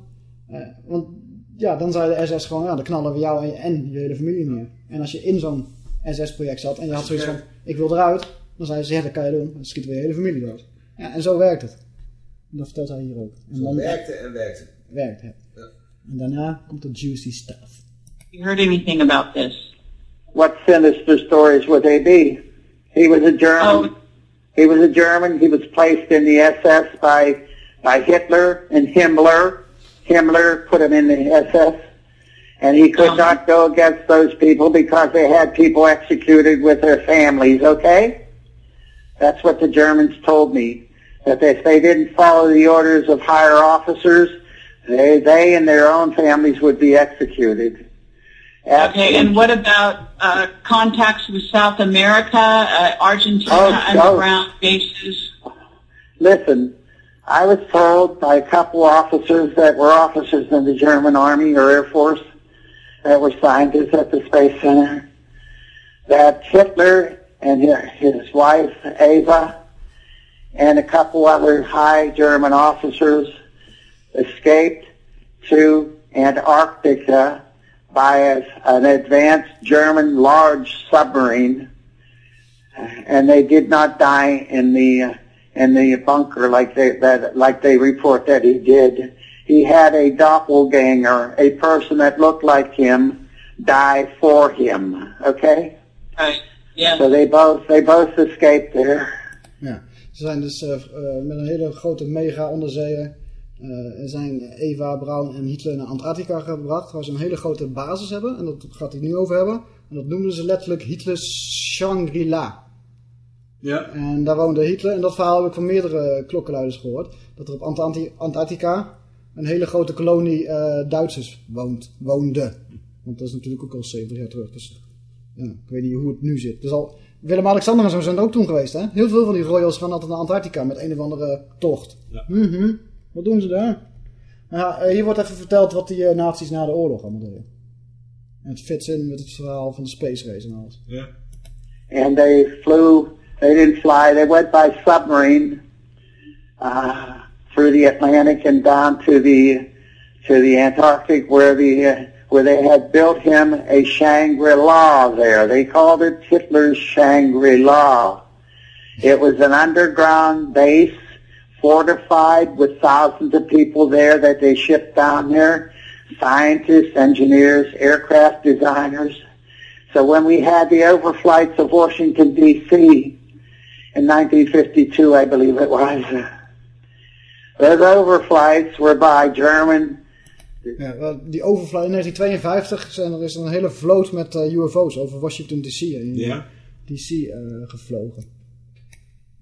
want ja, dan zei de SS gewoon, ja, dan knallen we jou en je, en je hele familie neer. En als je in zo'n SS-project zat en je had zoiets van, ik wil eruit, dan zei ze, ja, dat kan je doen. Dan schieten we je hele familie dood. Ja, en zo werkt het. En dat vertelt hij hier ook. En zo dan werkte en werkte. Werkt, ja. ja. En daarna komt de juicy stuff. You heard anything about this? What sinister stories would they be? He was a German. Oh. He was a German. He was placed in the SS by by Hitler and Himmler. Himmler put him in the SS. And he could oh. not go against those people because they had people executed with their families, okay? That's what the Germans told me. That if they didn't follow the orders of higher officers, they, they and their own families would be executed. Okay, and what about uh, contacts with South America, uh, Argentina, Oh, oh. underground bases? Listen, I was told by a couple officers that were officers in the German Army or Air Force that were scientists at the Space Center that Hitler and his wife Ava and a couple other high German officers escaped to Antarctica by a, an advanced German large submarine and they did not die in the uh, in the bunker like they that like they report that he did. He had a doppelganger, a person that looked like him, die for him. Okay. Right. Yeah. So they both they both escaped there. Ja, ze zijn dus eh, met een hele grote mega onderzeeër eh, zijn Eva Braun en Hitler naar Antarctica gebracht, waar ze een hele grote basis hebben. En dat gaat hij nu over hebben. En dat noemden ze letterlijk Hitler's Shangri-La. Ja. En daar woonde Hitler. En dat verhaal heb ik van meerdere klokkenluiders gehoord. Dat er op Antarcti- Antarctica een hele grote kolonie eh, Duitsers woont, woonde. Want dat is natuurlijk ook al 70 jaar terug. Dus ja, ik weet niet hoe het nu zit. Dus al, Willem-Alexander en zo zijn er ook toen geweest. Hè? Heel veel van die royals gaan altijd naar Antarctica met een of andere tocht. Mhm. Wat doen ze daar? Ja, eh, hier wordt even verteld wat die eh, nazi's na de oorlog allemaal deden. En het fits in met het verhaal van de space race en alles. Ja. and they flew. They didn't fly. They went by submarine uh, through the Atlantic and down to the to the Antarctic, where the uh, where they had built him a Shangri-La there. They called it Hitler's Shangri-La. It was an underground base, fortified with thousands of people there that they shipped down there, scientists, engineers, aircraft designers. So when we had the overflights of Washington, D.C. in 1952, I believe it was, uh, those overflights were by German Ja, wel, die overfly in 1952 zijn er is een hele vloot met eh, UFO's over Washington DC in Ja. DC eh, gevlogen.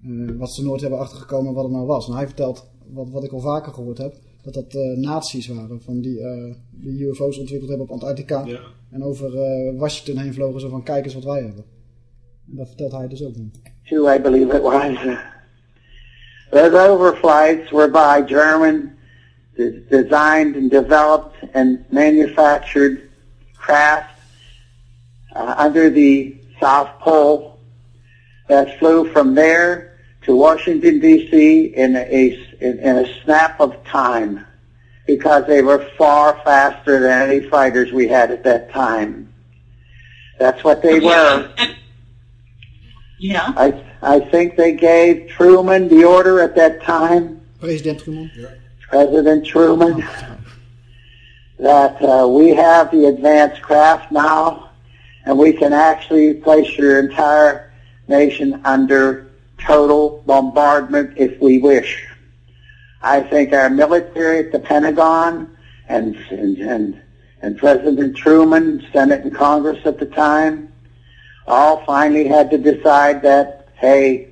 Eh, wat ze nooit hebben achtergekomen wat het nou was. En hij vertelt, wat, wat ik al vaker gehoord heb, dat dat eh nazi's waren van die, eh, die UFO's ontwikkeld hebben op Antarctica. En over eh, Washington heen vlogen ze van kijk eens wat wij hebben. En dat vertelt hij dus ook niet. too, I believe it was. Uh, those overflights were by German, de- designed and developed and manufactured craft uh, under the South Pole that flew from there to Washington D.C. in a in, in a snap of time, because they were far faster than any fighters we had at that time. That's what they were. Yeah. I I think they gave Truman the order at that time, President Truman. President Truman, that uh, we have the advanced craft now, and we can actually place your entire nation under total bombardment if we wish. I think our military at the Pentagon and and and, and President Truman, Senate and Congress at the time, all finally had to decide that, hey,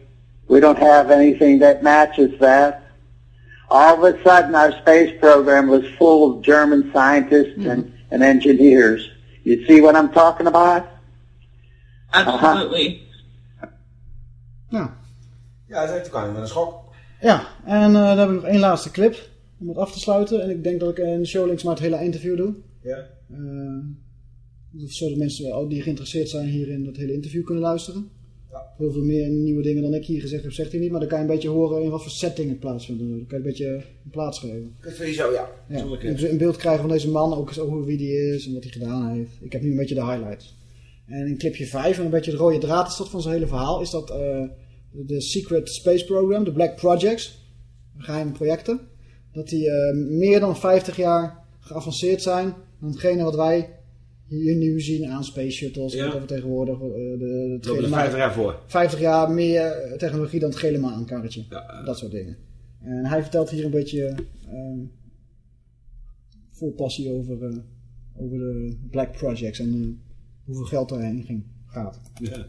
we don't have anything that matches that. All of a sudden, our space program was full of German scientists hmm. and, and engineers. You see what I'm talking about? Absolutely. Uh-huh. Ja. Ja, dat kwam met een schok. Ja, en eh, dan heb ik nog één laatste clip om het af te sluiten. En ik denk dat ik in de showlinks maar het hele interview doe. Ja. Eh, zodat mensen wel- die geïnteresseerd zijn hierin het hele interview kunnen luisteren. Heel veel meer nieuwe dingen dan ik hier gezegd heb, zegt hij niet. Maar dan kan je een beetje horen in wat voor setting het plaatsvindt. Dan kan je een beetje een plaats geven. Dat vind je zo, ja. Ja, en een beeld krijgen van deze man, ook zo hoe wie die is en wat hij gedaan heeft. Ik heb nu een beetje de highlights. En in clipje 5, en een beetje de rode draad is dat van zijn hele verhaal, is dat eh, de Secret Space Program, de Black Projects, geheime projecten, dat die eh, meer dan 50 jaar geavanceerd zijn dan hetgene wat wij hier nu zien aan space shuttles, Ja. we tegenwoordig, eh, de, de, het Lopen er gele 50 maan- jaar voor. 50 jaar meer technologie dan het gele maankaartje. Dat soort dingen. En hij vertelt hier een beetje ehm, vol passie over, eh, over de Black Projects en hoeveel geld daarheen ging, gaat. Ja.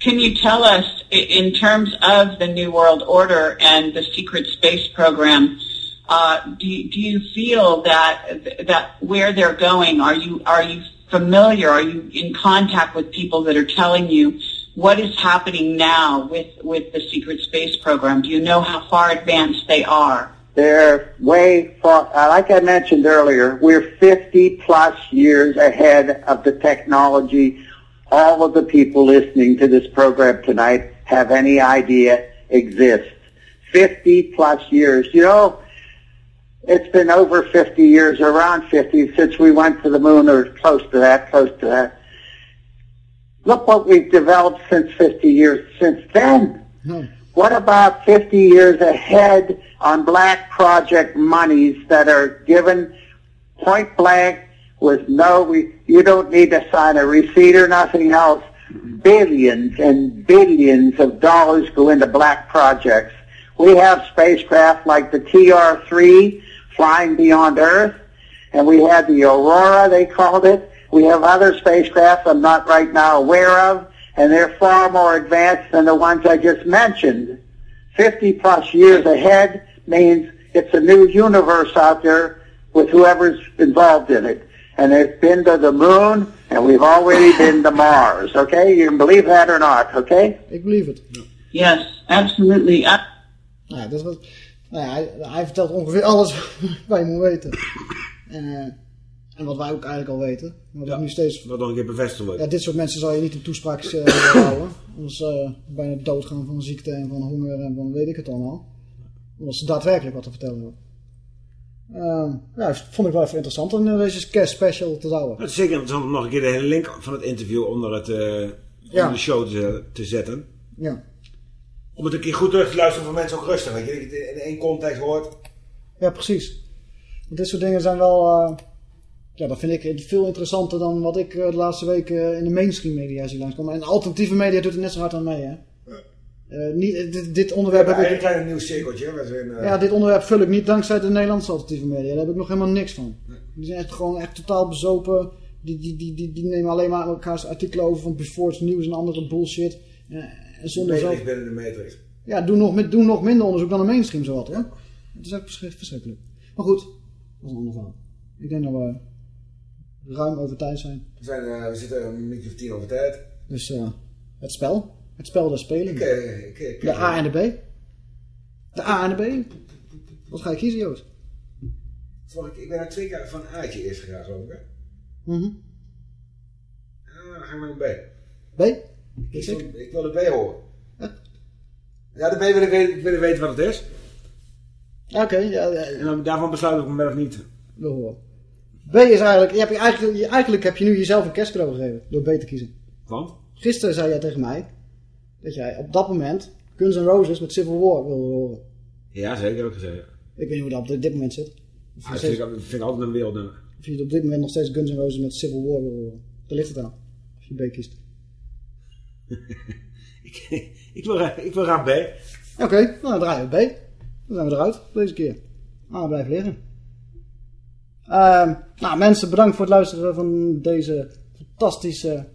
Can you tell us, in terms of the New World Order and the secret space program, uh, do, you- do you feel that that where they're going, are you are you familiar? Are you in contact with people that are telling you what is happening now with with the secret space program? Do you know how far advanced they are? They're way far, uh, like I mentioned earlier, we're 50 plus years ahead of the technology all of the people listening to this program tonight have any idea exists. 50 plus years. You know, it's been over 50 years, around 50, since we went to the moon, or close to that, close to that. Look what we've developed since 50 years since then. Hmm. What about 50 years ahead on black project monies that are given point blank with no, we, you don't need to sign a receipt or nothing else. Mm-hmm. Billions and billions of dollars go into black projects. We have spacecraft like the TR-3 flying beyond Earth, and we had the Aurora, they called it. We have other spacecraft I'm not right now aware of, and they're far more advanced than the ones I just mentioned. 50 plus years ahead means it's a new universe out there with whoever's involved in it. And they've been to the moon, and we've already been to Mars, okay? You can believe that or not, okay? Ik believe it. Yes, absolutely. Nou, ja, dat was, nou ja, hij, hij vertelt ongeveer alles wat je moet weten. En, eh, en wat wij ook eigenlijk al weten. Maar dat is nu steeds... Wat nog een keer bevestigd wordt. Ja, dit soort mensen zal je niet in toespraak eh, houden. Anders eh, bijna doodgaan van ziekte en van honger en van weet ik het allemaal. Omdat ze daadwerkelijk wat te vertellen hebben. Ehm, ja, vond ik wel even interessant om eh, deze kerst special te houden. Het is zeker interessant om nog een keer de hele link van het interview onder, het, Ja. onder de show te, te zetten. Ja. Om het een keer goed terug te luisteren voor mensen ook rustig. Weet je, dat je het in één context hoort. Ja, precies. Want dit soort dingen zijn wel... eh, ja, dat vind ik veel interessanter dan wat ik de laatste weken in de mainstream media zie langskomen. En alternatieve media doet er net zo hard aan mee, hè. Eh, niet, eh, dit, dit We onderwerp heb een ik... klein nieuw cirkeltje. hè, in, eh, Ja, dit onderwerp vul ik niet dankzij de Nederlandse alternatieve media. Daar heb ik nog helemaal niks van. Die zijn echt gewoon echt totaal bezopen. Die, die, die, die, die nemen alleen maar elkaars artikelen over van Before News en andere bullshit. Eh, en zonder zelf... de matrix. Ja, doe nog, doe nog minder onderzoek dan de mainstream zowat, hoor. Het is echt verschrik- verschrikkelijk. Maar goed, dat is een ander verhaal. Ik denk dat we ruim over tijd zijn. We, zijn, we zitten een minuutje of tien over tijd. Dus het spel. Het spel der spelingen. Ik, eh, ik, ik, de A en de B. De A en de B. Wat ga je kiezen, Joost? Ik, ben er twee keer van A'tje eerst gegaan, geloof ik. Mhm. Ah, dan ga ik naar een B. B? Ik, wil, ik wil de B horen. Ja, de B wil ik, weten, ik wil weten wat het is. Oké, ja, ja. En dan, daarvan besluit ik hem wel of niet. B is eigenlijk, je hebt je eigenlijk, eigenlijk heb je nu jezelf een kerstcadeau gegeven door B te kiezen. Want? Gisteren zei jij tegen mij dat jij op dat moment Guns N' Roses met Civil War wilde horen. Ja, zeker heb ik gezegd. Ik weet niet hoe dat op dit moment zit. Of Ah, steeds- vind, ik, vind altijd een wereldnummer. of je op dit moment nog steeds Guns N' Roses met Civil War wil horen. Daar ligt het aan. Als je B kiest. ik, ik, wil, ik wil graag B. Oké, nou dan draaien we B. Dan zijn we eruit deze keer. Ah, blijf liggen. Ehm, nou mensen, bedankt voor het luisteren van deze fantastische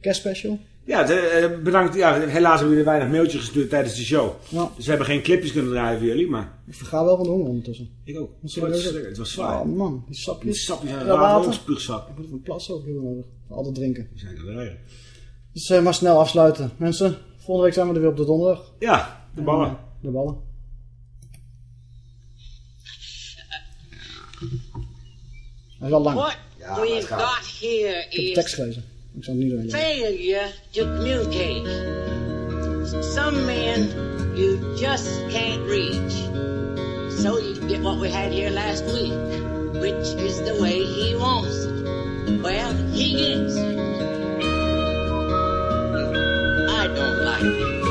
kerstspecial. Ja, de- eh, bedankt. Ja, helaas hebben jullie weinig mailtjes gestuurd tijdens de show. Ja. Dus we hebben geen clipjes kunnen draaien voor jullie, maar... Ik verga wel van de honger ondertussen. Ik ook. Het was, het was zwaar. Oh man, die sapjes. Die sapjes zijn Ja, water. Ik moet even een plas ook heel nodig. Altijd drinken. Die zijn er. Dus eh, maar snel afsluiten. Mensen, volgende week zijn we er weer op de donderdag. Ja, de ballen. En, eh, de ballen. Hij is al lang. What we've got here Ik heb de is tekst gelezen. Failure to communicate. Some men you just can't reach. So you get what we had here last week, which is the way he wants it. Well, he gets it. I don't like it